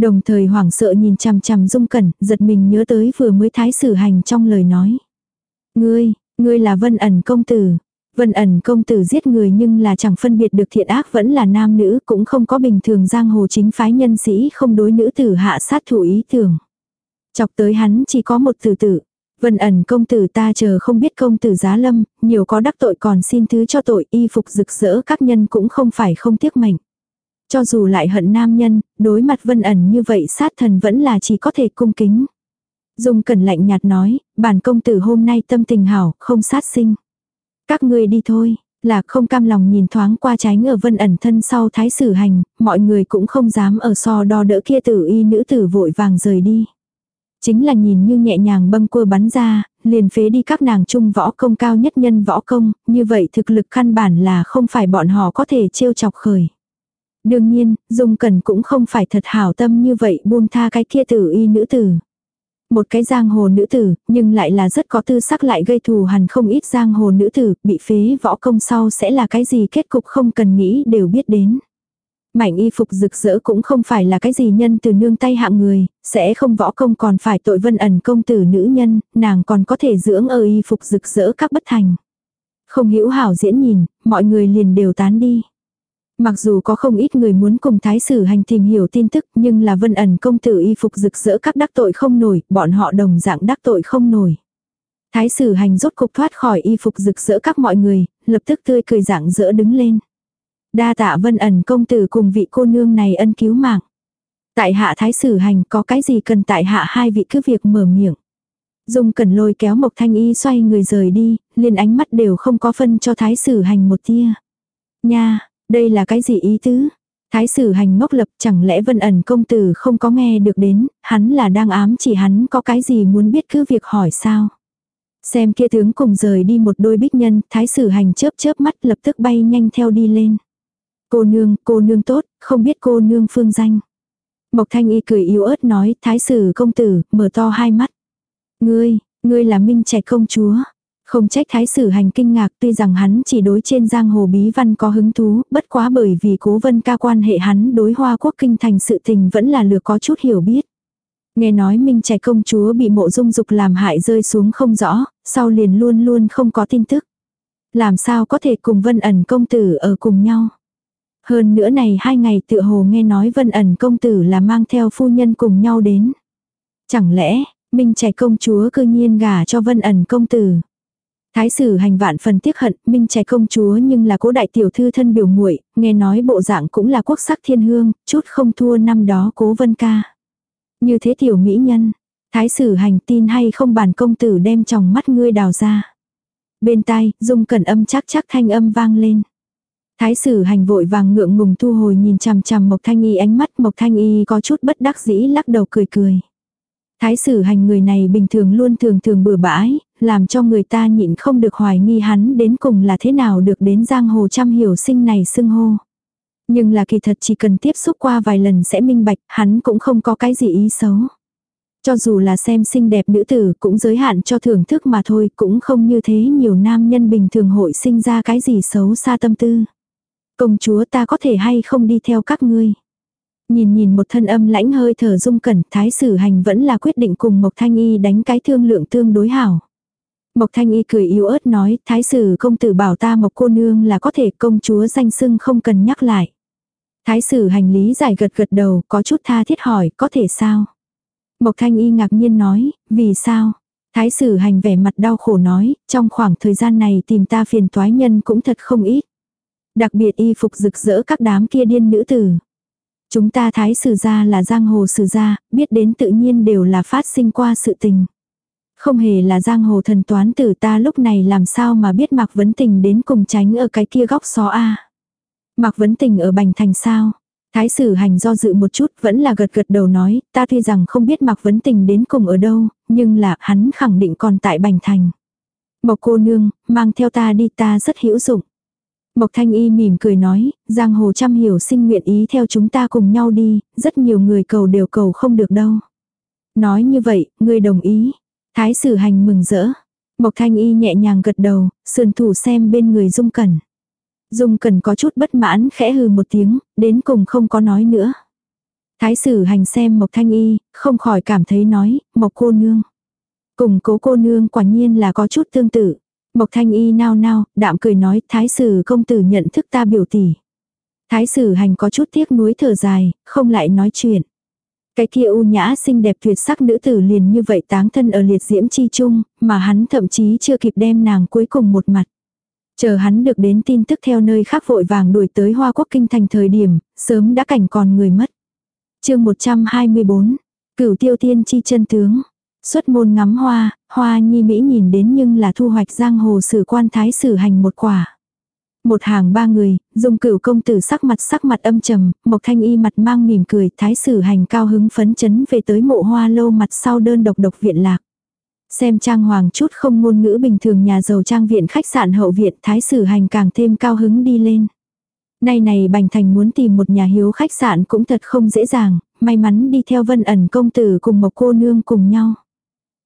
Đồng thời hoảng sợ nhìn chằm chằm dung cẩn, giật mình nhớ tới vừa mới thái sử hành trong lời nói. Ngươi, ngươi là vân ẩn công tử. Vân ẩn công tử giết người nhưng là chẳng phân biệt được thiện ác vẫn là nam nữ cũng không có bình thường giang hồ chính phái nhân sĩ không đối nữ tử hạ sát thủ ý tưởng. Chọc tới hắn chỉ có một tử tử, Vân ẩn công tử ta chờ không biết công tử giá lâm, nhiều có đắc tội còn xin thứ cho tội y phục rực rỡ các nhân cũng không phải không tiếc mệnh. Cho dù lại hận nam nhân, đối mặt vân ẩn như vậy sát thần vẫn là chỉ có thể cung kính. Dung cẩn lạnh nhạt nói, bản công tử hôm nay tâm tình hảo, không sát sinh. Các ngươi đi thôi, là không cam lòng nhìn thoáng qua tránh ở vân ẩn thân sau thái sử hành, mọi người cũng không dám ở so đo đỡ kia tử y nữ tử vội vàng rời đi. Chính là nhìn như nhẹ nhàng bâng quơ bắn ra, liền phế đi các nàng trung võ công cao nhất nhân võ công, như vậy thực lực căn bản là không phải bọn họ có thể trêu chọc khởi. Đương nhiên, Dung cần cũng không phải thật hảo tâm như vậy buông tha cái kia tử y nữ tử. Một cái giang hồ nữ tử, nhưng lại là rất có tư sắc lại gây thù hằn không ít giang hồ nữ tử, bị phế võ công sau sẽ là cái gì kết cục không cần nghĩ đều biết đến. Mảnh y phục rực rỡ cũng không phải là cái gì nhân từ nương tay hạng người, sẽ không võ công còn phải tội vân ẩn công tử nữ nhân, nàng còn có thể dưỡng ở y phục rực rỡ các bất thành. Không hiểu hảo diễn nhìn, mọi người liền đều tán đi. Mặc dù có không ít người muốn cùng thái sử hành tìm hiểu tin tức nhưng là vân ẩn công tử y phục rực rỡ các đắc tội không nổi, bọn họ đồng dạng đắc tội không nổi. Thái sử hành rốt cục thoát khỏi y phục rực rỡ các mọi người, lập tức tươi cười dạng dỡ đứng lên. Đa tạ vân ẩn công tử cùng vị cô nương này ân cứu mạng. Tại hạ thái sử hành có cái gì cần tại hạ hai vị cứ việc mở miệng. Dung cẩn lôi kéo Mộc Thanh Y xoay người rời đi, liền ánh mắt đều không có phân cho thái sử hành một tia. Nha, đây là cái gì ý tứ? Thái sử hành ngốc lập chẳng lẽ vân ẩn công tử không có nghe được đến, hắn là đang ám chỉ hắn có cái gì muốn biết cứ việc hỏi sao. Xem kia tướng cùng rời đi một đôi bích nhân, thái sử hành chớp chớp mắt lập tức bay nhanh theo đi lên. Cô nương, cô nương tốt, không biết cô nương phương danh. Mộc thanh y cười yếu ớt nói, thái sử công tử, mở to hai mắt. Ngươi, ngươi là minh trẻ công chúa. Không trách thái sử hành kinh ngạc tuy rằng hắn chỉ đối trên giang hồ bí văn có hứng thú, bất quá bởi vì cố vân ca quan hệ hắn đối hoa quốc kinh thành sự tình vẫn là lược có chút hiểu biết. Nghe nói minh trẻ công chúa bị mộ dung dục làm hại rơi xuống không rõ, sau liền luôn luôn không có tin tức. Làm sao có thể cùng vân ẩn công tử ở cùng nhau. Hơn nữa này hai ngày tựa hồ nghe nói vân ẩn công tử là mang theo phu nhân cùng nhau đến. Chẳng lẽ, minh trạch công chúa cư nhiên gả cho vân ẩn công tử. Thái sử hành vạn phần tiếc hận, minh trạch công chúa nhưng là cố đại tiểu thư thân biểu muội nghe nói bộ dạng cũng là quốc sắc thiên hương, chút không thua năm đó cố vân ca. Như thế tiểu mỹ nhân, thái sử hành tin hay không bản công tử đem tròng mắt ngươi đào ra. Bên tai, dung cẩn âm chắc chắc thanh âm vang lên. Thái sử hành vội vàng ngượng ngùng thu hồi nhìn chằm chằm Mộc Thanh Y ánh mắt Mộc Thanh Y có chút bất đắc dĩ lắc đầu cười cười. Thái sử hành người này bình thường luôn thường thường bừa bãi, làm cho người ta nhịn không được hoài nghi hắn đến cùng là thế nào được đến giang hồ trăm hiểu sinh này xưng hô. Nhưng là kỳ thật chỉ cần tiếp xúc qua vài lần sẽ minh bạch, hắn cũng không có cái gì ý xấu. Cho dù là xem xinh đẹp nữ tử cũng giới hạn cho thưởng thức mà thôi, cũng không như thế nhiều nam nhân bình thường hội sinh ra cái gì xấu xa tâm tư. Công chúa ta có thể hay không đi theo các ngươi. Nhìn nhìn một thân âm lãnh hơi thở dung cẩn, thái sử hành vẫn là quyết định cùng Mộc Thanh Y đánh cái thương lượng tương đối hảo. Mộc Thanh Y cười yếu ớt nói, thái sử công tử bảo ta Mộc cô nương là có thể công chúa danh sưng không cần nhắc lại. Thái sử hành lý giải gật gật đầu, có chút tha thiết hỏi, có thể sao? Mộc Thanh Y ngạc nhiên nói, vì sao? Thái sử hành vẻ mặt đau khổ nói, trong khoảng thời gian này tìm ta phiền toái nhân cũng thật không ít. Đặc biệt y phục rực rỡ các đám kia điên nữ tử. Chúng ta thái sử gia là giang hồ sử gia, biết đến tự nhiên đều là phát sinh qua sự tình. Không hề là giang hồ thần toán tử ta lúc này làm sao mà biết Mạc Vấn Tình đến cùng tránh ở cái kia góc xó A. Mạc Vấn Tình ở Bành Thành sao? Thái sử hành do dự một chút vẫn là gật gật đầu nói, ta tuy rằng không biết Mạc Vấn Tình đến cùng ở đâu, nhưng là hắn khẳng định còn tại Bành Thành. Mộc cô nương, mang theo ta đi ta rất hữu dụng. Mộc Thanh Y mỉm cười nói, Giang Hồ trăm hiểu sinh nguyện ý theo chúng ta cùng nhau đi, rất nhiều người cầu đều cầu không được đâu. Nói như vậy, ngươi đồng ý. Thái sử hành mừng rỡ. Mộc Thanh Y nhẹ nhàng gật đầu, sườn thủ xem bên người Dung Cẩn. Dung Cẩn có chút bất mãn khẽ hừ một tiếng, đến cùng không có nói nữa. Thái sử hành xem Mộc Thanh Y, không khỏi cảm thấy nói, Mộc cô nương. Cùng cố cô nương quả nhiên là có chút tương tự. Mộc thanh y nao nao, đạm cười nói, thái sử công tử nhận thức ta biểu tỷ. Thái sử hành có chút tiếc nuối thở dài, không lại nói chuyện. Cái kia u nhã xinh đẹp tuyệt sắc nữ tử liền như vậy táng thân ở liệt diễm chi chung, mà hắn thậm chí chưa kịp đem nàng cuối cùng một mặt. Chờ hắn được đến tin tức theo nơi khác vội vàng đuổi tới Hoa Quốc Kinh thành thời điểm, sớm đã cảnh còn người mất. chương 124, Cửu tiêu tiên chi chân tướng. Xuất môn ngắm hoa, hoa nhi Mỹ nhìn đến nhưng là thu hoạch giang hồ sử quan thái sử hành một quả. Một hàng ba người, dùng cửu công tử sắc mặt sắc mặt âm trầm, mộc thanh y mặt mang mỉm cười, thái sử hành cao hứng phấn chấn về tới mộ hoa lâu mặt sau đơn độc độc viện lạc. Xem trang hoàng chút không ngôn ngữ bình thường nhà giàu trang viện khách sạn hậu viện thái sử hành càng thêm cao hứng đi lên. Nay này Bành Thành muốn tìm một nhà hiếu khách sạn cũng thật không dễ dàng, may mắn đi theo vân ẩn công tử cùng một cô nương cùng nhau.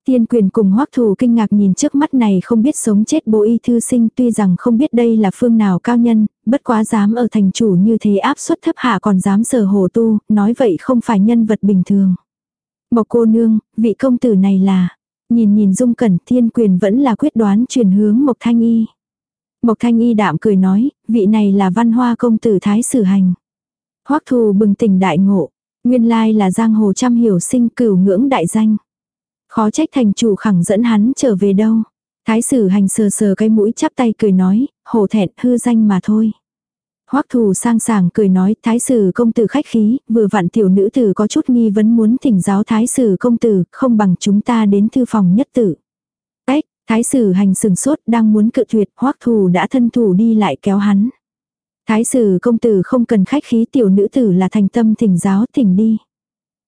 Tiên quyền cùng hoắc thù kinh ngạc nhìn trước mắt này không biết sống chết bộ y thư sinh tuy rằng không biết đây là phương nào cao nhân, bất quá dám ở thành chủ như thế áp suất thấp hạ còn dám sở hồ tu, nói vậy không phải nhân vật bình thường. Mộc cô nương, vị công tử này là, nhìn nhìn dung cẩn thiên quyền vẫn là quyết đoán truyền hướng Mộc Thanh Y. Mộc Thanh Y đạm cười nói, vị này là văn hoa công tử thái sử hành. Hoắc thù bừng tỉnh đại ngộ, nguyên lai là giang hồ trăm hiểu sinh cửu ngưỡng đại danh. Khó trách thành chủ khẳng dẫn hắn trở về đâu. Thái sử hành sờ sờ cái mũi chắp tay cười nói, hổ thẹn hư danh mà thôi. Hoắc thù sang sảng cười nói thái sử công tử khách khí, vừa vặn tiểu nữ tử có chút nghi vấn muốn thỉnh giáo thái sử công tử, không bằng chúng ta đến thư phòng nhất tử. Ếch, thái sử hành sừng sốt đang muốn cự tuyệt, Hoắc thù đã thân thủ đi lại kéo hắn. Thái sử công tử không cần khách khí tiểu nữ tử là thành tâm thỉnh giáo thỉnh đi.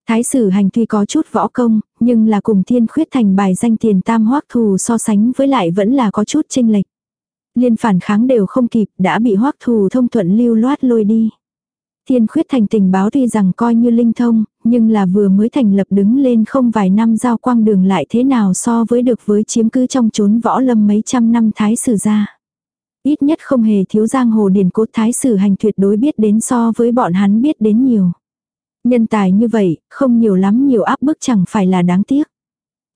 Thái sử hành tuy có chút võ công, nhưng là cùng thiên khuyết thành bài danh tiền tam hoắc thù so sánh với lại vẫn là có chút chênh lệch. Liên phản kháng đều không kịp đã bị hoắc thù thông thuận lưu loát lôi đi. Thiên khuyết thành tình báo tuy rằng coi như linh thông, nhưng là vừa mới thành lập đứng lên không vài năm giao quang đường lại thế nào so với được với chiếm cứ trong chốn võ lâm mấy trăm năm thái sử gia. Ít nhất không hề thiếu giang hồ điển cốt thái sử hành tuyệt đối biết đến so với bọn hắn biết đến nhiều. Nhân tài như vậy, không nhiều lắm nhiều áp bức chẳng phải là đáng tiếc.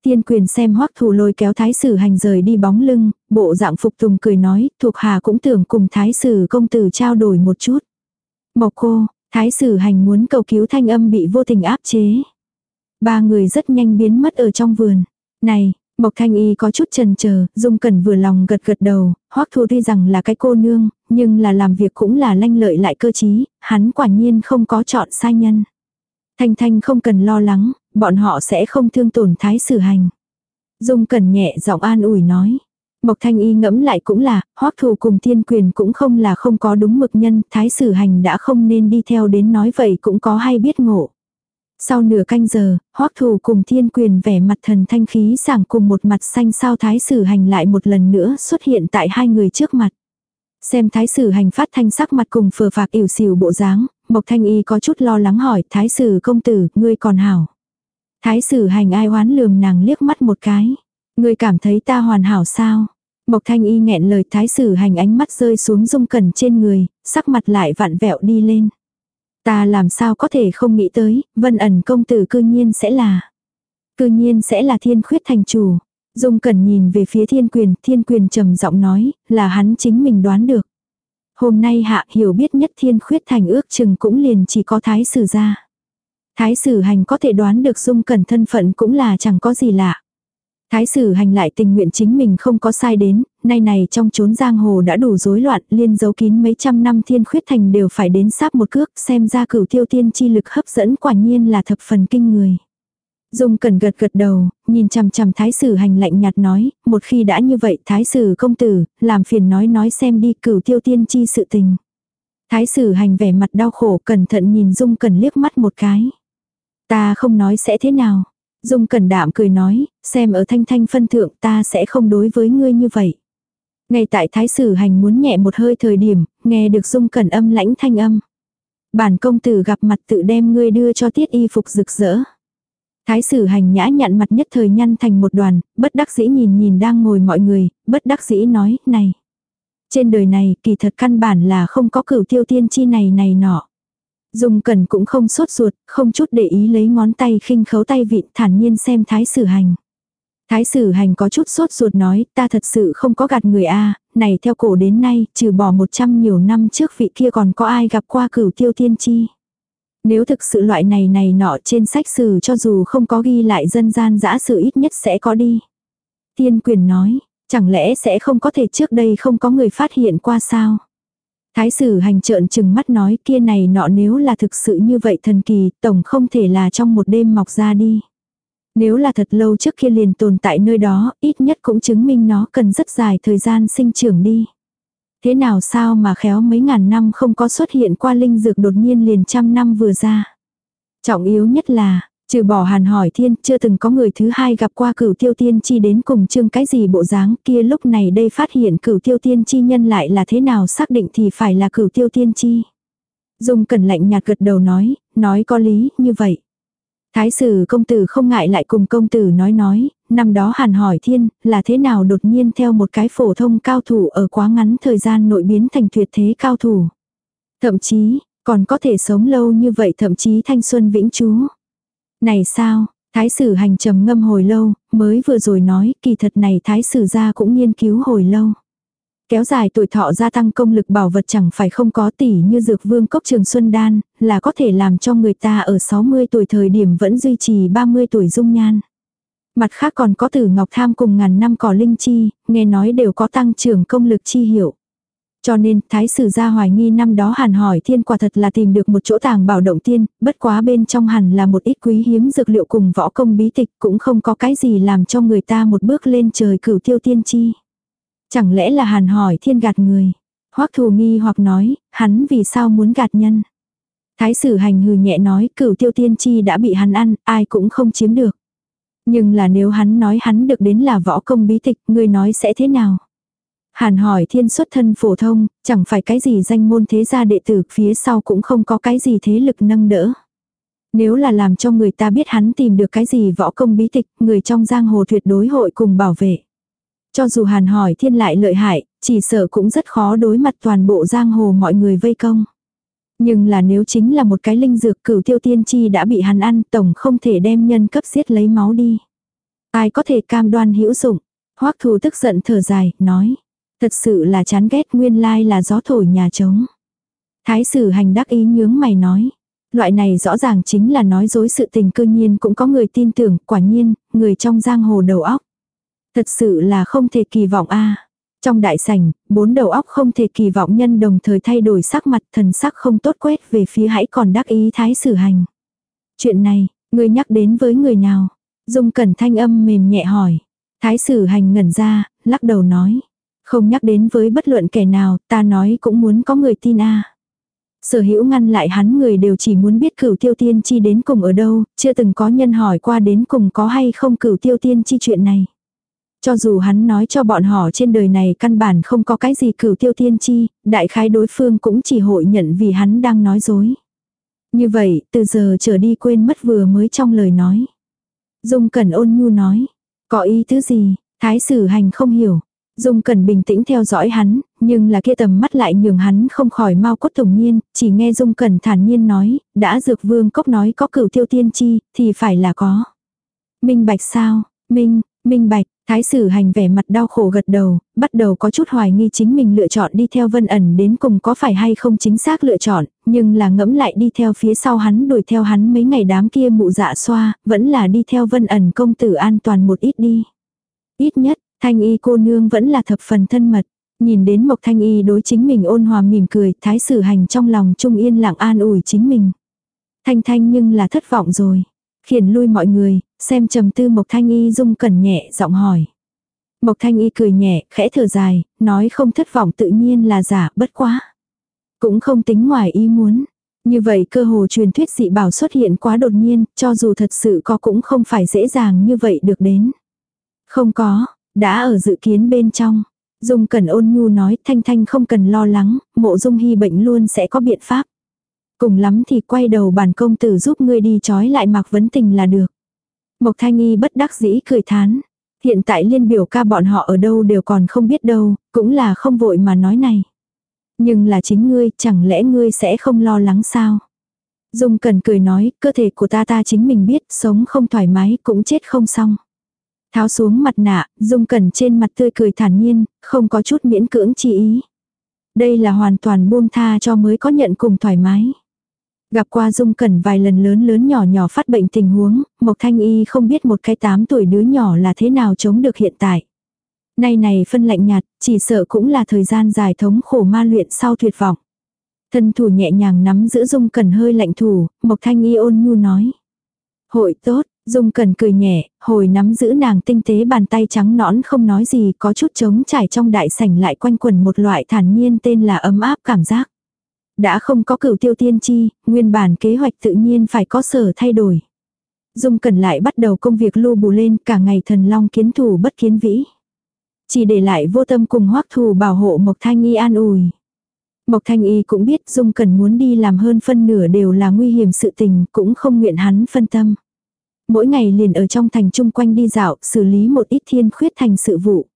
Tiên quyền xem hoắc thủ lôi kéo thái sử hành rời đi bóng lưng, bộ dạng phục tùng cười nói, thuộc hà cũng tưởng cùng thái sử công tử trao đổi một chút. Mộc cô, thái sử hành muốn cầu cứu thanh âm bị vô tình áp chế. Ba người rất nhanh biến mất ở trong vườn. Này, Mộc Thanh Y có chút chần chờ, Dung Cẩn vừa lòng gật gật đầu, Hoắc Thu tuy rằng là cái cô nương, nhưng là làm việc cũng là lanh lợi lại cơ trí, hắn quả nhiên không có chọn sai nhân. Thanh Thanh không cần lo lắng, bọn họ sẽ không thương tổn thái sử hành. Dung Cẩn nhẹ giọng an ủi nói. Mộc Thanh Y ngẫm lại cũng là, Hoắc Thù cùng Thiên Quyền cũng không là không có đúng mực nhân, thái sử hành đã không nên đi theo đến nói vậy cũng có hay biết ngộ. Sau nửa canh giờ, hoắc thù cùng thiên quyền vẻ mặt thần thanh khí sảng cùng một mặt xanh sao thái sử hành lại một lần nữa xuất hiện tại hai người trước mặt. Xem thái sử hành phát thanh sắc mặt cùng phờ phạc ỉu xìu bộ dáng, Mộc Thanh Y có chút lo lắng hỏi thái sử công tử, ngươi còn hảo. Thái sử hành ai oán lườm nàng liếc mắt một cái. Ngươi cảm thấy ta hoàn hảo sao? Mộc Thanh Y nghẹn lời thái sử hành ánh mắt rơi xuống dung cẩn trên người, sắc mặt lại vặn vẹo đi lên. Ta làm sao có thể không nghĩ tới, vân ẩn công tử cư nhiên sẽ là. Cư nhiên sẽ là thiên khuyết thành chủ. Dung Cẩn nhìn về phía thiên quyền, thiên quyền trầm giọng nói, là hắn chính mình đoán được. Hôm nay hạ hiểu biết nhất thiên khuyết thành ước chừng cũng liền chỉ có thái sử ra. Thái sử hành có thể đoán được dung cẩn thân phận cũng là chẳng có gì lạ. Thái sử hành lại tình nguyện chính mình không có sai đến, nay này trong chốn giang hồ đã đủ rối loạn, liên giấu kín mấy trăm năm thiên khuyết thành đều phải đến sáp một cước, xem ra cửu tiêu tiên chi lực hấp dẫn quả nhiên là thập phần kinh người. Dung cần gật gật đầu, nhìn chằm chằm thái sử hành lạnh nhạt nói, một khi đã như vậy thái sử công tử, làm phiền nói nói xem đi cửu tiêu tiên chi sự tình. Thái sử hành vẻ mặt đau khổ cẩn thận nhìn Dung cần liếc mắt một cái. Ta không nói sẽ thế nào. Dung cần đạm cười nói, xem ở thanh thanh phân thượng ta sẽ không đối với ngươi như vậy. Ngay tại thái sử hành muốn nhẹ một hơi thời điểm, nghe được dung cần âm lãnh thanh âm. Bản công tử gặp mặt tự đem ngươi đưa cho tiết y phục rực rỡ. Thái sử hành nhã nhặn mặt nhất thời nhăn thành một đoàn, bất đắc dĩ nhìn nhìn đang ngồi mọi người, bất đắc dĩ nói, này. Trên đời này kỳ thật căn bản là không có cửu tiêu tiên chi này này nọ. dùng Cẩn cũng không sốt ruột, không chút để ý lấy ngón tay khinh khấu tay vịn thản nhiên xem thái sử hành. Thái sử hành có chút sốt ruột nói, ta thật sự không có gạt người a này theo cổ đến nay, trừ bỏ một trăm nhiều năm trước vị kia còn có ai gặp qua cửu tiêu tiên chi. Nếu thực sự loại này này nọ trên sách sử cho dù không có ghi lại dân gian giã sự ít nhất sẽ có đi. Tiên quyền nói, chẳng lẽ sẽ không có thể trước đây không có người phát hiện qua sao? Thái sử hành trợn chừng mắt nói kia này nọ nếu là thực sự như vậy thần kỳ, tổng không thể là trong một đêm mọc ra đi. Nếu là thật lâu trước kia liền tồn tại nơi đó, ít nhất cũng chứng minh nó cần rất dài thời gian sinh trưởng đi. Thế nào sao mà khéo mấy ngàn năm không có xuất hiện qua linh dược đột nhiên liền trăm năm vừa ra. Trọng yếu nhất là, Trừ bỏ hàn hỏi thiên, chưa từng có người thứ hai gặp qua cửu tiêu tiên chi đến cùng chương cái gì bộ dáng kia lúc này đây phát hiện cửu tiêu tiên chi nhân lại là thế nào xác định thì phải là cửu tiêu tiên chi. Dung cẩn lạnh nhạt gật đầu nói, nói có lý, như vậy. Thái sử công tử không ngại lại cùng công tử nói nói, năm đó hàn hỏi thiên, là thế nào đột nhiên theo một cái phổ thông cao thủ ở quá ngắn thời gian nội biến thành tuyệt thế cao thủ. Thậm chí, còn có thể sống lâu như vậy thậm chí thanh xuân vĩnh trú. Này sao, thái sử hành trầm ngâm hồi lâu, mới vừa rồi nói, kỳ thật này thái sử gia cũng nghiên cứu hồi lâu. Kéo dài tuổi thọ gia tăng công lực bảo vật chẳng phải không có tỷ như dược vương cốc trường xuân đan, là có thể làm cho người ta ở 60 tuổi thời điểm vẫn duy trì 30 tuổi dung nhan. Mặt khác còn có tử ngọc tham cùng ngàn năm cỏ linh chi, nghe nói đều có tăng trưởng công lực chi hiệu. Cho nên, thái sử gia hoài nghi năm đó hàn hỏi thiên quả thật là tìm được một chỗ tàng bảo động tiên, bất quá bên trong hẳn là một ít quý hiếm dược liệu cùng võ công bí tịch cũng không có cái gì làm cho người ta một bước lên trời cửu tiêu tiên chi. Chẳng lẽ là hàn hỏi thiên gạt người? Hoắc thù nghi hoặc nói, hắn vì sao muốn gạt nhân? Thái sử hành hừ nhẹ nói cửu tiêu tiên chi đã bị hắn ăn, ai cũng không chiếm được. Nhưng là nếu hắn nói hắn được đến là võ công bí tịch, người nói sẽ thế nào? Hàn hỏi thiên xuất thân phổ thông, chẳng phải cái gì danh môn thế gia đệ tử, phía sau cũng không có cái gì thế lực nâng đỡ. Nếu là làm cho người ta biết hắn tìm được cái gì võ công bí tịch, người trong giang hồ tuyệt đối hội cùng bảo vệ. Cho dù hàn hỏi thiên lại lợi hại, chỉ sợ cũng rất khó đối mặt toàn bộ giang hồ mọi người vây công. Nhưng là nếu chính là một cái linh dược cửu tiêu tiên chi đã bị hắn ăn, tổng không thể đem nhân cấp giết lấy máu đi. Ai có thể cam đoan hữu dụng. Hoắc thù tức giận thở dài, nói. Thật sự là chán ghét nguyên lai là gió thổi nhà trống. Thái sử hành đắc ý nhướng mày nói. Loại này rõ ràng chính là nói dối sự tình cư nhiên cũng có người tin tưởng, quả nhiên, người trong giang hồ đầu óc. Thật sự là không thể kỳ vọng a Trong đại sảnh, bốn đầu óc không thể kỳ vọng nhân đồng thời thay đổi sắc mặt thần sắc không tốt quét về phía hãy còn đắc ý thái sử hành. Chuyện này, người nhắc đến với người nào? Dung cẩn thanh âm mềm nhẹ hỏi. Thái sử hành ngẩn ra, lắc đầu nói. Không nhắc đến với bất luận kẻ nào, ta nói cũng muốn có người tin a. Sở hữu ngăn lại hắn người đều chỉ muốn biết cửu tiêu tiên chi đến cùng ở đâu, chưa từng có nhân hỏi qua đến cùng có hay không cửu tiêu tiên chi chuyện này. Cho dù hắn nói cho bọn họ trên đời này căn bản không có cái gì cửu tiêu tiên chi, đại khái đối phương cũng chỉ hội nhận vì hắn đang nói dối. Như vậy, từ giờ trở đi quên mất vừa mới trong lời nói. Dung Cẩn ôn nhu nói, có ý thứ gì, thái sử hành không hiểu. Dung Cẩn bình tĩnh theo dõi hắn, nhưng là kia tầm mắt lại nhường hắn không khỏi mau cốt thủng nhiên, chỉ nghe Dung Cẩn thản nhiên nói, đã dược vương cốc nói có cửu tiêu tiên chi, thì phải là có. Minh bạch sao, minh, minh bạch, thái sử hành vẻ mặt đau khổ gật đầu, bắt đầu có chút hoài nghi chính mình lựa chọn đi theo vân ẩn đến cùng có phải hay không chính xác lựa chọn, nhưng là ngẫm lại đi theo phía sau hắn đuổi theo hắn mấy ngày đám kia mụ dạ xoa, vẫn là đi theo vân ẩn công tử an toàn một ít đi. Ít nhất, Thanh y cô nương vẫn là thập phần thân mật. Nhìn đến Mộc Thanh y đối chính mình ôn hòa mỉm cười, thái sử hành trong lòng trung yên lặng an ủi chính mình. Thanh thanh nhưng là thất vọng rồi. Khiển lui mọi người, xem trầm tư Mộc Thanh y dung cẩn nhẹ giọng hỏi. Mộc Thanh y cười nhẹ, khẽ thở dài, nói không thất vọng tự nhiên là giả, bất quá. Cũng không tính ngoài ý muốn. Như vậy cơ hồ truyền thuyết dị bảo xuất hiện quá đột nhiên, cho dù thật sự có cũng không phải dễ dàng như vậy được đến. Không có, đã ở dự kiến bên trong. Dung Cẩn ôn nhu nói Thanh Thanh không cần lo lắng, mộ Dung Hy bệnh luôn sẽ có biện pháp. Cùng lắm thì quay đầu bản công tử giúp ngươi đi trói lại Mạc Vấn Tình là được. Mộc Thanh Y bất đắc dĩ cười thán. Hiện tại liên biểu ca bọn họ ở đâu đều còn không biết đâu, cũng là không vội mà nói này. Nhưng là chính ngươi, chẳng lẽ ngươi sẽ không lo lắng sao? Dung Cần cười nói, cơ thể của ta ta chính mình biết, sống không thoải mái cũng chết không xong. Tháo xuống mặt nạ, dung cẩn trên mặt tươi cười thản nhiên, không có chút miễn cưỡng chi ý. Đây là hoàn toàn buông tha cho mới có nhận cùng thoải mái. Gặp qua dung cẩn vài lần lớn lớn nhỏ nhỏ phát bệnh tình huống, Mộc Thanh Y không biết một cái tám tuổi đứa nhỏ là thế nào chống được hiện tại. Nay này phân lạnh nhạt, chỉ sợ cũng là thời gian dài thống khổ ma luyện sau tuyệt vọng. Thân thủ nhẹ nhàng nắm giữ dung cẩn hơi lạnh thủ, Mộc Thanh Y ôn nhu nói. Hội tốt, Dung cẩn cười nhẹ, hồi nắm giữ nàng tinh tế bàn tay trắng nõn không nói gì có chút trống trải trong đại sảnh lại quanh quần một loại thản nhiên tên là ấm áp cảm giác. Đã không có cửu tiêu tiên chi, nguyên bản kế hoạch tự nhiên phải có sở thay đổi. Dung cần lại bắt đầu công việc lưu bù lên cả ngày thần long kiến thủ bất kiến vĩ. Chỉ để lại vô tâm cùng hoắc thù bảo hộ Mộc Thanh Y an ủi. Mộc Thanh Y cũng biết Dung cần muốn đi làm hơn phân nửa đều là nguy hiểm sự tình cũng không nguyện hắn phân tâm mỗi ngày liền ở trong thành chung quanh đi dạo, xử lý một ít thiên khuyết thành sự vụ.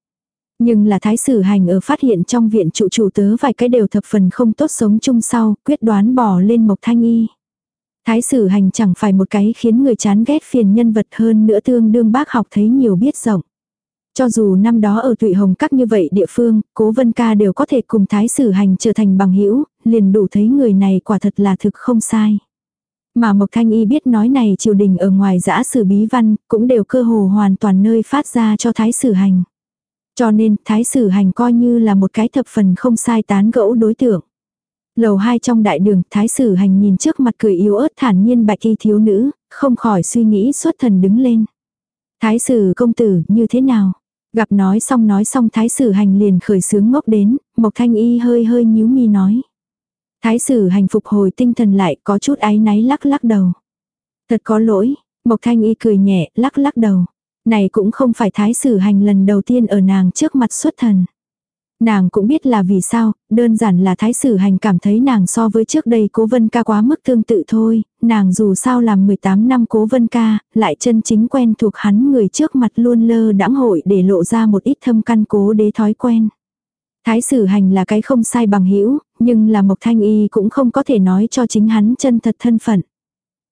Nhưng là thái sử hành ở phát hiện trong viện trụ chủ tớ vài cái đều thập phần không tốt sống chung sau, quyết đoán bỏ lên mộc thanh y. Thái sử hành chẳng phải một cái khiến người chán ghét phiền nhân vật hơn nữa tương đương bác học thấy nhiều biết rộng. Cho dù năm đó ở Thụy Hồng Các như vậy địa phương, cố vân ca đều có thể cùng thái sử hành trở thành bằng hữu liền đủ thấy người này quả thật là thực không sai. Mà Mộc Thanh Y biết nói này triều đình ở ngoài giã sử bí văn, cũng đều cơ hồ hoàn toàn nơi phát ra cho thái sử hành. Cho nên, thái sử hành coi như là một cái thập phần không sai tán gẫu đối tượng. Lầu hai trong đại đường, thái sử hành nhìn trước mặt cười yếu ớt thản nhiên bạch y thiếu nữ, không khỏi suy nghĩ xuất thần đứng lên. Thái sử công tử, như thế nào? Gặp nói xong nói xong thái sử hành liền khởi sướng ngốc đến, Mộc Thanh Y hơi hơi nhíu mi nói. Thái sử hành phục hồi tinh thần lại có chút áy náy lắc lắc đầu. Thật có lỗi, Mộc Thanh Y cười nhẹ lắc lắc đầu. Này cũng không phải thái sử hành lần đầu tiên ở nàng trước mặt xuất thần. Nàng cũng biết là vì sao, đơn giản là thái sử hành cảm thấy nàng so với trước đây cố vân ca quá mức tương tự thôi, nàng dù sao làm 18 năm cố vân ca, lại chân chính quen thuộc hắn người trước mặt luôn lơ đãng hội để lộ ra một ít thâm căn cố đế thói quen. Thái sử hành là cái không sai bằng hữu nhưng là Mộc Thanh Y cũng không có thể nói cho chính hắn chân thật thân phận.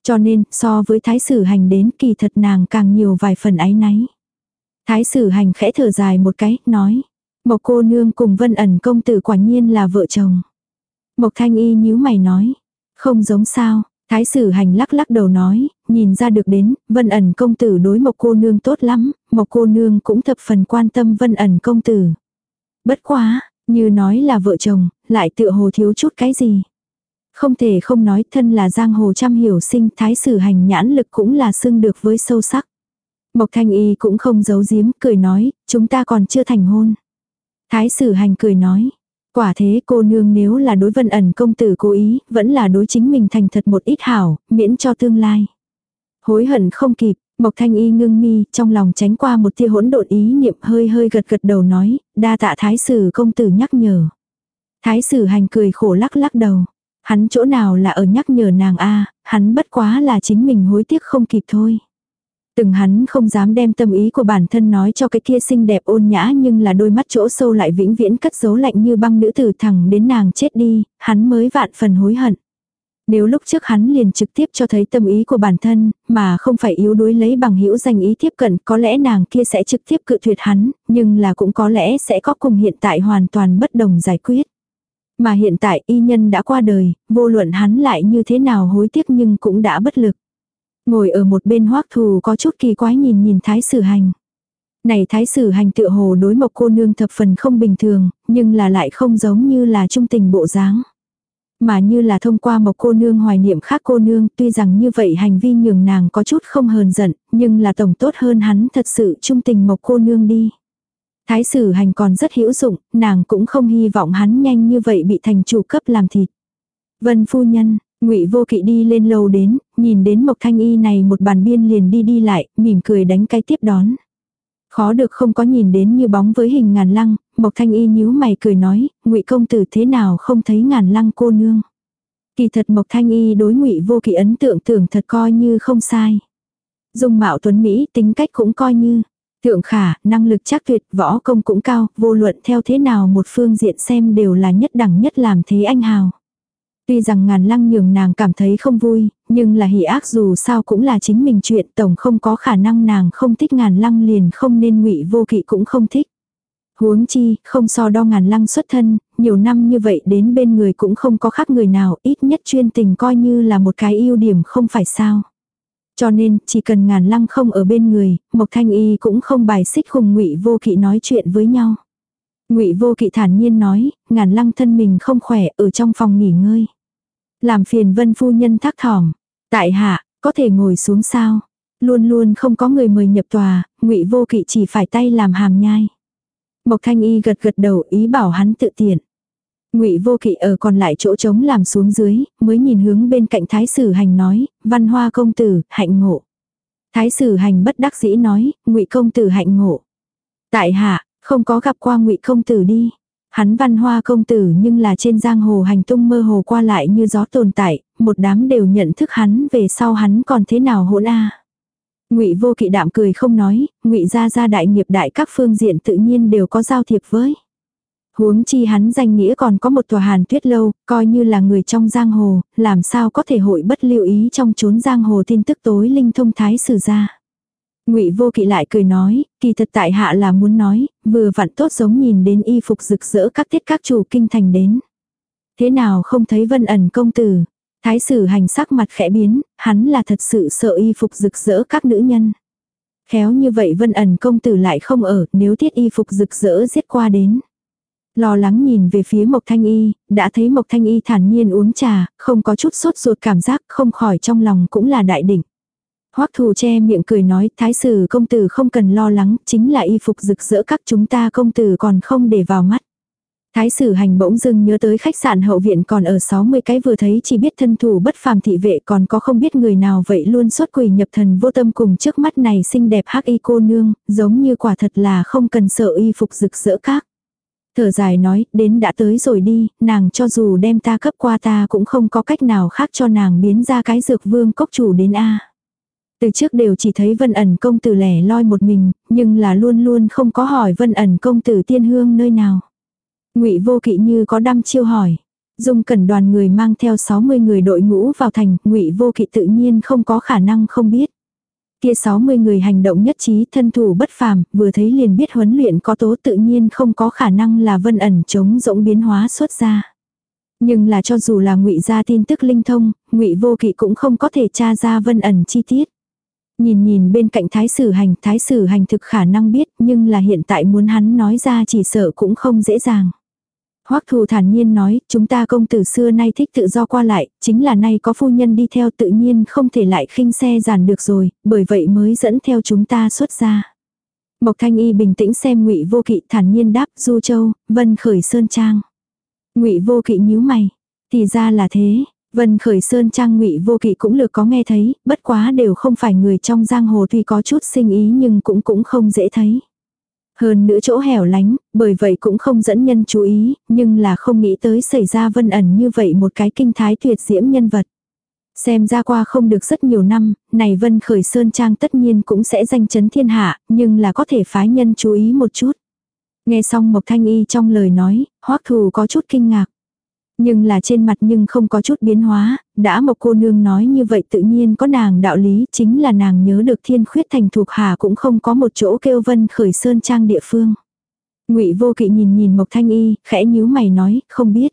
Cho nên, so với thái sử hành đến kỳ thật nàng càng nhiều vài phần ái náy. Thái sử hành khẽ thở dài một cái, nói. Mộc cô nương cùng vân ẩn công tử quả nhiên là vợ chồng. Mộc thanh y nhíu mày nói. Không giống sao, thái sử hành lắc lắc đầu nói, nhìn ra được đến, vân ẩn công tử đối mộc cô nương tốt lắm, mộc cô nương cũng thập phần quan tâm vân ẩn công tử. Bất quá, như nói là vợ chồng, lại tựa hồ thiếu chút cái gì. Không thể không nói thân là giang hồ trăm hiểu sinh thái sử hành nhãn lực cũng là xưng được với sâu sắc. Mộc thanh y cũng không giấu giếm, cười nói, chúng ta còn chưa thành hôn. Thái sử hành cười nói. Quả thế cô nương nếu là đối vân ẩn công tử cố ý, vẫn là đối chính mình thành thật một ít hảo, miễn cho tương lai. Hối hận không kịp, Mộc Thanh Y ngưng mi, trong lòng tránh qua một tia hỗn độn ý niệm hơi hơi gật gật đầu nói, đa tạ thái sử công tử nhắc nhở. Thái sử hành cười khổ lắc lắc đầu. Hắn chỗ nào là ở nhắc nhở nàng a hắn bất quá là chính mình hối tiếc không kịp thôi. Từng hắn không dám đem tâm ý của bản thân nói cho cái kia xinh đẹp ôn nhã nhưng là đôi mắt chỗ sâu lại vĩnh viễn cất giấu lạnh như băng nữ tử thẳng đến nàng chết đi, hắn mới vạn phần hối hận. Nếu lúc trước hắn liền trực tiếp cho thấy tâm ý của bản thân, mà không phải yếu đuối lấy bằng hữu danh ý tiếp cận, có lẽ nàng kia sẽ trực tiếp cự tuyệt hắn, nhưng là cũng có lẽ sẽ có cùng hiện tại hoàn toàn bất đồng giải quyết. Mà hiện tại y nhân đã qua đời, vô luận hắn lại như thế nào hối tiếc nhưng cũng đã bất lực. Ngồi ở một bên hoắc thù có chút kỳ quái nhìn nhìn thái sử hành. Này thái sử hành tựa hồ đối mộc cô nương thập phần không bình thường, nhưng là lại không giống như là trung tình bộ dáng. Mà như là thông qua mộc cô nương hoài niệm khác cô nương tuy rằng như vậy hành vi nhường nàng có chút không hờn giận, nhưng là tổng tốt hơn hắn thật sự trung tình mộc cô nương đi. Thái sử hành còn rất hữu dụng, nàng cũng không hy vọng hắn nhanh như vậy bị thành chủ cấp làm thịt. Vân phu nhân, ngụy vô kỵ đi lên lầu đến, nhìn đến Mộc Thanh Y này một bàn biên liền đi đi lại, mỉm cười đánh cái tiếp đón. Khó được không có nhìn đến như bóng với hình ngàn lăng, Mộc Thanh Y nhíu mày cười nói, ngụy công tử thế nào không thấy ngàn lăng cô nương. Kỳ thật Mộc Thanh Y đối ngụy vô kỵ ấn tượng tưởng thật coi như không sai. Dung mạo tuấn Mỹ tính cách cũng coi như. Thượng khả, năng lực chắc tuyệt, võ công cũng cao, vô luận theo thế nào một phương diện xem đều là nhất đẳng nhất làm thế anh hào. Tuy rằng ngàn lăng nhường nàng cảm thấy không vui, nhưng là hỉ ác dù sao cũng là chính mình chuyện tổng không có khả năng nàng không thích ngàn lăng liền không nên ngụy vô kỵ cũng không thích. Huống chi, không so đo ngàn lăng xuất thân, nhiều năm như vậy đến bên người cũng không có khác người nào, ít nhất chuyên tình coi như là một cái ưu điểm không phải sao. Cho nên, chỉ cần ngàn lăng không ở bên người, Mộc Thanh Y cũng không bài xích cùng ngụy vô kỵ nói chuyện với nhau. ngụy vô kỵ thản nhiên nói, ngàn lăng thân mình không khỏe ở trong phòng nghỉ ngơi. Làm phiền vân phu nhân thác thỏm. Tại hạ, có thể ngồi xuống sao? Luôn luôn không có người mời nhập tòa, ngụy vô kỵ chỉ phải tay làm hàm nhai. Mộc thanh y gật gật đầu ý bảo hắn tự tiện. Ngụy Vô Kỵ ở còn lại chỗ trống làm xuống dưới, mới nhìn hướng bên cạnh Thái Sử Hành nói, "Văn Hoa công tử, hạnh ngộ." Thái Sử Hành bất đắc dĩ nói, "Ngụy công tử hạnh ngộ." Tại hạ, không có gặp qua Ngụy công tử đi. Hắn văn hoa công tử nhưng là trên giang hồ hành tung mơ hồ qua lại như gió tồn tại, một đám đều nhận thức hắn về sau hắn còn thế nào hỗn a. Ngụy Vô Kỵ đạm cười không nói, Ngụy gia gia đại nghiệp đại các phương diện tự nhiên đều có giao thiệp với. Huống chi hắn danh nghĩa còn có một tòa hàn tuyết lâu, coi như là người trong giang hồ, làm sao có thể hội bất lưu ý trong chốn giang hồ tin tức tối linh thông thái sử gia. Ngụy Vô Kỵ lại cười nói, kỳ thật tại hạ là muốn nói, vừa vặn tốt giống nhìn đến y phục rực rỡ các tiết các chủ kinh thành đến. Thế nào không thấy Vân ẩn công tử? Thái sử hành sắc mặt khẽ biến, hắn là thật sự sợ y phục rực rỡ các nữ nhân. Khéo như vậy vân ẩn công tử lại không ở, nếu tiết y phục rực rỡ giết qua đến. Lo lắng nhìn về phía Mộc Thanh Y, đã thấy Mộc Thanh Y thản nhiên uống trà, không có chút sốt ruột cảm giác, không khỏi trong lòng cũng là đại đỉnh. Hoắc thù che miệng cười nói, thái sử công tử không cần lo lắng, chính là y phục rực rỡ các chúng ta công tử còn không để vào mắt. Thái sử hành bỗng dưng nhớ tới khách sạn hậu viện còn ở 60 cái vừa thấy chỉ biết thân thủ bất phàm thị vệ còn có không biết người nào vậy luôn xuất quỷ nhập thần vô tâm cùng trước mắt này xinh đẹp hắc y cô nương, giống như quả thật là không cần sợ y phục rực rỡ các. Thở dài nói, đến đã tới rồi đi, nàng cho dù đem ta cấp qua ta cũng không có cách nào khác cho nàng biến ra cái dược vương cốc chủ đến A. Từ trước đều chỉ thấy vân ẩn công tử lẻ loi một mình, nhưng là luôn luôn không có hỏi vân ẩn công tử tiên hương nơi nào. ngụy vô kỵ như có đăm chiêu hỏi. Dung cẩn đoàn người mang theo 60 người đội ngũ vào thành, ngụy vô kỵ tự nhiên không có khả năng không biết. Kia 60 người hành động nhất trí thân thủ bất phàm, vừa thấy liền biết huấn luyện có tố tự nhiên không có khả năng là vân ẩn chống rỗng biến hóa xuất ra. Nhưng là cho dù là ngụy ra tin tức linh thông, ngụy vô kỵ cũng không có thể tra ra vân ẩn chi tiết. Nhìn nhìn bên cạnh thái sử hành, thái sử hành thực khả năng biết nhưng là hiện tại muốn hắn nói ra chỉ sợ cũng không dễ dàng. Hoắc thù thản nhiên nói, chúng ta công tử xưa nay thích tự do qua lại, chính là nay có phu nhân đi theo tự nhiên không thể lại khinh xe giàn được rồi, bởi vậy mới dẫn theo chúng ta xuất ra. Mộc Thanh Y bình tĩnh xem Ngụy Vô Kỵ thản nhiên đáp, Du Châu, Vân Khởi Sơn Trang. Ngụy Vô Kỵ nhíu mày, thì ra là thế, Vân Khởi Sơn Trang Ngụy Vô Kỵ cũng lược có nghe thấy, bất quá đều không phải người trong giang hồ tuy có chút sinh ý nhưng cũng cũng không dễ thấy. Hơn nữa chỗ hẻo lánh, bởi vậy cũng không dẫn nhân chú ý, nhưng là không nghĩ tới xảy ra vân ẩn như vậy một cái kinh thái tuyệt diễm nhân vật. Xem ra qua không được rất nhiều năm, này vân khởi sơn trang tất nhiên cũng sẽ danh chấn thiên hạ, nhưng là có thể phái nhân chú ý một chút. Nghe xong Mộc Thanh Y trong lời nói, hoắc thù có chút kinh ngạc. Nhưng là trên mặt nhưng không có chút biến hóa, đã một cô nương nói như vậy tự nhiên có nàng đạo lý, chính là nàng nhớ được thiên khuyết thành thuộc hà cũng không có một chỗ kêu vân khởi sơn trang địa phương. ngụy vô kỵ nhìn nhìn Mộc Thanh Y, khẽ nhíu mày nói, không biết.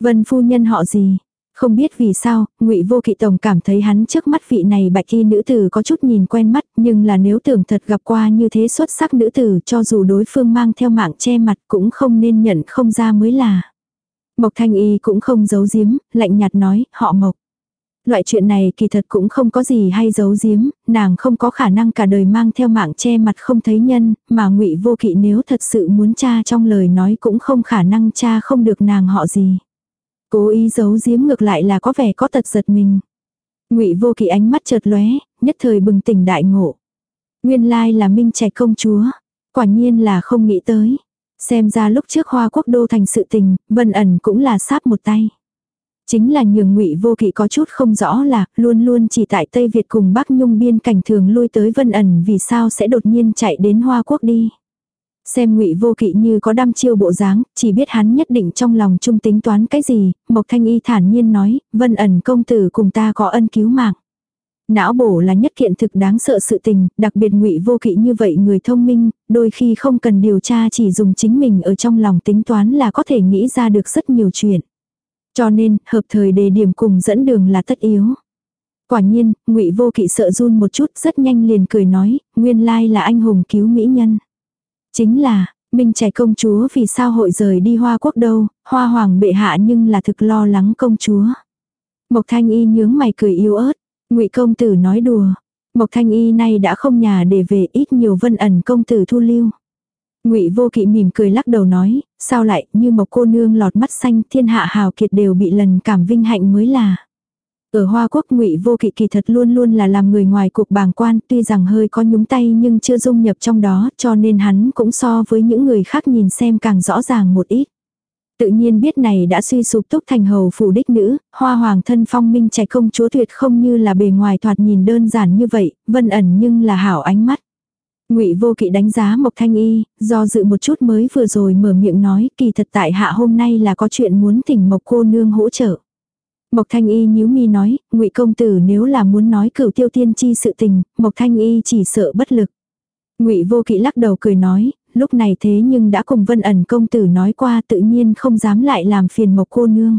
Vân phu nhân họ gì? Không biết vì sao, ngụy Vô Kỵ tổng cảm thấy hắn trước mắt vị này bạch y nữ tử có chút nhìn quen mắt, nhưng là nếu tưởng thật gặp qua như thế xuất sắc nữ tử, cho dù đối phương mang theo mạng che mặt cũng không nên nhận không ra mới là. Mộc Thanh Y cũng không giấu giếm, lạnh nhạt nói, họ Mộc. Loại chuyện này kỳ thật cũng không có gì hay giấu giếm, nàng không có khả năng cả đời mang theo mạng che mặt không thấy nhân, mà ngụy vô kỵ nếu thật sự muốn cha trong lời nói cũng không khả năng cha không được nàng họ gì. Cố ý giấu giếm ngược lại là có vẻ có tật giật mình. ngụy vô kỵ ánh mắt chợt lóe, nhất thời bừng tỉnh đại ngộ. Nguyên lai là minh trẻ công chúa. Quả nhiên là không nghĩ tới. Xem ra lúc trước hoa quốc đô thành sự tình, vân ẩn cũng là sáp một tay. Chính là nhường ngụy vô kỵ có chút không rõ là luôn luôn chỉ tại Tây Việt cùng Bắc Nhung biên cảnh thường lui tới vân ẩn vì sao sẽ đột nhiên chạy đến hoa quốc đi. Xem ngụy vô kỵ như có đăm chiêu bộ dáng, chỉ biết hắn nhất định trong lòng trung tính toán cái gì, Mộc Thanh Y thản nhiên nói, vân ẩn công tử cùng ta có ân cứu mạng. Não bổ là nhất kiện thực đáng sợ sự tình, đặc biệt ngụy vô kỵ như vậy người thông minh, đôi khi không cần điều tra chỉ dùng chính mình ở trong lòng tính toán là có thể nghĩ ra được rất nhiều chuyện. Cho nên, hợp thời đề điểm cùng dẫn đường là tất yếu. Quả nhiên, ngụy vô kỵ sợ run một chút rất nhanh liền cười nói, nguyên lai là anh hùng cứu mỹ nhân. Chính là, Minh trẻ công chúa vì sao hội rời đi hoa quốc đâu, hoa hoàng bệ hạ nhưng là thực lo lắng công chúa. Mộc thanh y nhướng mày cười yếu ớt, ngụy công tử nói đùa. Mộc thanh y nay đã không nhà để về ít nhiều vân ẩn công tử thu lưu. Ngụy Vô Kỵ mỉm cười lắc đầu nói, sao lại, như một cô nương lọt mắt xanh, thiên hạ hào kiệt đều bị lần cảm vinh hạnh mới là. Ở Hoa Quốc Ngụy Vô Kỵ kỳ thật luôn luôn là làm người ngoài cuộc bàng quan, tuy rằng hơi có nhúng tay nhưng chưa dung nhập trong đó, cho nên hắn cũng so với những người khác nhìn xem càng rõ ràng một ít. Tự nhiên biết này đã suy sụp túc thành hầu phủ đích nữ, hoa hoàng thân phong minh trẻ công chúa tuyệt không như là bề ngoài thoạt nhìn đơn giản như vậy, vân ẩn nhưng là hảo ánh mắt. Ngụy Vô Kỵ đánh giá Mộc Thanh Y, do dự một chút mới vừa rồi mở miệng nói, kỳ thật tại hạ hôm nay là có chuyện muốn thỉnh Mộc cô nương hỗ trợ. Mộc Thanh Y nhíu mi nói, Ngụy công tử nếu là muốn nói cửu tiêu tiên chi sự tình, Mộc Thanh Y chỉ sợ bất lực. Ngụy Vô Kỵ lắc đầu cười nói, lúc này thế nhưng đã cùng Vân ẩn công tử nói qua tự nhiên không dám lại làm phiền Mộc cô nương.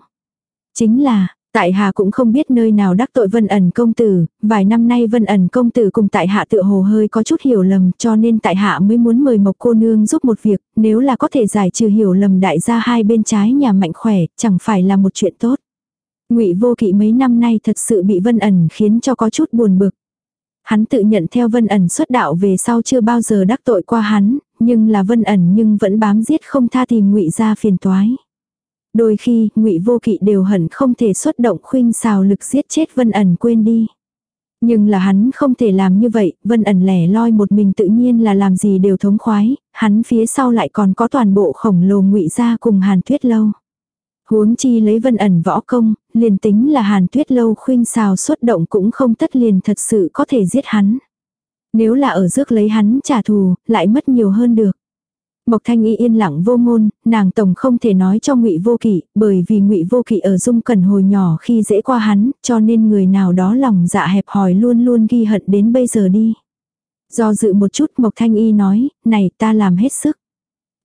Chính là, Tại hạ cũng không biết nơi nào đắc tội vân ẩn công tử, vài năm nay vân ẩn công tử cùng tại hạ tựa hồ hơi có chút hiểu lầm cho nên tại hạ mới muốn mời mộc cô nương giúp một việc, nếu là có thể giải trừ hiểu lầm đại gia hai bên trái nhà mạnh khỏe, chẳng phải là một chuyện tốt. ngụy vô kỵ mấy năm nay thật sự bị vân ẩn khiến cho có chút buồn bực. Hắn tự nhận theo vân ẩn xuất đạo về sau chưa bao giờ đắc tội qua hắn, nhưng là vân ẩn nhưng vẫn bám giết không tha tìm ngụy ra phiền toái. Đôi khi, ngụy Vô Kỵ đều hận không thể xuất động khuynh xào lực giết chết Vân ẩn quên đi. Nhưng là hắn không thể làm như vậy, Vân ẩn lẻ loi một mình tự nhiên là làm gì đều thống khoái, hắn phía sau lại còn có toàn bộ khổng lồ ngụy ra cùng Hàn Tuyết Lâu. Huống chi lấy Vân ẩn võ công, liền tính là Hàn Tuyết Lâu khuynh xào xuất động cũng không tất liền thật sự có thể giết hắn. Nếu là ở rước lấy hắn trả thù, lại mất nhiều hơn được. Mộc Thanh Y yên lặng vô ngôn, nàng tổng không thể nói cho Ngụy Vô Kỵ, bởi vì Ngụy Vô Kỵ ở Dung Cẩn hồi nhỏ khi dễ qua hắn, cho nên người nào đó lòng dạ hẹp hòi luôn luôn ghi hận đến bây giờ đi. Do dự một chút Mộc Thanh Y nói, này ta làm hết sức.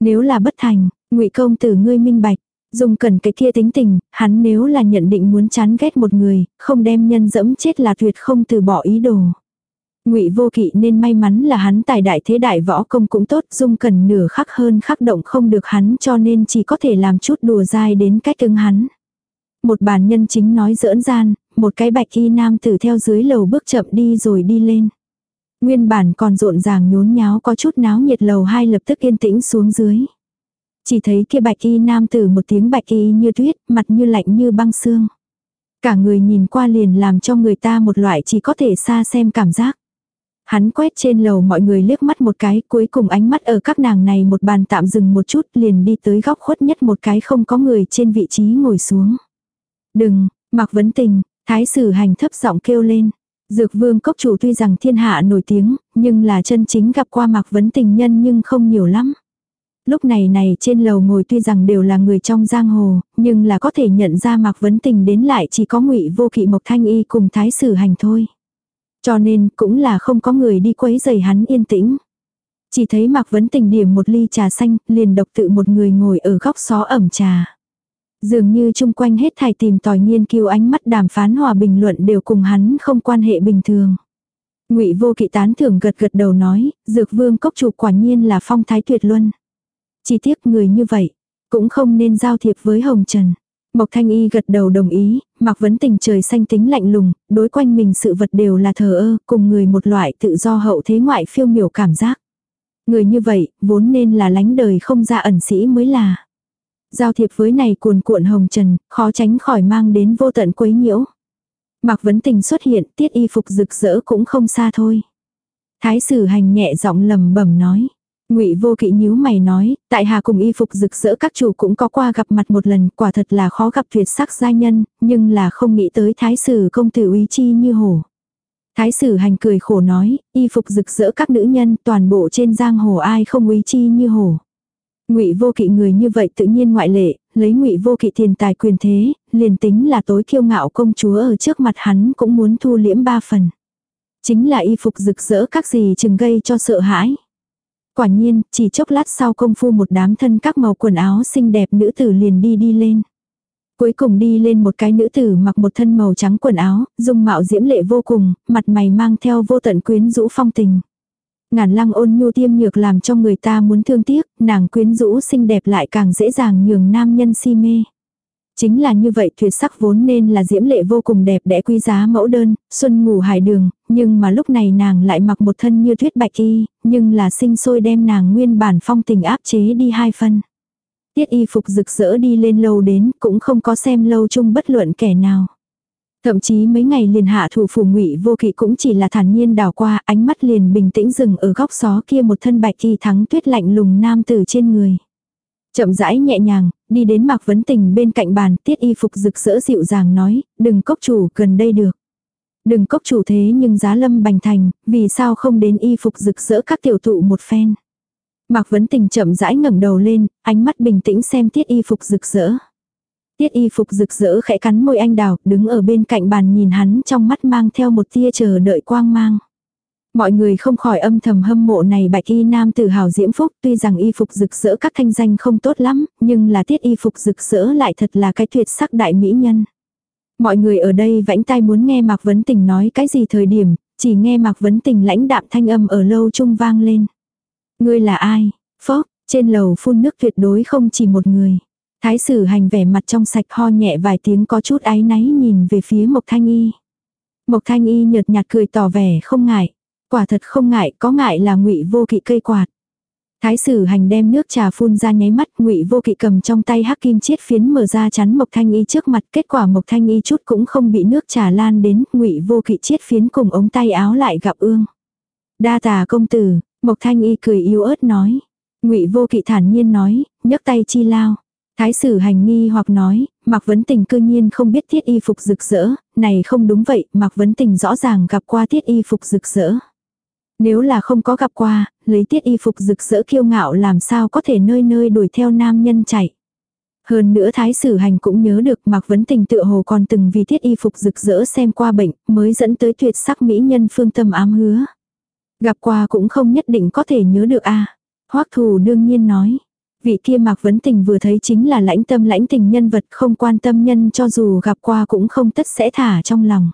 Nếu là bất thành, Ngụy công tử ngươi minh bạch, Dung Cẩn cái kia tính tình, hắn nếu là nhận định muốn chán ghét một người, không đem nhân dẫm chết là tuyệt không từ bỏ ý đồ. Ngụy Vô Kỵ nên may mắn là hắn tài đại thế đại võ công cũng tốt, dung cần nửa khắc hơn khắc động không được hắn cho nên chỉ có thể làm chút đùa dai đến cách ứng hắn. Một bản nhân chính nói giỡn gian, một cái bạch y nam tử theo dưới lầu bước chậm đi rồi đi lên. Nguyên bản còn rộn ràng nhốn nháo có chút náo nhiệt lầu hai lập tức yên tĩnh xuống dưới. Chỉ thấy kia bạch y nam tử một tiếng bạch y như tuyết, mặt như lạnh như băng xương. Cả người nhìn qua liền làm cho người ta một loại chỉ có thể xa xem cảm giác. Hắn quét trên lầu mọi người liếc mắt một cái, cuối cùng ánh mắt ở các nàng này một bàn tạm dừng một chút liền đi tới góc khuất nhất một cái không có người trên vị trí ngồi xuống. Đừng, mặc vấn tình, thái sử hành thấp giọng kêu lên. Dược vương cốc chủ tuy rằng thiên hạ nổi tiếng, nhưng là chân chính gặp qua mặc vấn tình nhân nhưng không nhiều lắm. Lúc này này trên lầu ngồi tuy rằng đều là người trong giang hồ, nhưng là có thể nhận ra mặc vấn tình đến lại chỉ có ngụy vô kỵ mộc thanh y cùng thái sử hành thôi. Cho nên cũng là không có người đi quấy giày hắn yên tĩnh. Chỉ thấy Mạc Vấn Tình điểm một ly trà xanh, liền độc tự một người ngồi ở góc xó ẩm trà. Dường như chung quanh hết thảy tìm tòi nghiên cứu ánh mắt đàm phán hòa bình luận đều cùng hắn không quan hệ bình thường. Ngụy Vô Kỵ tán thưởng gật gật đầu nói, Dược Vương cốc chủ quả nhiên là phong thái tuyệt luân. Chỉ tiếc người như vậy, cũng không nên giao thiệp với Hồng Trần. Mộc Thanh Y gật đầu đồng ý, Mạc Vấn Tình trời xanh tính lạnh lùng, đối quanh mình sự vật đều là thờ ơ, cùng người một loại tự do hậu thế ngoại phiêu miểu cảm giác. Người như vậy, vốn nên là lánh đời không ra ẩn sĩ mới là. Giao thiệp với này cuồn cuộn hồng trần, khó tránh khỏi mang đến vô tận quấy nhiễu. Mạc Vấn Tình xuất hiện, tiết y phục rực rỡ cũng không xa thôi. Thái sử hành nhẹ giọng lầm bẩm nói. Ngụy Vô Kỵ nhíu mày nói, tại hạ cùng y phục rực rỡ các chủ cũng có qua gặp mặt một lần, quả thật là khó gặp tuyệt sắc gia nhân, nhưng là không nghĩ tới thái sử công tử uy chi như hổ. Thái sử hành cười khổ nói, y phục rực rỡ các nữ nhân, toàn bộ trên giang hồ ai không uy chi như hổ. Ngụy Vô Kỵ người như vậy tự nhiên ngoại lệ, lấy Ngụy Vô Kỵ tiền tài quyền thế, liền tính là tối kiêu ngạo công chúa ở trước mặt hắn cũng muốn thu liễm ba phần. Chính là y phục rực rỡ các gì chừng gây cho sợ hãi. Quả nhiên, chỉ chốc lát sau công phu một đám thân các màu quần áo xinh đẹp nữ tử liền đi đi lên. Cuối cùng đi lên một cái nữ tử mặc một thân màu trắng quần áo, dung mạo diễm lệ vô cùng, mặt mày mang theo vô tận quyến rũ phong tình. Ngàn lăng ôn nhu tiêm nhược làm cho người ta muốn thương tiếc, nàng quyến rũ xinh đẹp lại càng dễ dàng nhường nam nhân si mê. Chính là như vậy tuyệt sắc vốn nên là diễm lệ vô cùng đẹp đẽ quý giá mẫu đơn, xuân ngủ hải đường, nhưng mà lúc này nàng lại mặc một thân như tuyết bạch y, nhưng là sinh sôi đem nàng nguyên bản phong tình áp chế đi hai phân. Tiết y phục rực rỡ đi lên lâu đến cũng không có xem lâu chung bất luận kẻ nào. Thậm chí mấy ngày liền hạ thủ phủ ngụy vô kỵ cũng chỉ là thản nhiên đảo qua ánh mắt liền bình tĩnh dừng ở góc xó kia một thân bạch y thắng tuyết lạnh lùng nam tử trên người. Chậm rãi nhẹ nhàng, đi đến Mạc Vấn Tình bên cạnh bàn, tiết y phục rực rỡ dịu dàng nói, đừng cốc chủ gần đây được. Đừng cốc chủ thế nhưng giá lâm bành thành, vì sao không đến y phục rực rỡ các tiểu tụ một phen. Mạc Vấn Tình chậm rãi ngẩng đầu lên, ánh mắt bình tĩnh xem tiết y phục rực rỡ. Tiết y phục rực rỡ khẽ cắn môi anh đào, đứng ở bên cạnh bàn nhìn hắn trong mắt mang theo một tia chờ đợi quang mang. Mọi người không khỏi âm thầm hâm mộ này bạch y nam tử hào diễm phúc tuy rằng y phục rực rỡ các thanh danh không tốt lắm, nhưng là tiết y phục rực rỡ lại thật là cái tuyệt sắc đại mỹ nhân. Mọi người ở đây vãnh tai muốn nghe Mạc Vấn Tình nói cái gì thời điểm, chỉ nghe Mạc Vấn Tình lãnh đạm thanh âm ở lâu trung vang lên. Ngươi là ai? Phó, trên lầu phun nước tuyệt đối không chỉ một người. Thái sử hành vẻ mặt trong sạch ho nhẹ vài tiếng có chút áy náy nhìn về phía Mộc Thanh Y. Mộc Thanh Y nhợt nhạt cười tỏ vẻ không ngại. Quả thật không ngại, có ngại là ngụy vô kỵ cây quạt. Thái sử hành đem nước trà phun ra nháy mắt, ngụy vô kỵ cầm trong tay hắc kim chiết phiến mở ra chắn Mộc Thanh Y trước mặt, kết quả Mộc Thanh Y chút cũng không bị nước trà lan đến, ngụy vô kỵ chiết phiến cùng ống tay áo lại gặp ương. Đa tà công tử, Mộc Thanh Y cười yếu ớt nói. Ngụy Vô Kỵ thản nhiên nói, nhấc tay chi lao. Thái sử hành nghi hoặc nói, Mạc Vấn Tình cư nhiên không biết thiết y phục rực rỡ, này không đúng vậy, Mạc Vấn Tình rõ ràng gặp qua thiết y phục rực rỡ. Nếu là không có gặp qua, lấy tiết y phục rực rỡ kiêu ngạo làm sao có thể nơi nơi đuổi theo nam nhân chạy. Hơn nữa thái sử hành cũng nhớ được Mạc Vấn Tình tựa hồ còn từng vì tiết y phục rực rỡ xem qua bệnh, mới dẫn tới tuyệt sắc mỹ nhân phương tâm ám hứa. Gặp qua cũng không nhất định có thể nhớ được a Hoắc thù đương nhiên nói. Vị kia Mạc Vấn Tình vừa thấy chính là lãnh tâm lãnh tình nhân vật không quan tâm nhân cho dù gặp qua cũng không tất sẽ thả trong lòng.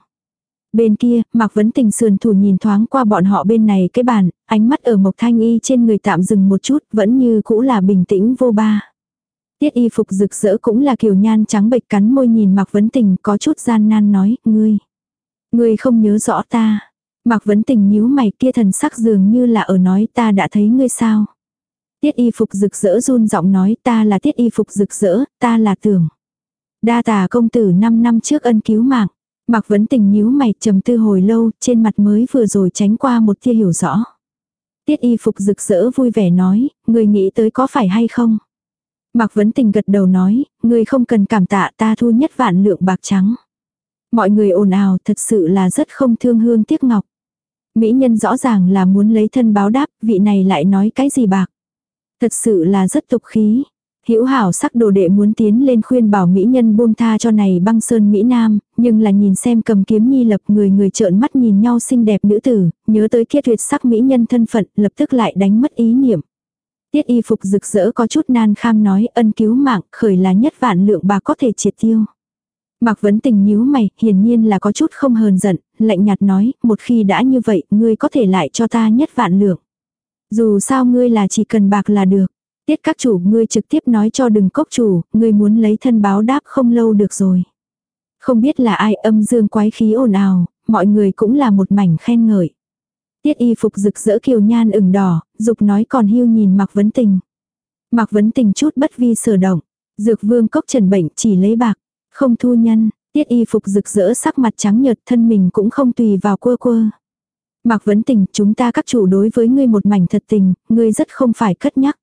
Bên kia, Mạc Vấn Tình sườn thủ nhìn thoáng qua bọn họ bên này cái bàn, ánh mắt ở Mộc Thanh Y trên người tạm dừng một chút, vẫn như cũ là bình tĩnh vô ba. Tiết y phục rực rỡ cũng là kiểu nhan trắng bệch cắn môi nhìn Mạc Vấn Tình có chút gian nan nói, ngươi. Ngươi không nhớ rõ ta. Mạc Vấn Tình nhíu mày kia thần sắc dường như là ở nói ta đã thấy ngươi sao. Tiết y phục rực rỡ run giọng nói ta là tiết y phục rực rỡ, ta là tưởng. Đa tà công tử 5 năm trước ân cứu mạng. Mạc Vấn Tình nhíu mày trầm tư hồi lâu, trên mặt mới vừa rồi tránh qua một tia hiểu rõ. Tiết y phục rực rỡ vui vẻ nói, người nghĩ tới có phải hay không? Mạc Vấn Tình gật đầu nói, người không cần cảm tạ ta thu nhất vạn lượng bạc trắng. Mọi người ồn ào thật sự là rất không thương hương tiếc ngọc. Mỹ nhân rõ ràng là muốn lấy thân báo đáp, vị này lại nói cái gì bạc. Thật sự là rất tục khí. Hữu hảo sắc đồ đệ muốn tiến lên khuyên bảo mỹ nhân buông tha cho này băng sơn Mỹ Nam, nhưng là nhìn xem cầm kiếm nhi lập người người trợn mắt nhìn nhau xinh đẹp nữ tử, nhớ tới kia tuyệt sắc mỹ nhân thân phận lập tức lại đánh mất ý niệm. Tiết y phục rực rỡ có chút nan kham nói ân cứu mạng khởi là nhất vạn lượng bà có thể triệt tiêu. Mạc Vấn Tình nhíu mày, hiển nhiên là có chút không hờn giận, lạnh nhạt nói, một khi đã như vậy, ngươi có thể lại cho ta nhất vạn lượng. Dù sao ngươi là chỉ cần bạc là được. Tiết các chủ ngươi trực tiếp nói cho đừng cốc chủ, ngươi muốn lấy thân báo đáp không lâu được rồi. Không biết là ai âm dương quái khí ồn ào, mọi người cũng là một mảnh khen ngợi. Tiết y phục rực rỡ kiều nhan ửng đỏ, dục nói còn hưu nhìn Mạc Vấn Tình. Mạc Vấn Tình chút bất vi sở động. Dược vương cốc trần bệnh chỉ lấy bạc, không thu nhân, tiết y phục rực rỡ sắc mặt trắng nhợt thân mình cũng không tùy vào quơ quơ. Mạc Vấn Tình, chúng ta các chủ đối với ngươi một mảnh thật tình, ngươi rất không phải cất nhắc.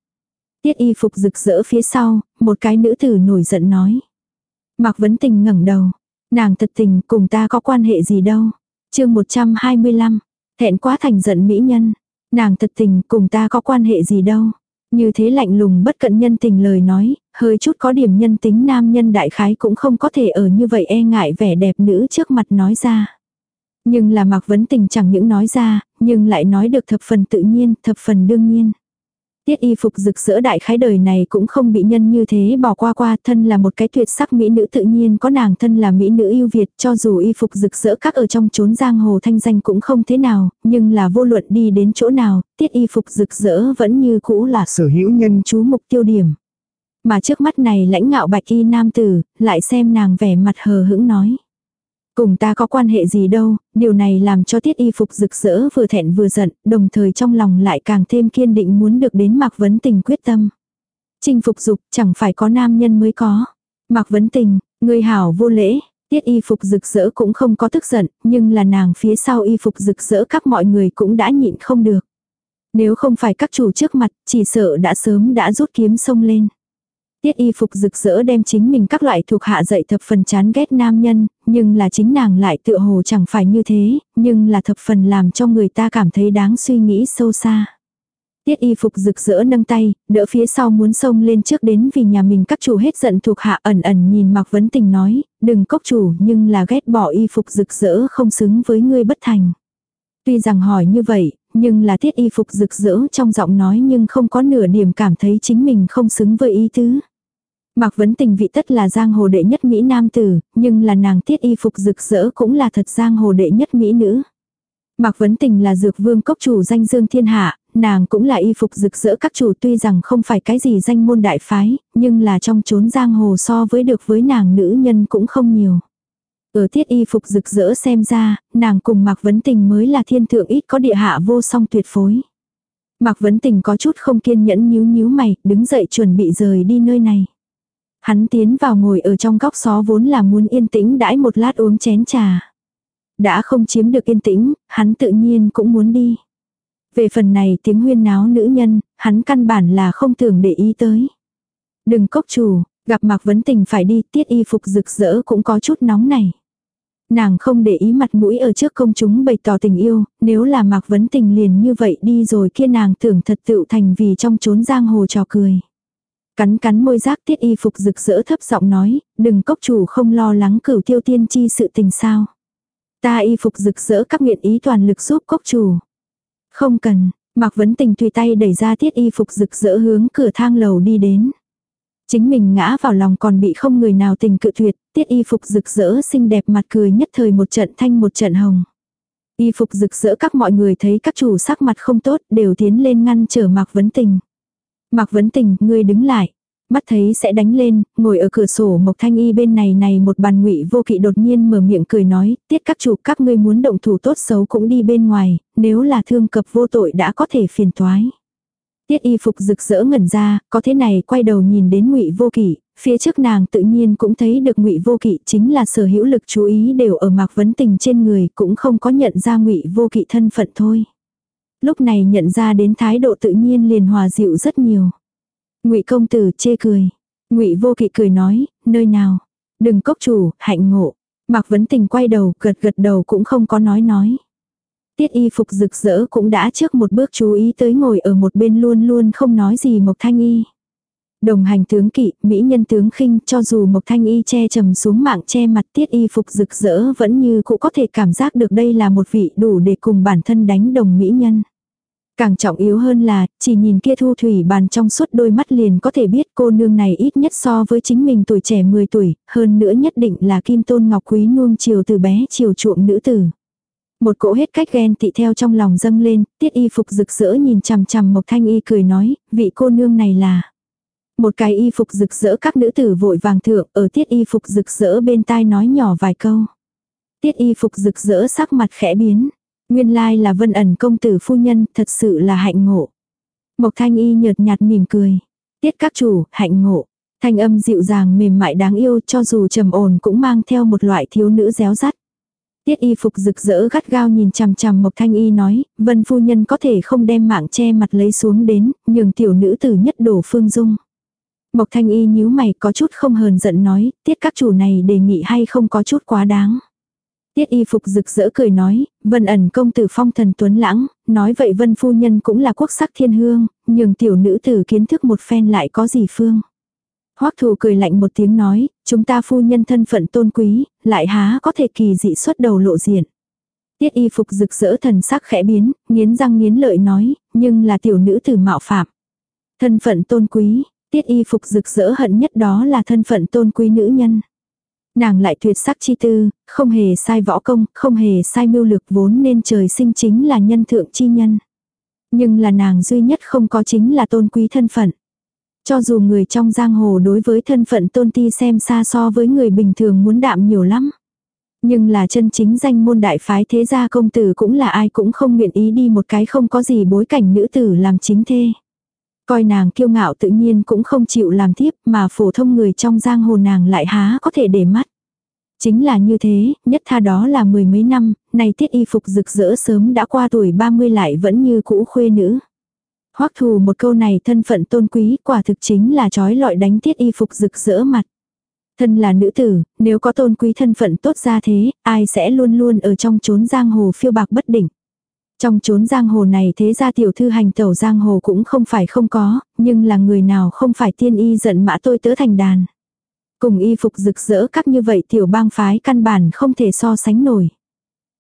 Tiết y phục rực rỡ phía sau, một cái nữ tử nổi giận nói. Mạc Vấn Tình ngẩng đầu. Nàng thật tình cùng ta có quan hệ gì đâu. chương 125. Thẹn quá thành giận mỹ nhân. Nàng thật tình cùng ta có quan hệ gì đâu. Như thế lạnh lùng bất cận nhân tình lời nói, hơi chút có điểm nhân tính nam nhân đại khái cũng không có thể ở như vậy e ngại vẻ đẹp nữ trước mặt nói ra. Nhưng là Mạc Vấn Tình chẳng những nói ra, nhưng lại nói được thập phần tự nhiên, thập phần đương nhiên. Tiết y phục rực rỡ đại khái đời này cũng không bị nhân như thế bỏ qua qua thân là một cái tuyệt sắc mỹ nữ tự nhiên có nàng thân là mỹ nữ yêu Việt cho dù y phục rực rỡ các ở trong chốn giang hồ thanh danh cũng không thế nào, nhưng là vô luận đi đến chỗ nào, tiết y phục rực rỡ vẫn như cũ là sở hữu nhân chú mục tiêu điểm. Mà trước mắt này lãnh ngạo bạch y nam tử, lại xem nàng vẻ mặt hờ hững nói. Cùng ta có quan hệ gì đâu, điều này làm cho tiết y phục rực rỡ vừa thẹn vừa giận, đồng thời trong lòng lại càng thêm kiên định muốn được đến Mạc Vấn Tình quyết tâm. Chinh phục dục chẳng phải có nam nhân mới có. Mạc Vấn Tình, người hảo vô lễ, tiết y phục rực rỡ cũng không có tức giận, nhưng là nàng phía sau y phục rực rỡ các mọi người cũng đã nhịn không được. Nếu không phải các chủ trước mặt, chỉ sợ đã sớm đã rút kiếm sông lên. Tiết y phục rực rỡ đem chính mình các loại thuộc hạ dạy thập phần chán ghét nam nhân, nhưng là chính nàng lại tựa hồ chẳng phải như thế, nhưng là thập phần làm cho người ta cảm thấy đáng suy nghĩ sâu xa. Tiết y phục rực rỡ nâng tay, đỡ phía sau muốn xông lên trước đến vì nhà mình các chủ hết giận thuộc hạ ẩn ẩn nhìn Mạc Vấn Tình nói, đừng cốc chủ nhưng là ghét bỏ y phục rực rỡ không xứng với ngươi bất thành. Tuy rằng hỏi như vậy, nhưng là tiết y phục rực rỡ trong giọng nói nhưng không có nửa điểm cảm thấy chính mình không xứng với ý tứ. Mạc Vấn Tình vị tất là giang hồ đệ nhất Mỹ Nam tử, nhưng là nàng tiết y phục rực rỡ cũng là thật giang hồ đệ nhất Mỹ nữ. Mạc Vấn Tình là dược vương cốc chủ danh dương thiên hạ, nàng cũng là y phục rực rỡ các chủ tuy rằng không phải cái gì danh môn đại phái, nhưng là trong chốn giang hồ so với được với nàng nữ nhân cũng không nhiều. Ở tiết y phục rực rỡ xem ra, nàng cùng Mạc Vấn Tình mới là thiên thượng ít có địa hạ vô song tuyệt phối. Mạc Vấn Tình có chút không kiên nhẫn nhíu nhíu mày, đứng dậy chuẩn bị rời đi nơi này. Hắn tiến vào ngồi ở trong góc xó vốn là muốn yên tĩnh đãi một lát uống chén trà. Đã không chiếm được yên tĩnh, hắn tự nhiên cũng muốn đi. Về phần này tiếng huyên náo nữ nhân, hắn căn bản là không tưởng để ý tới. Đừng cốc chủ, gặp Mạc Vấn Tình phải đi tiết y phục rực rỡ cũng có chút nóng này. Nàng không để ý mặt mũi ở trước công chúng bày tỏ tình yêu, nếu là Mạc Vấn Tình liền như vậy đi rồi kia nàng tưởng thật tựu thành vì trong chốn giang hồ trò cười. Cắn cắn môi giác tiết y phục rực rỡ thấp giọng nói, đừng cốc chủ không lo lắng cửu tiêu tiên chi sự tình sao. Ta y phục rực rỡ các nguyện ý toàn lực giúp cốc chủ. Không cần, Mạc Vấn Tình tùy tay đẩy ra tiết y phục rực rỡ hướng cửa thang lầu đi đến. Chính mình ngã vào lòng còn bị không người nào tình cự tuyệt, tiết y phục rực rỡ xinh đẹp mặt cười nhất thời một trận thanh một trận hồng. Y phục rực rỡ các mọi người thấy các chủ sắc mặt không tốt đều tiến lên ngăn trở Mạc Vấn Tình. Mạc Vấn Tình, ngươi đứng lại. Mắt thấy sẽ đánh lên, ngồi ở cửa sổ Mộc Thanh Y bên này này một bàn ngụy vô kỵ đột nhiên mở miệng cười nói, tiết các chủ các ngươi muốn động thủ tốt xấu cũng đi bên ngoài, nếu là thương cập vô tội đã có thể phiền toái. Tiết y phục rực rỡ ngẩn ra, có thế này quay đầu nhìn đến ngụy vô kỵ, phía trước nàng tự nhiên cũng thấy được ngụy vô kỵ chính là sở hữu lực chú ý đều ở mạc vấn tình trên người cũng không có nhận ra ngụy vô kỵ thân phận thôi. Lúc này nhận ra đến thái độ tự nhiên liền hòa dịu rất nhiều. Ngụy công tử chê cười. Ngụy Vô Kỵ cười nói, nơi nào? Đừng cốc chủ, hạnh ngộ. Mạc Vấn Tình quay đầu, gật gật đầu cũng không có nói nói. Tiết y phục rực rỡ cũng đã trước một bước chú ý tới ngồi ở một bên luôn luôn không nói gì Mộc Thanh Y. Đồng hành tướng kỵ, mỹ nhân tướng khinh, cho dù Mộc Thanh Y che trầm xuống mạng che mặt tiết y phục rực rỡ vẫn như cũng có thể cảm giác được đây là một vị đủ để cùng bản thân đánh đồng mỹ nhân. Càng trọng yếu hơn là, chỉ nhìn kia thu thủy bàn trong suốt đôi mắt liền có thể biết cô nương này ít nhất so với chính mình tuổi trẻ 10 tuổi, hơn nữa nhất định là kim tôn ngọc quý nuông chiều từ bé chiều chuộng nữ tử. Một cỗ hết cách ghen tị theo trong lòng dâng lên, tiết y phục rực rỡ nhìn chằm chằm Mộc Thanh Y cười nói, vị cô nương này là. Một cái y phục rực rỡ các nữ tử vội vàng thượng ở tiết y phục rực rỡ bên tai nói nhỏ vài câu. Tiết y phục rực rỡ sắc mặt khẽ biến. Nguyên lai là vân ẩn công tử phu nhân, thật sự là hạnh ngộ. Mộc thanh y nhợt nhạt mỉm cười. Tiết các chủ, hạnh ngộ. Thanh âm dịu dàng mềm mại đáng yêu cho dù trầm ổn cũng mang theo một loại thiếu nữ réo rắt. Tiết y phục rực rỡ gắt gao nhìn chằm chằm Mộc Thanh Y nói, vân phu nhân có thể không đem mạng che mặt lấy xuống đến, nhường tiểu nữ tử nhất đổ phương dung. Mộc Thanh Y nhíu mày có chút không hờn giận nói, tiết các chủ này đề nghị hay không có chút quá đáng. Tiết y phục rực rỡ cười nói, vân ẩn công tử phong thần tuấn lãng, nói vậy vân phu nhân cũng là quốc sắc thiên hương, nhường tiểu nữ tử kiến thức một phen lại có gì phương. Hoắc thù cười lạnh một tiếng nói, chúng ta phu nhân thân phận tôn quý, lại há có thể kỳ dị xuất đầu lộ diện. Tiết y phục rực rỡ thần sắc khẽ biến, nghiến răng nghiến lợi nói, nhưng là tiểu nữ tử mạo phạm. Thân phận tôn quý, tiết y phục rực rỡ hận nhất đó là thân phận tôn quý nữ nhân. Nàng lại tuyệt sắc chi tư, không hề sai võ công, không hề sai mưu lược vốn nên trời sinh chính là nhân thượng chi nhân. Nhưng là nàng duy nhất không có chính là tôn quý thân phận. Cho dù người trong giang hồ đối với thân phận tôn ti xem xa so với người bình thường muốn đạm nhiều lắm. Nhưng là chân chính danh môn đại phái thế gia công tử cũng là ai cũng không nguyện ý đi một cái không có gì bối cảnh nữ tử làm chính thê. Coi nàng kiêu ngạo tự nhiên cũng không chịu làm tiếp mà phổ thông người trong giang hồ nàng lại há có thể để mắt. Chính là như thế, nhất tha đó là mười mấy năm, này tiết y phục rực rỡ sớm đã qua tuổi 30 lại vẫn như cũ khuê nữ. Hoắc thù một câu này thân phận tôn quý quả thực chính là trói lọi đánh tiết y phục rực rỡ mặt. Thân là nữ tử, nếu có tôn quý thân phận tốt ra thế, ai sẽ luôn luôn ở trong chốn giang hồ phiêu bạc bất định. Trong chốn giang hồ này thế ra tiểu thư hành tẩu giang hồ cũng không phải không có, nhưng là người nào không phải tiên y giận mã tôi tớ thành đàn. Cùng y phục rực rỡ các như vậy tiểu bang phái căn bản không thể so sánh nổi.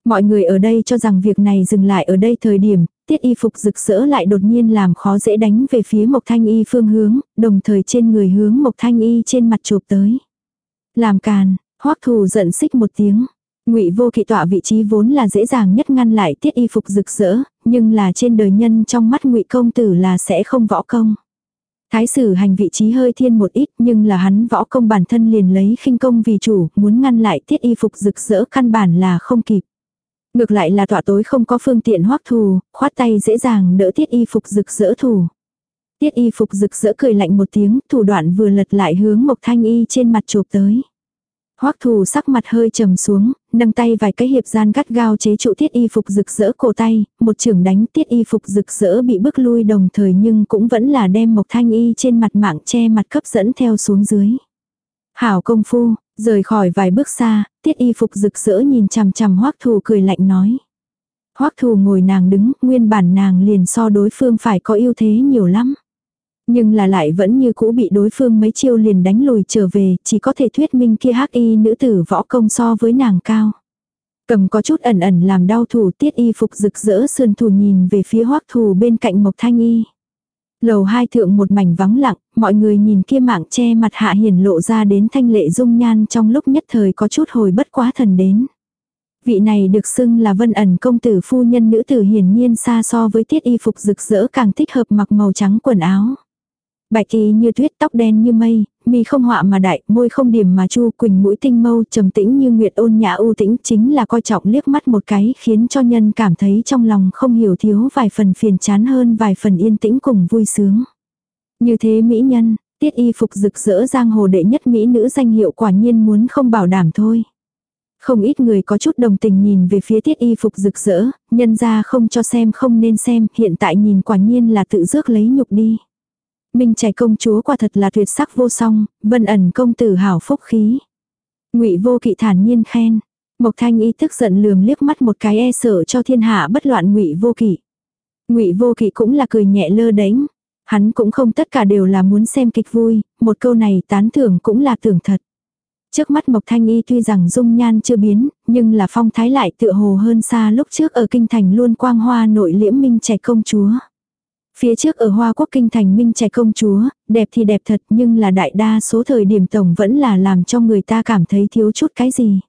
Mọi người ở đây cho rằng việc này dừng lại ở đây thời điểm, tiết y phục rực rỡ lại đột nhiên làm khó dễ đánh về phía Mộc Thanh Y phương hướng, đồng thời trên người hướng Mộc Thanh Y trên mặt chụp tới. Làm càn, hoắc thù giận xích một tiếng. Ngụy Vô Kỵ tọa vị trí vốn là dễ dàng nhất ngăn lại tiết y phục rực rỡ, nhưng là trên đời nhân trong mắt Ngụy công tử là sẽ không võ công. Thái sử hành vị trí hơi thiên một ít nhưng là hắn võ công bản thân liền lấy khinh công vì chủ, muốn ngăn lại tiết y phục rực rỡ căn bản là không kịp. Ngược lại là tọa tối không có phương tiện hoắc thù, khoát tay dễ dàng đỡ tiết y phục rực rỡ thủ. Tiết y phục rực rỡ cười lạnh một tiếng, thủ đoạn vừa lật lại hướng Mộc Thanh Y trên mặt chụp tới. Hoắc thù sắc mặt hơi trầm xuống, nâng tay vài cái hiệp gian gắt gao chế trụ tiết y phục rực rỡ cổ tay, một trưởng đánh tiết y phục rực rỡ bị bước lui đồng thời nhưng cũng vẫn là đem Mộc Thanh Y trên mặt mạng che mặt cấp dẫn theo xuống dưới. Hảo công phu, rời khỏi vài bước xa, tiết y phục rực rỡ nhìn chằm chằm hoắc thù cười lạnh nói. hoắc thù ngồi nàng đứng, nguyên bản nàng liền so đối phương phải có ưu thế nhiều lắm. Nhưng là lại vẫn như cũ bị đối phương mấy chiêu liền đánh lùi trở về, chỉ có thể thuyết minh kia hắc y nữ tử võ công so với nàng cao. Cầm có chút ẩn ẩn làm đau thủ tiết y phục rực rỡ sườn thủ nhìn về phía hoắc thù bên cạnh mộc thanh y. Lầu hai thượng một mảnh vắng lặng, mọi người nhìn kia mạng che mặt hạ hiển lộ ra đến thanh lệ dung nhan trong lúc nhất thời có chút hồi bất quá thần đến. Vị này được xưng là vân ẩn công tử phu nhân nữ tử hiển nhiên xa so với tiết y phục rực rỡ càng thích hợp mặc màu trắng quần áo. Bạch y như tuyết tóc đen như mây, mi không họa mà đại, môi không điểm mà chu, quỳnh mũi tinh mâu, trầm tĩnh như nguyệt ôn nhã ưu tĩnh, chính là coi trọng liếc mắt một cái, khiến cho nhân cảm thấy trong lòng không hiểu thiếu vài phần phiền chán hơn vài phần yên tĩnh cùng vui sướng. Như thế mỹ nhân, tiết y phục rực rỡ giang hồ đệ nhất mỹ nữ danh hiệu quả nhiên muốn không bảo đảm thôi. Không ít người có chút đồng tình nhìn về phía tiết y phục rực rỡ, nhân ra không cho xem không nên xem, hiện tại nhìn quả nhiên là tự rước lấy nhục đi. Minh trẻ công chúa quả thật là tuyệt sắc vô song, vân ẩn công tử hảo phúc khí. ngụy vô kỵ thản nhiên khen. Mộc thanh y tức giận lườm liếc mắt một cái e sợ cho thiên hạ bất loạn ngụy vô kỵ. ngụy vô kỵ cũng là cười nhẹ lơ đánh. Hắn cũng không tất cả đều là muốn xem kịch vui, một câu này tán thưởng cũng là tưởng thật. Trước mắt Mộc Thanh Y tuy rằng dung nhan chưa biến, nhưng là phong thái lại tựa hồ hơn xa lúc trước ở kinh thành luôn quang hoa nội liễm minh trẻ công chúa. Phía trước ở Hoa Quốc Kinh Thành Minh Trạch công chúa, đẹp thì đẹp thật nhưng là đại đa số thời điểm tổng vẫn là làm cho người ta cảm thấy thiếu chút cái gì.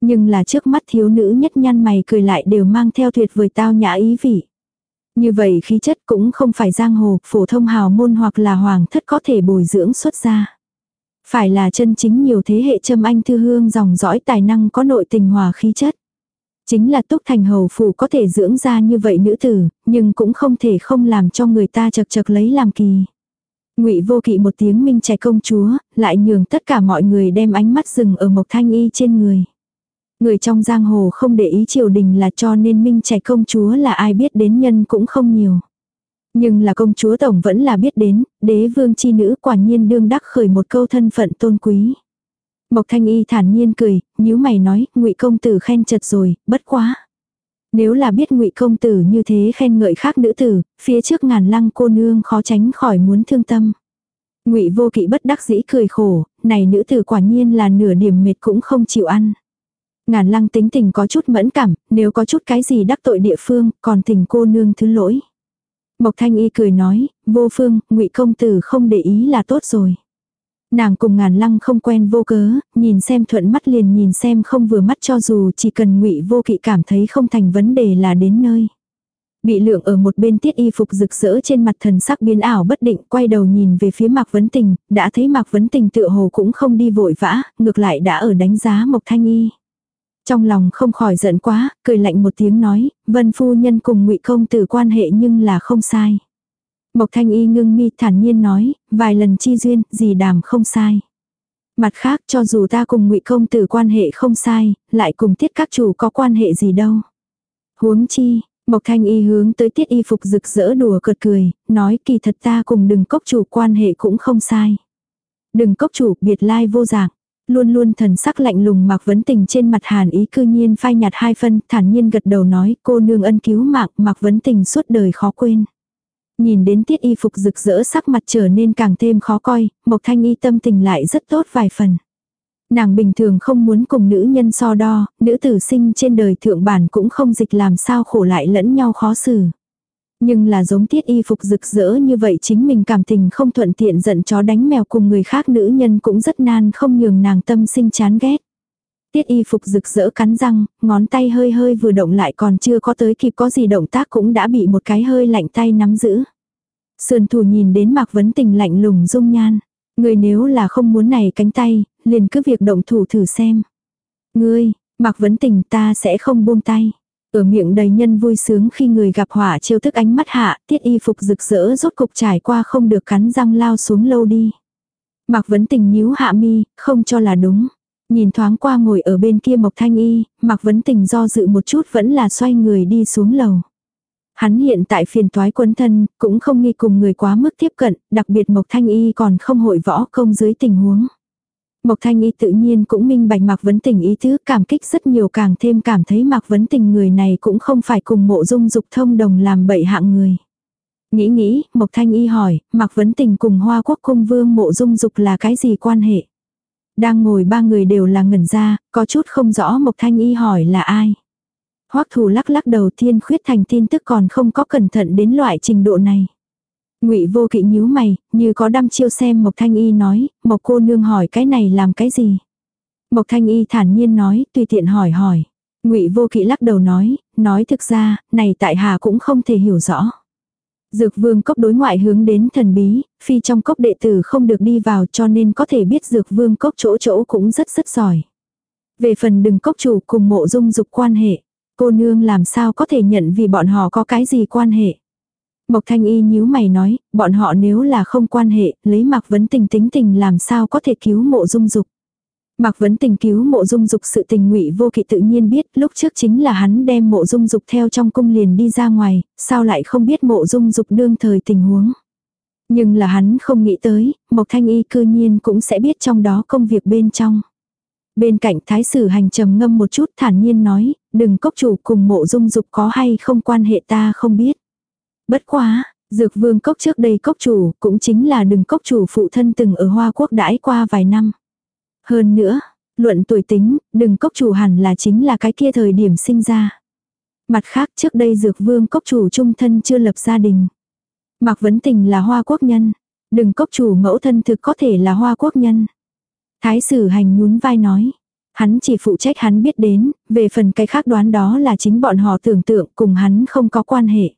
Nhưng là trước mắt thiếu nữ nhất nhăn mày cười lại đều mang theo tuyệt vời tao nhã ý vị. Như vậy khí chất cũng không phải giang hồ, phổ thông hào môn hoặc là hoàng thất có thể bồi dưỡng xuất ra. Phải là chân chính nhiều thế hệ châm anh thư hương dòng dõi tài năng có nội tình hòa khí chất. Chính là túc thành hầu phủ có thể dưỡng ra như vậy nữ tử, nhưng cũng không thể không làm cho người ta chật chật lấy làm kỳ. Ngụy vô kỵ một tiếng minh trẻ công chúa, lại nhường tất cả mọi người đem ánh mắt dừng ở Mộc Thanh Y trên người. Người trong giang hồ không để ý triều đình là cho nên minh trẻ công chúa là ai biết đến nhân cũng không nhiều. Nhưng là công chúa tổng vẫn là biết đến, đế vương chi nữ quả nhiên đương đắc khởi một câu thân phận tôn quý. Mộc Thanh Y thản nhiên cười, nhíu mày nói, Ngụy công tử khen chật rồi, bất quá. Nếu là biết Ngụy công tử như thế khen ngợi khác nữ tử, phía trước ngàn lăng cô nương khó tránh khỏi muốn thương tâm. Ngụy Vô Kỵ bất đắc dĩ cười khổ, này nữ tử quả nhiên là nửa điểm mệt cũng không chịu ăn. Ngàn lăng tính tình có chút mẫn cảm, nếu có chút cái gì đắc tội địa phương, còn tình cô nương thứ lỗi. Mộc Thanh Y cười nói, vô phương, ngụy công tử không để ý là tốt rồi. Nàng cùng ngàn lăng không quen vô cớ, nhìn xem thuận mắt liền nhìn xem không vừa mắt cho dù chỉ cần ngụy vô kỵ cảm thấy không thành vấn đề là đến nơi. Bị lượng ở một bên tiết y phục rực rỡ trên mặt thần sắc biến ảo bất định quay đầu nhìn về phía Mạc Vấn Tình, đã thấy Mạc Vấn Tình tựa hồ cũng không đi vội vã, ngược lại đã ở đánh giá Mộc Thanh Y. Trong lòng không khỏi giận quá, cười lạnh một tiếng nói, vân phu nhân cùng ngụy công tử quan hệ nhưng là không sai. Mộc thanh y ngưng mi thản nhiên nói, vài lần chi duyên, gì đàm không sai. Mặt khác cho dù ta cùng ngụy công tử quan hệ không sai, lại cùng tiết các chủ có quan hệ gì đâu. Huống chi, Mộc thanh y hướng tới tiết y phục rực rỡ đùa cợt cười, nói kỳ thật ta cùng đừng cốc chủ quan hệ cũng không sai. Đừng cốc chủ biệt lai vô dạng. Luôn luôn thần sắc lạnh lùng mặc vấn tình trên mặt hàn ý cư nhiên phai nhạt hai phân, thản nhiên gật đầu nói cô nương ân cứu mạng mặc vấn tình suốt đời khó quên. Nhìn đến tiết y phục rực rỡ sắc mặt trở nên càng thêm khó coi, Mộc Thanh Y tâm tình lại rất tốt vài phần. Nàng bình thường không muốn cùng nữ nhân so đo, nữ tử sinh trên đời thượng bản cũng không dịch làm sao khổ lại lẫn nhau khó xử. Nhưng là giống tiết y phục rực rỡ như vậy chính mình cảm tình không thuận tiện giận chó đánh mèo cùng người khác nữ nhân cũng rất nan không nhường nàng tâm sinh chán ghét. Tiết y phục rực rỡ cắn răng, ngón tay hơi hơi vừa động lại còn chưa có tới kịp có gì động tác cũng đã bị một cái hơi lạnh tay nắm giữ. Sườn thủ nhìn đến Mạc Vấn Tình lạnh lùng dung nhan. Người nếu là không muốn này cánh tay, liền cứ việc động thủ thử xem. Ngươi, Mạc Vấn Tình ta sẽ không buông tay. Ở miệng đầy nhân vui sướng khi người gặp hỏa chiêu thức ánh mắt hạ, tiết y phục rực rỡ rốt cục trải qua không được cắn răng lao xuống lâu đi. Mạc Vấn Tình nhíu hạ mi, không cho là đúng. Nhìn thoáng qua ngồi ở bên kia Mộc Thanh Y, Mạc Vấn Tình do dự một chút vẫn là xoay người đi xuống lầu. Hắn hiện tại phiền toái quân thân, cũng không nghi cùng người quá mức tiếp cận, đặc biệt Mộc Thanh Y còn không hội võ công dưới tình huống. Mộc Thanh Y tự nhiên cũng minh bạch Mạc Vấn Tình ý tứ cảm kích rất nhiều càng thêm cảm thấy Mạc Vấn Tình người này cũng không phải cùng mộ dung dục thông đồng làm bậy hạng người. Nghĩ nghĩ, Mộc Thanh Y hỏi, Mạc Vấn Tình cùng Hoa Quốc Cung Vương mộ dung dục là cái gì quan hệ? Đang ngồi ba người đều là ngẩn ra, có chút không rõ Mộc Thanh Y hỏi là ai. Hoắc thủ lắc lắc đầu thiên khuyết thành tin tức còn không có cẩn thận đến loại trình độ này. Ngụy vô kỵ nhíu mày, như có đăm chiêu xem Mộc Thanh Y nói, Mộc cô nương hỏi cái này làm cái gì. Mộc Thanh Y thản nhiên nói, tùy tiện hỏi hỏi. Ngụy vô kỵ lắc đầu nói, nói thực ra, này tại hà cũng không thể hiểu rõ. Dược vương cốc đối ngoại hướng đến thần bí, phi trong cốc đệ tử không được đi vào cho nên có thể biết dược vương cốc chỗ chỗ cũng rất rất giỏi. Về phần đừng cốc chủ cùng mộ dung dục quan hệ, cô nương làm sao có thể nhận vì bọn họ có cái gì quan hệ. Mộc thanh y nhíu mày nói, bọn họ nếu là không quan hệ, lấy mặc vấn tình tính tình làm sao có thể cứu mộ dung dục. Mạc Vấn Tình cứu mộ dung dục sự tình ngụy vô kỵ tự nhiên biết lúc trước chính là hắn đem mộ dung dục theo trong cung liền đi ra ngoài, sao lại không biết mộ dung dục đương thời tình huống. Nhưng là hắn không nghĩ tới, Mộc Thanh Y cư nhiên cũng sẽ biết trong đó công việc bên trong. Bên cạnh thái sử hành trầm ngâm một chút thản nhiên nói, đừng cốc chủ cùng mộ dung dục có hay không quan hệ ta không biết. Bất quá, dược vương cốc trước đây cốc chủ cũng chính là đừng cốc chủ phụ thân từng ở Hoa Quốc đãi qua vài năm. Hơn nữa, luận tuổi tính, đừng cốc chủ hẳn là chính là cái kia thời điểm sinh ra. Mặt khác trước đây dược vương cốc chủ trung thân chưa lập gia đình. Mạc Vấn Tình là hoa quốc nhân. Đừng cốc chủ mẫu thân thực có thể là hoa quốc nhân. Thái sử hành nhún vai nói. Hắn chỉ phụ trách hắn biết đến, về phần cái khác đoán đó là chính bọn họ tưởng tượng cùng hắn không có quan hệ.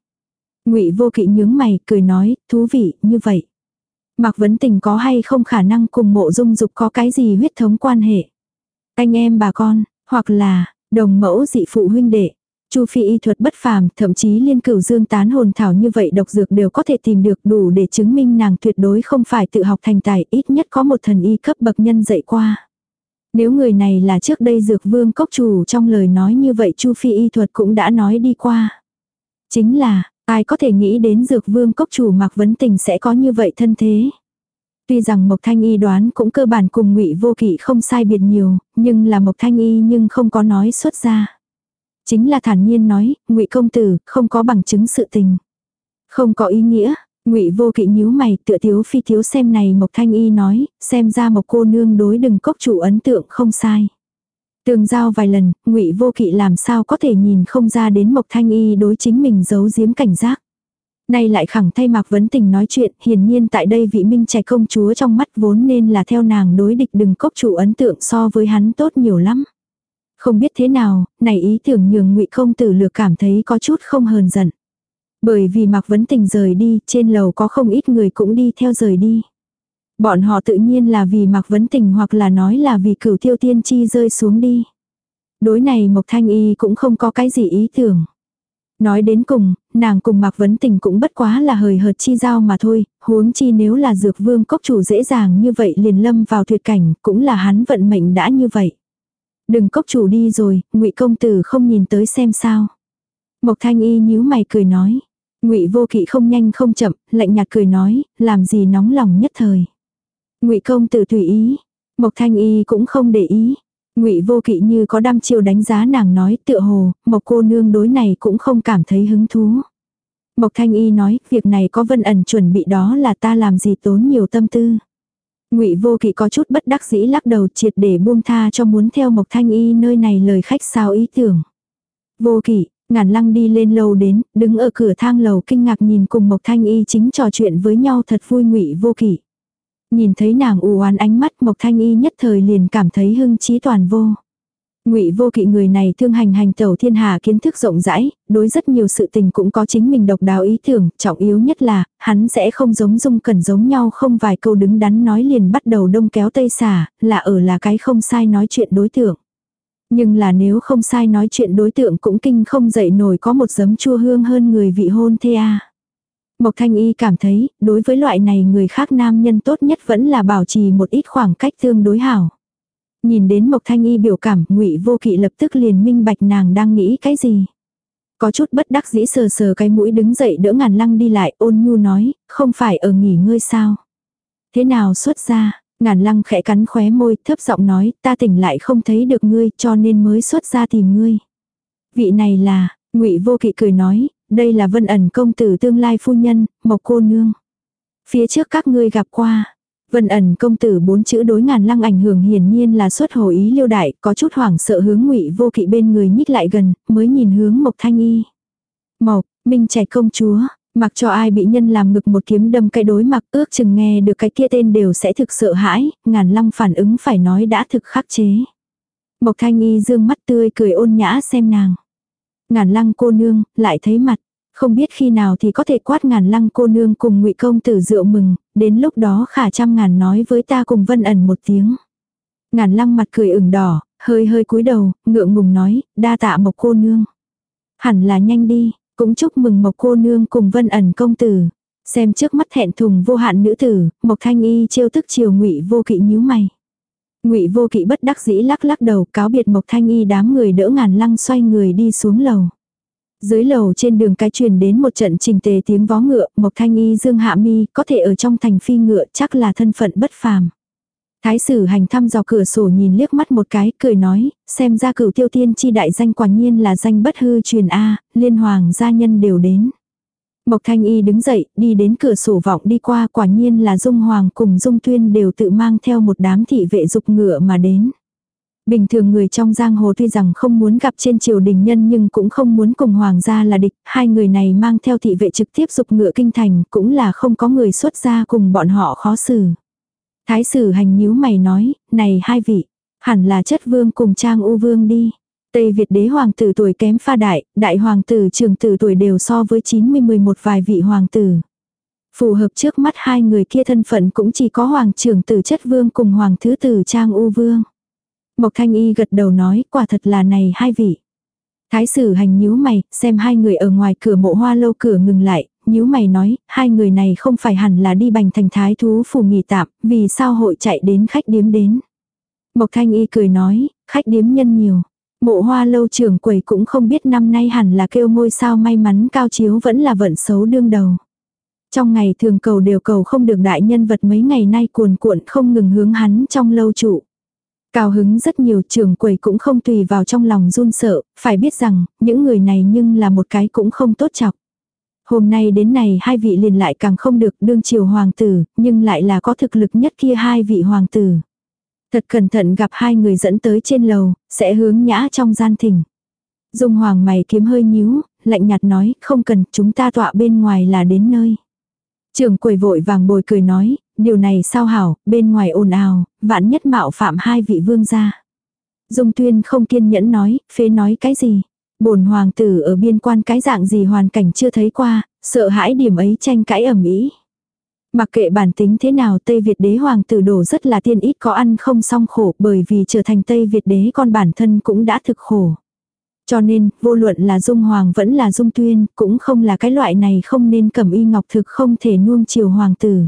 ngụy vô kỵ nhướng mày, cười nói, thú vị, như vậy. Mạc Vấn Tình có hay không khả năng cùng mộ dung dục có cái gì huyết thống quan hệ. Anh em bà con, hoặc là, đồng mẫu dị phụ huynh đệ. Chu phi y thuật bất phàm, thậm chí liên cửu dương tán hồn thảo như vậy độc dược đều có thể tìm được đủ để chứng minh nàng tuyệt đối không phải tự học thành tài, ít nhất có một thần y cấp bậc nhân dạy qua. Nếu người này là trước đây dược vương cốc chủ trong lời nói như vậy Chu phi y thuật cũng đã nói đi qua. Chính là, ai có thể nghĩ đến dược vương cốc chủ Mạc Vấn Tình sẽ có như vậy thân thế. Tuy rằng Mộc Thanh Y đoán cũng cơ bản cùng ngụy Vô Kỵ không sai biệt nhiều, nhưng là Mộc Thanh Y nhưng không có nói xuất ra. Chính là thản nhiên nói, ngụy công tử, không có bằng chứng sự tình. Không có ý nghĩa, ngụy Vô Kỵ nhíu mày, tựa thiếu phi thiếu xem này Mộc Thanh Y nói, xem ra Mộc cô nương đối đừng cốc chủ ấn tượng không sai. Tường giao vài lần, ngụy Vô Kỵ làm sao có thể nhìn không ra đến Mộc Thanh Y đối chính mình giấu giếm cảnh giác. Nay lại khẳng thay Mạc Vấn Tình nói chuyện, hiển nhiên tại đây vị minh trẻ công chúa trong mắt vốn nên là theo nàng đối địch đừng cốc chủ ấn tượng so với hắn tốt nhiều lắm. Không biết thế nào, này ý tưởng nhường ngụy không tử lược cảm thấy có chút không hờn giận. Bởi vì Mạc Vấn Tình rời đi, trên lầu có không ít người cũng đi theo rời đi. Bọn họ tự nhiên là vì Mạc Vấn Tình hoặc là nói là vì cửu tiêu tiên chi rơi xuống đi. Đối này Mộc Thanh Y cũng không có cái gì ý tưởng. Nói đến cùng, nàng cùng Mạc Vấn Tình cũng bất quá là hời hợt chi giao mà thôi, huống chi nếu là dược vương cốc chủ dễ dàng như vậy liền lâm vào tuyệt cảnh, cũng là hắn vận mệnh đã như vậy. Đừng cốc chủ đi rồi, ngụy công tử không nhìn tới xem sao. Mộc Thanh Y nhíu mày cười nói. Ngụy Vô Kỵ không nhanh không chậm, lạnh nhạt cười nói, làm gì nóng lòng nhất thời. Ngụy công tử tùy ý, Mộc Thanh Y cũng không để ý. Ngụy Vô Kỵ như có đăm chiêu đánh giá nàng nói, tựa hồ, Mộc cô nương đối này cũng không cảm thấy hứng thú. Mộc Thanh Y nói, việc này có Vân ẩn chuẩn bị đó là ta làm gì tốn nhiều tâm tư. Ngụy Vô Kỵ có chút bất đắc dĩ lắc đầu triệt để buông tha cho muốn theo Mộc Thanh Y nơi này lời khách sao ý tưởng. Vô Kỵ, Ngàn lăng đi lên lầu đến, đứng ở cửa thang lầu kinh ngạc nhìn cùng Mộc Thanh Y chính trò chuyện với nhau thật vui ngụy vô kỵ. Nhìn thấy nàng u oán ánh mắt Mộc Thanh Y nhất thời liền cảm thấy hưng trí toàn vô. Ngụy Vô Kỵ người này thương hành hành tẩu thiên hà kiến thức rộng rãi, đối rất nhiều sự tình cũng có chính mình độc đáo ý tưởng, trọng yếu nhất là, hắn sẽ không giống dung cần giống nhau không vài câu đứng đắn nói liền bắt đầu đông kéo tây xả, là ở là cái không sai nói chuyện đối tượng. Nhưng là nếu không sai nói chuyện đối tượng cũng kinh không dậy nổi có một giấm chua hương hơn người vị hôn thê a. Mộc Thanh Y cảm thấy, đối với loại này người khác nam nhân tốt nhất vẫn là bảo trì một ít khoảng cách tương đối hảo. Nhìn đến Mộc Thanh Y biểu cảm, Ngụy Vô Kỵ lập tức liền minh bạch nàng đang nghĩ cái gì. Có chút bất đắc dĩ sờ sờ cái mũi đứng dậy đỡ ngàn lăng đi lại, ôn nhu nói, không phải ở nghỉ ngơi sao. Thế nào xuất ra, ngàn lăng khẽ cắn khóe môi, thấp giọng nói, ta tỉnh lại không thấy được ngươi, cho nên mới xuất ra tìm ngươi. Vị này là, Ngụy Vô Kỵ cười nói, đây là Vân ẩn công tử tương lai phu nhân, Mộc cô nương. Phía trước các ngươi gặp qua, Vân ẩn công tử bốn chữ đối ngàn lăng ảnh hưởng hiển nhiên là xuất hồ ý liêu đại, có chút hoảng sợ hướng ngụy vô kỵ bên người nhích lại gần, mới nhìn hướng Mộc Thanh Y. Mộc, Minh trẻ công chúa, mặc cho ai bị nhân làm ngực một kiếm đâm cái đối mặc ước chừng nghe được cái kia tên đều sẽ thực sợ hãi, ngàn lăng phản ứng phải nói đã thực khắc chế. Mộc Thanh Y dương mắt tươi cười ôn nhã xem nàng. Ngàn lăng cô nương, lại thấy mặt. Không biết khi nào thì có thể quát ngàn lăng cô nương cùng ngụy công tử rượu mừng, đến lúc đó khả trăm ngàn nói với ta cùng vân ẩn một tiếng. Ngàn lăng mặt cười ửng đỏ, hơi hơi cúi đầu, ngượng ngùng nói, đa tạ mộc cô nương. Hẳn là nhanh đi, cũng chúc mừng mộc cô nương cùng vân ẩn công tử. Xem trước mắt thẹn thùng vô hạn nữ tử, mộc thanh y trêu tức chiều ngụy vô kỵ nhíu mày. Ngụy vô kỵ bất đắc dĩ lắc lắc đầu cáo biệt mộc thanh y đám người đỡ ngàn lăng xoay người đi xuống lầu. Dưới lầu trên đường cái truyền đến một trận trình tề tiếng vó ngựa, Mộc Thanh Y Dương Hạ Mi, có thể ở trong thành phi ngựa chắc là thân phận bất phàm. Thái sử hành thăm dò cửa sổ nhìn liếc mắt một cái, cười nói, xem ra cửu tiêu tiên chi đại danh quả nhiên là danh bất hư truyền A, liên hoàng gia nhân đều đến. Mộc Thanh Y đứng dậy, đi đến cửa sổ vọng đi qua quả nhiên là Dung Hoàng cùng Dung Tuyên đều tự mang theo một đám thị vệ dục ngựa mà đến. Bình thường người trong giang hồ tuy rằng không muốn gặp trên triều đình nhân nhưng cũng không muốn cùng hoàng gia là địch, hai người này mang theo thị vệ trực tiếp dục ngựa kinh thành cũng là không có người xuất gia cùng bọn họ khó xử. Thái sử hành nhíu mày nói, này hai vị, hẳn là chất vương cùng trang u vương đi. Tây Việt đế hoàng tử tuổi kém pha đại, đại hoàng tử trường tử tuổi đều so với 90 một vài vị hoàng tử. Phù hợp trước mắt hai người kia thân phận cũng chỉ có hoàng trưởng tử chất vương cùng hoàng thứ tử trang u vương. Mộc Thanh Y gật đầu nói, quả thật là này hai vị. Thái sử hành nhíu mày, xem hai người ở ngoài cửa mộ hoa lâu cửa ngừng lại, nhíu mày nói, hai người này không phải hẳn là đi bành thành thái thú phủ nghỉ tạm, vì sao hội chạy đến khách điếm đến. Mộc Thanh Y cười nói, khách điếm nhân nhiều. Mộ hoa lâu trưởng quầy cũng không biết năm nay hẳn là kêu ngôi sao may mắn cao chiếu vẫn là vận xấu đương đầu. Trong ngày thường cầu đều cầu không được đại nhân vật mấy ngày nay cuồn cuộn không ngừng hướng hắn trong lâu trụ. Cao hứng rất nhiều trưởng quầy cũng không tùy vào trong lòng run sợ, phải biết rằng, những người này nhưng là một cái cũng không tốt chọc. Hôm nay đến này hai vị liền lại càng không được đương triều hoàng tử, nhưng lại là có thực lực nhất kia hai vị hoàng tử. Thật cẩn thận gặp hai người dẫn tới trên lầu, sẽ hướng nhã trong gian thỉnh. Dung hoàng mày kiếm hơi nhíu, lạnh nhạt nói, không cần, chúng ta tọa bên ngoài là đến nơi. Trường quầy vội vàng bồi cười nói, điều này sao hảo, bên ngoài ồn ào, vạn nhất mạo phạm hai vị vương gia. Dung tuyên không kiên nhẫn nói, phế nói cái gì. bổn hoàng tử ở biên quan cái dạng gì hoàn cảnh chưa thấy qua, sợ hãi điểm ấy tranh cãi ẩm ý. Mặc kệ bản tính thế nào Tây Việt đế hoàng tử đổ rất là tiên ít có ăn không song khổ bởi vì trở thành Tây Việt đế con bản thân cũng đã thực khổ. Cho nên, vô luận là Dung Hoàng vẫn là Dung Tuyên, cũng không là cái loại này không nên cầm y ngọc thực không thể nuông chiều hoàng tử.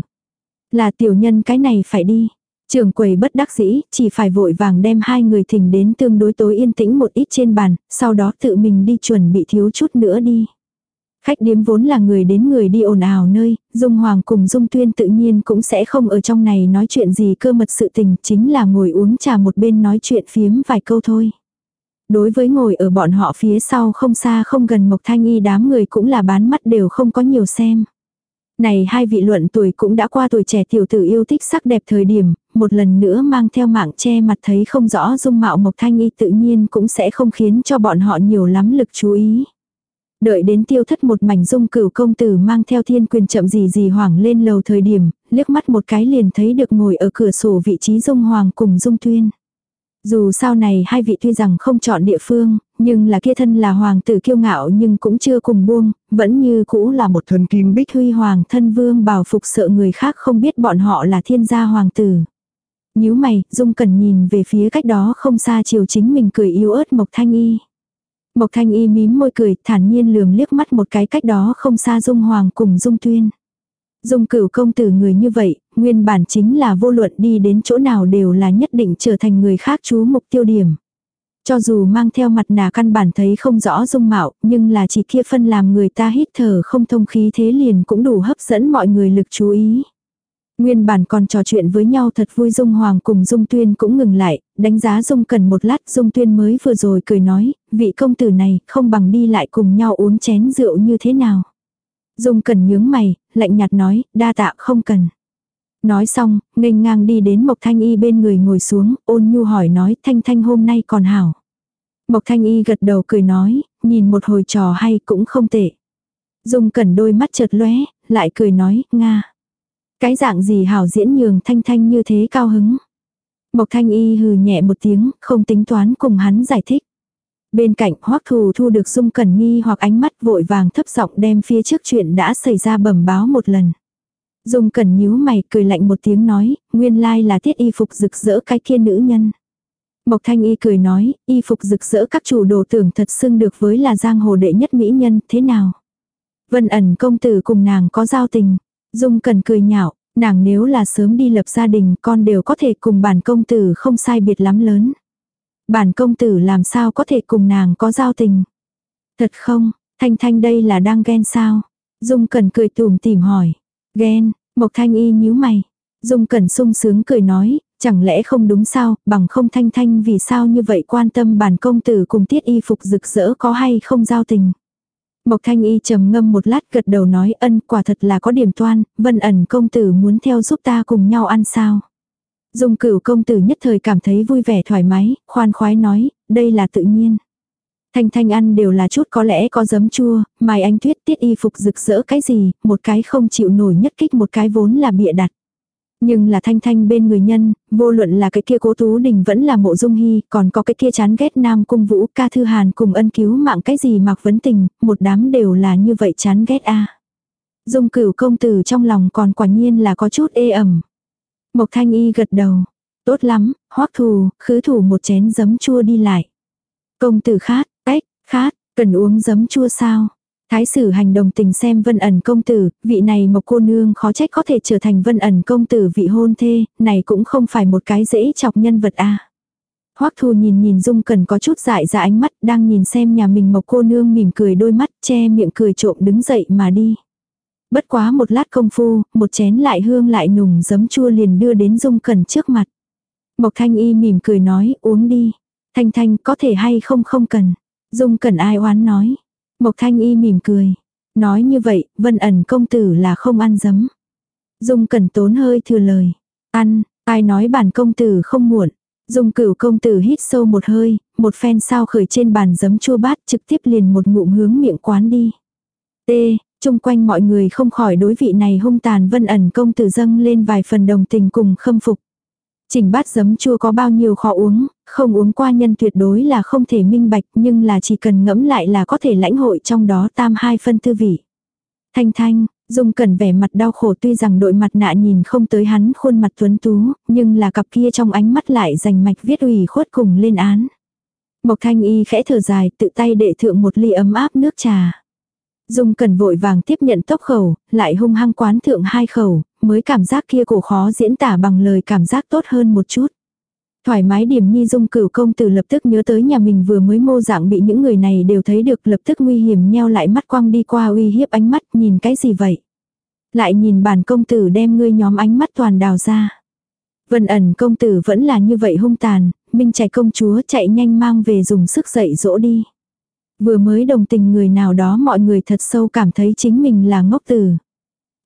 Là tiểu nhân cái này phải đi. Trường quầy bất đắc dĩ, chỉ phải vội vàng đem hai người thỉnh đến tương đối tối yên tĩnh một ít trên bàn, sau đó tự mình đi chuẩn bị thiếu chút nữa đi. Khách điếm vốn là người đến người đi ồn ào nơi, Dung Hoàng cùng Dung Tuyên tự nhiên cũng sẽ không ở trong này nói chuyện gì cơ mật sự tình, chính là ngồi uống trà một bên nói chuyện phiếm vài câu thôi. Đối với ngồi ở bọn họ phía sau không xa không gần Mộc Thanh Y đám người cũng là bán mắt đều không có nhiều xem. Này hai vị luận tuổi cũng đã qua tuổi trẻ tiểu tử yêu thích sắc đẹp thời điểm, một lần nữa mang theo mạng che mặt thấy không rõ dung mạo Mộc Thanh Y tự nhiên cũng sẽ không khiến cho bọn họ nhiều lắm lực chú ý. Đợi đến tiêu thất một mảnh dung cửu công tử mang theo thiên quyền chậm gì gì hoảng lên lầu thời điểm, liếc mắt một cái liền thấy được ngồi ở cửa sổ vị trí dung hoàng cùng dung tuyên. Dù sau này hai vị tuy rằng không chọn địa phương, nhưng là kia thân là hoàng tử kiêu ngạo nhưng cũng chưa cùng buông, vẫn như cũ là một thuần kim bích huy hoàng thân vương bảo phục sợ người khác không biết bọn họ là thiên gia hoàng tử. nhíu mày, Dung Cẩn nhìn về phía cách đó không xa chiều chính mình cười yếu ớt Mộc Thanh Y. Mộc Thanh Y mím môi cười, thản nhiên lườm liếc mắt một cái cách đó không xa Dung Hoàng cùng Dung Tuyên. Dung cửu công tử người như vậy, nguyên bản chính là vô luận đi đến chỗ nào đều là nhất định trở thành người khác chú mục tiêu điểm. Cho dù mang theo mặt nạ căn bản thấy không rõ dung mạo, nhưng là chỉ kia phân làm người ta hít thở không thông khí thế liền cũng đủ hấp dẫn mọi người lực chú ý. Nguyên bản còn trò chuyện với nhau thật vui Dung Hoàng cùng Dung Tuyên cũng ngừng lại, đánh giá Dung cần một lát Dung Tuyên mới vừa rồi cười nói, vị công tử này không bằng đi lại cùng nhau uống chén rượu như thế nào. Dung cần nhướng mày, lạnh nhạt nói, đa tạ không cần. Nói xong, nghênh ngang đi đến Mộc Thanh Y bên người ngồi xuống, ôn nhu hỏi nói Thanh Thanh hôm nay còn hảo. Mộc Thanh Y gật đầu cười nói, nhìn một hồi trò hay cũng không tệ. Dung cẩn đôi mắt chợt lóe, lại cười nói, Nga. Cái dạng gì hảo diễn nhường Thanh Thanh như thế cao hứng. Mộc Thanh Y hừ nhẹ một tiếng, không tính toán cùng hắn giải thích. Bên cạnh hoắc thù thu được dung cẩn nghi hoặc ánh mắt vội vàng thấp giọng đem phía trước chuyện đã xảy ra bẩm báo một lần. Dung cẩn nhíu mày cười lạnh một tiếng nói, nguyên lai là tiết y phục rực rỡ cái kia nữ nhân. Mộc thanh y cười nói, y phục rực rỡ các chủ đồ tưởng thật xưng được với là giang hồ đệ nhất mỹ nhân, thế nào? Vân ẩn công tử cùng nàng có giao tình. Dung cẩn cười nhạo, nàng nếu là sớm đi lập gia đình con đều có thể cùng bản công tử không sai biệt lắm lớn. Bản công tử làm sao có thể cùng nàng có giao tình. Thật không, Thanh Thanh đây là đang ghen sao? Dung Cẩn cười tùm tìm hỏi. Ghen, Mộc Thanh Y nhíu mày. Dung Cẩn sung sướng cười nói, chẳng lẽ không đúng sao, bằng không Thanh Thanh vì sao như vậy quan tâm bản công tử cùng tiết y phục rực rỡ có hay không giao tình. Mộc Thanh Y trầm ngâm một lát gật đầu nói ân quả thật là có điểm toan, vân ẩn công tử muốn theo giúp ta cùng nhau ăn sao. Dung cửu công tử nhất thời cảm thấy vui vẻ thoải mái, khoan khoái nói, đây là tự nhiên. Thanh thanh ăn đều là chút có lẽ có giấm chua, mai anh tuyết tiết y phục rực rỡ cái gì, một cái không chịu nổi nhất kích một cái vốn là bịa đặt. Nhưng là thanh thanh bên người nhân, vô luận là cái kia cố tú đình vẫn là mộ dung hy, còn có cái kia chán ghét nam cung vũ ca thư hàn cùng ân cứu mạng cái gì mặc vấn tình, một đám đều là như vậy chán ghét a Dung cửu công tử trong lòng còn quả nhiên là có chút ê ẩm. Mộc thanh y gật đầu. Tốt lắm, hoắc thù, khứ thủ một chén giấm chua đi lại. Công tử khát, khát, cần uống giấm chua sao? Thái sử hành đồng tình xem vân ẩn công tử, vị này mộc cô nương khó trách có thể trở thành vân ẩn công tử vị hôn thê, này cũng không phải một cái dễ chọc nhân vật a. Hoắc Thu nhìn nhìn Dung Cần có chút dại ra ánh mắt, đang nhìn xem nhà mình Mộc cô nương mỉm cười đôi mắt, che miệng cười trộm đứng dậy mà đi. Bất quá một lát công phu, một chén lại hương lại nùng giấm chua liền đưa đến Dung cần trước mặt. Mộc Thanh Y mỉm cười nói, uống đi. Thanh Thanh có thể hay không không cần. Dung Cẩn ai oán nói. Mộc Thanh Y mỉm cười. Nói như vậy, Vân ẩn công tử là không ăn dấm. Dung Cẩn tốn hơi thừa lời. Ăn, ai nói bản công tử không muộn. Dung cửu công tử hít sâu một hơi, một phen sao khởi trên bàn giấm chua bát trực tiếp liền một ngụm hướng miệng quán đi. T, chung quanh mọi người không khỏi đối vị này hung tàn vân ẩn công tử dâng lên vài phần đồng tình cùng khâm phục. Trình bát giấm chua có bao nhiêu khó uống, không uống qua nhân tuyệt đối là không thể minh bạch nhưng là chỉ cần ngẫm lại là có thể lãnh hội trong đó tam hai phân tư vị. Thanh thanh, Dung cần vẻ mặt đau khổ tuy rằng đội mặt nạ nhìn không tới hắn khuôn mặt tuấn tú, nhưng là cặp kia trong ánh mắt lại dành mạch viết ủy khuất cùng lên án. Mộc thanh y khẽ thở dài tự tay đệ thượng một ly ấm áp nước trà. Dung cần vội vàng tiếp nhận tốc khẩu, lại hung hăng quán thượng hai khẩu, mới cảm giác kia cổ khó diễn tả bằng lời cảm giác tốt hơn một chút. Thoải mái điểm nhi dung cửu công tử lập tức nhớ tới nhà mình vừa mới mô dạng bị những người này đều thấy được lập tức nguy hiểm nheo lại mắt quăng đi qua uy hiếp ánh mắt nhìn cái gì vậy. Lại nhìn bản công tử đem ngươi nhóm ánh mắt toàn đào ra. Vân ẩn công tử vẫn là như vậy hung tàn, minh chạy công chúa chạy nhanh mang về dùng sức dậy dỗ đi. Vừa mới đồng tình người nào đó mọi người thật sâu cảm thấy chính mình là ngốc tử.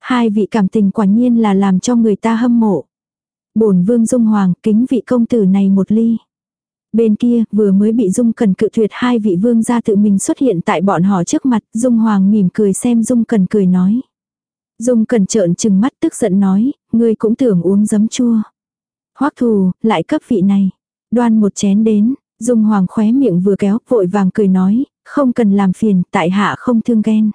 Hai vị cảm tình quả nhiên là làm cho người ta hâm mộ. bổn vương dung hoàng kính vị công tử này một ly. Bên kia, vừa mới bị Dung Cần cự tuyệt hai vị vương gia tự mình xuất hiện tại bọn họ trước mặt, Dung Hoàng mỉm cười xem Dung Cần cười nói. Dung Cần trợn trừng mắt tức giận nói, ngươi cũng tưởng uống giấm chua. Hoắc thù, lại cấp vị này. Đoan một chén đến, Dung Hoàng khóe miệng vừa kéo, vội vàng cười nói, không cần làm phiền, tại hạ không thương ghen.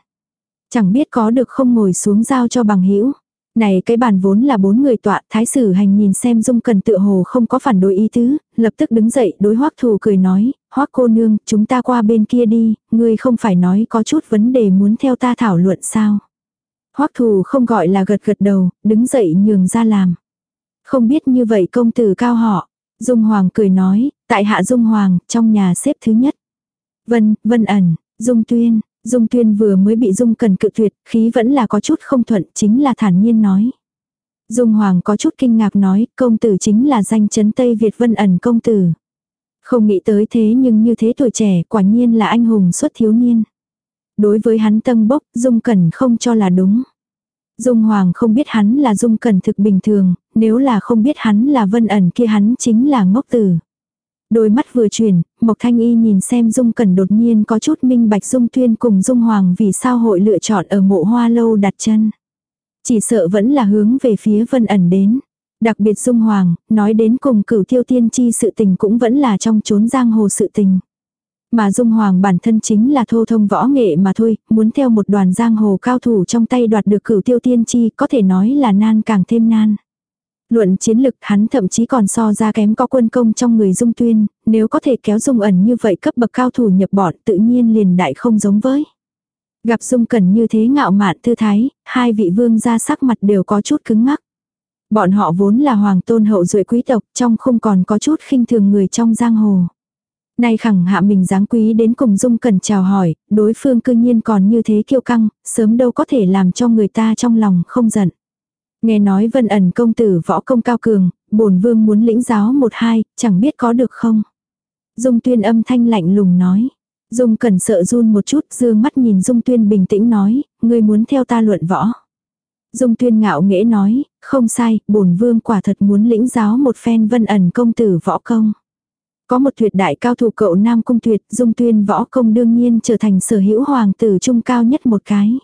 Chẳng biết có được không ngồi xuống giao cho bằng hữu này cái bàn vốn là bốn người tọa, thái sử hành nhìn xem dung cần tựa hồ không có phản đối ý tứ, lập tức đứng dậy đối hoắc thù cười nói, hoắc cô nương, chúng ta qua bên kia đi, ngươi không phải nói có chút vấn đề muốn theo ta thảo luận sao. hoắc thù không gọi là gật gật đầu, đứng dậy nhường ra làm. Không biết như vậy công tử cao họ, dung hoàng cười nói, tại hạ dung hoàng, trong nhà xếp thứ nhất. Vân, vân ẩn, dung tuyên, Dung Tuyên vừa mới bị Dung Cần cự tuyệt, khí vẫn là có chút không thuận, chính là thản nhiên nói. Dung Hoàng có chút kinh ngạc nói, công tử chính là danh chấn Tây Việt Vân ẩn công tử. Không nghĩ tới thế nhưng như thế tuổi trẻ, quả nhiên là anh hùng xuất thiếu niên. Đối với hắn tâm bốc, Dung Cẩn không cho là đúng. Dung Hoàng không biết hắn là Dung Cẩn thực bình thường, nếu là không biết hắn là Vân ẩn kia hắn chính là ngốc tử. Đôi mắt vừa chuyển, Mộc Thanh Y nhìn xem Dung Cẩn đột nhiên có chút minh bạch Dung Tuyên cùng Dung Hoàng vì sao hội lựa chọn ở mộ hoa lâu đặt chân. Chỉ sợ vẫn là hướng về phía vân ẩn đến. Đặc biệt Dung Hoàng, nói đến cùng cửu tiêu tiên chi sự tình cũng vẫn là trong chốn giang hồ sự tình. Mà Dung Hoàng bản thân chính là thô thông võ nghệ mà thôi, muốn theo một đoàn giang hồ cao thủ trong tay đoạt được cửu tiêu tiên chi có thể nói là nan càng thêm nan. Luận chiến lực hắn thậm chí còn so ra kém có quân công trong người dung tuyên, nếu có thể kéo dung ẩn như vậy cấp bậc cao thủ nhập bọn tự nhiên liền đại không giống với. Gặp dung cần như thế ngạo mạn thư thái, hai vị vương ra sắc mặt đều có chút cứng ngắc. Bọn họ vốn là hoàng tôn hậu duệ quý tộc trong không còn có chút khinh thường người trong giang hồ. Nay khẳng hạ mình dáng quý đến cùng dung cần chào hỏi, đối phương cư nhiên còn như thế kiêu căng, sớm đâu có thể làm cho người ta trong lòng không giận. Nghe nói vân ẩn công tử võ công cao cường, bổn vương muốn lĩnh giáo một hai, chẳng biết có được không. Dung tuyên âm thanh lạnh lùng nói. Dung cần sợ run một chút, dương mắt nhìn Dung tuyên bình tĩnh nói, ngươi muốn theo ta luận võ. Dung tuyên ngạo nghễ nói, không sai, bổn vương quả thật muốn lĩnh giáo một phen vân ẩn công tử võ công. Có một tuyệt đại cao thủ cậu nam cung tuyệt, dung tuyên võ công đương nhiên trở thành sở hữu hoàng tử trung cao nhất một cái.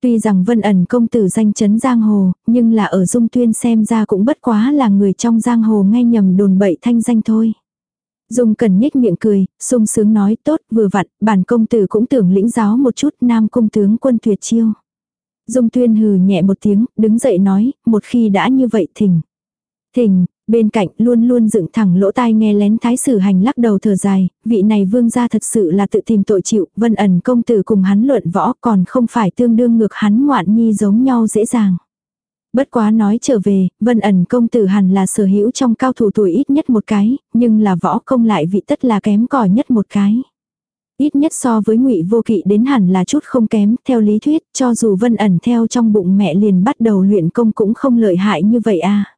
Tuy rằng vân ẩn công tử danh chấn giang hồ, nhưng là ở dung tuyên xem ra cũng bất quá là người trong giang hồ ngay nhầm đồn bậy thanh danh thôi. Dung cần nhếch miệng cười, sung sướng nói tốt vừa vặn, bản công tử cũng tưởng lĩnh giáo một chút nam công tướng quân tuyệt chiêu. Dung tuyên hừ nhẹ một tiếng, đứng dậy nói, một khi đã như vậy thỉnh. Thỉnh, Bên cạnh luôn luôn dựng thẳng lỗ tai nghe lén thái sử hành lắc đầu thở dài, vị này vương gia thật sự là tự tìm tội chịu, vân ẩn công tử cùng hắn luận võ còn không phải tương đương ngược hắn ngoạn nhi giống nhau dễ dàng. Bất quá nói trở về, vân ẩn công tử hẳn là sở hữu trong cao thủ tuổi ít nhất một cái, nhưng là võ công lại vị tất là kém cỏi nhất một cái. Ít nhất so với ngụy vô kỵ đến hẳn là chút không kém, theo lý thuyết, cho dù vân ẩn theo trong bụng mẹ liền bắt đầu luyện công cũng không lợi hại như vậy à.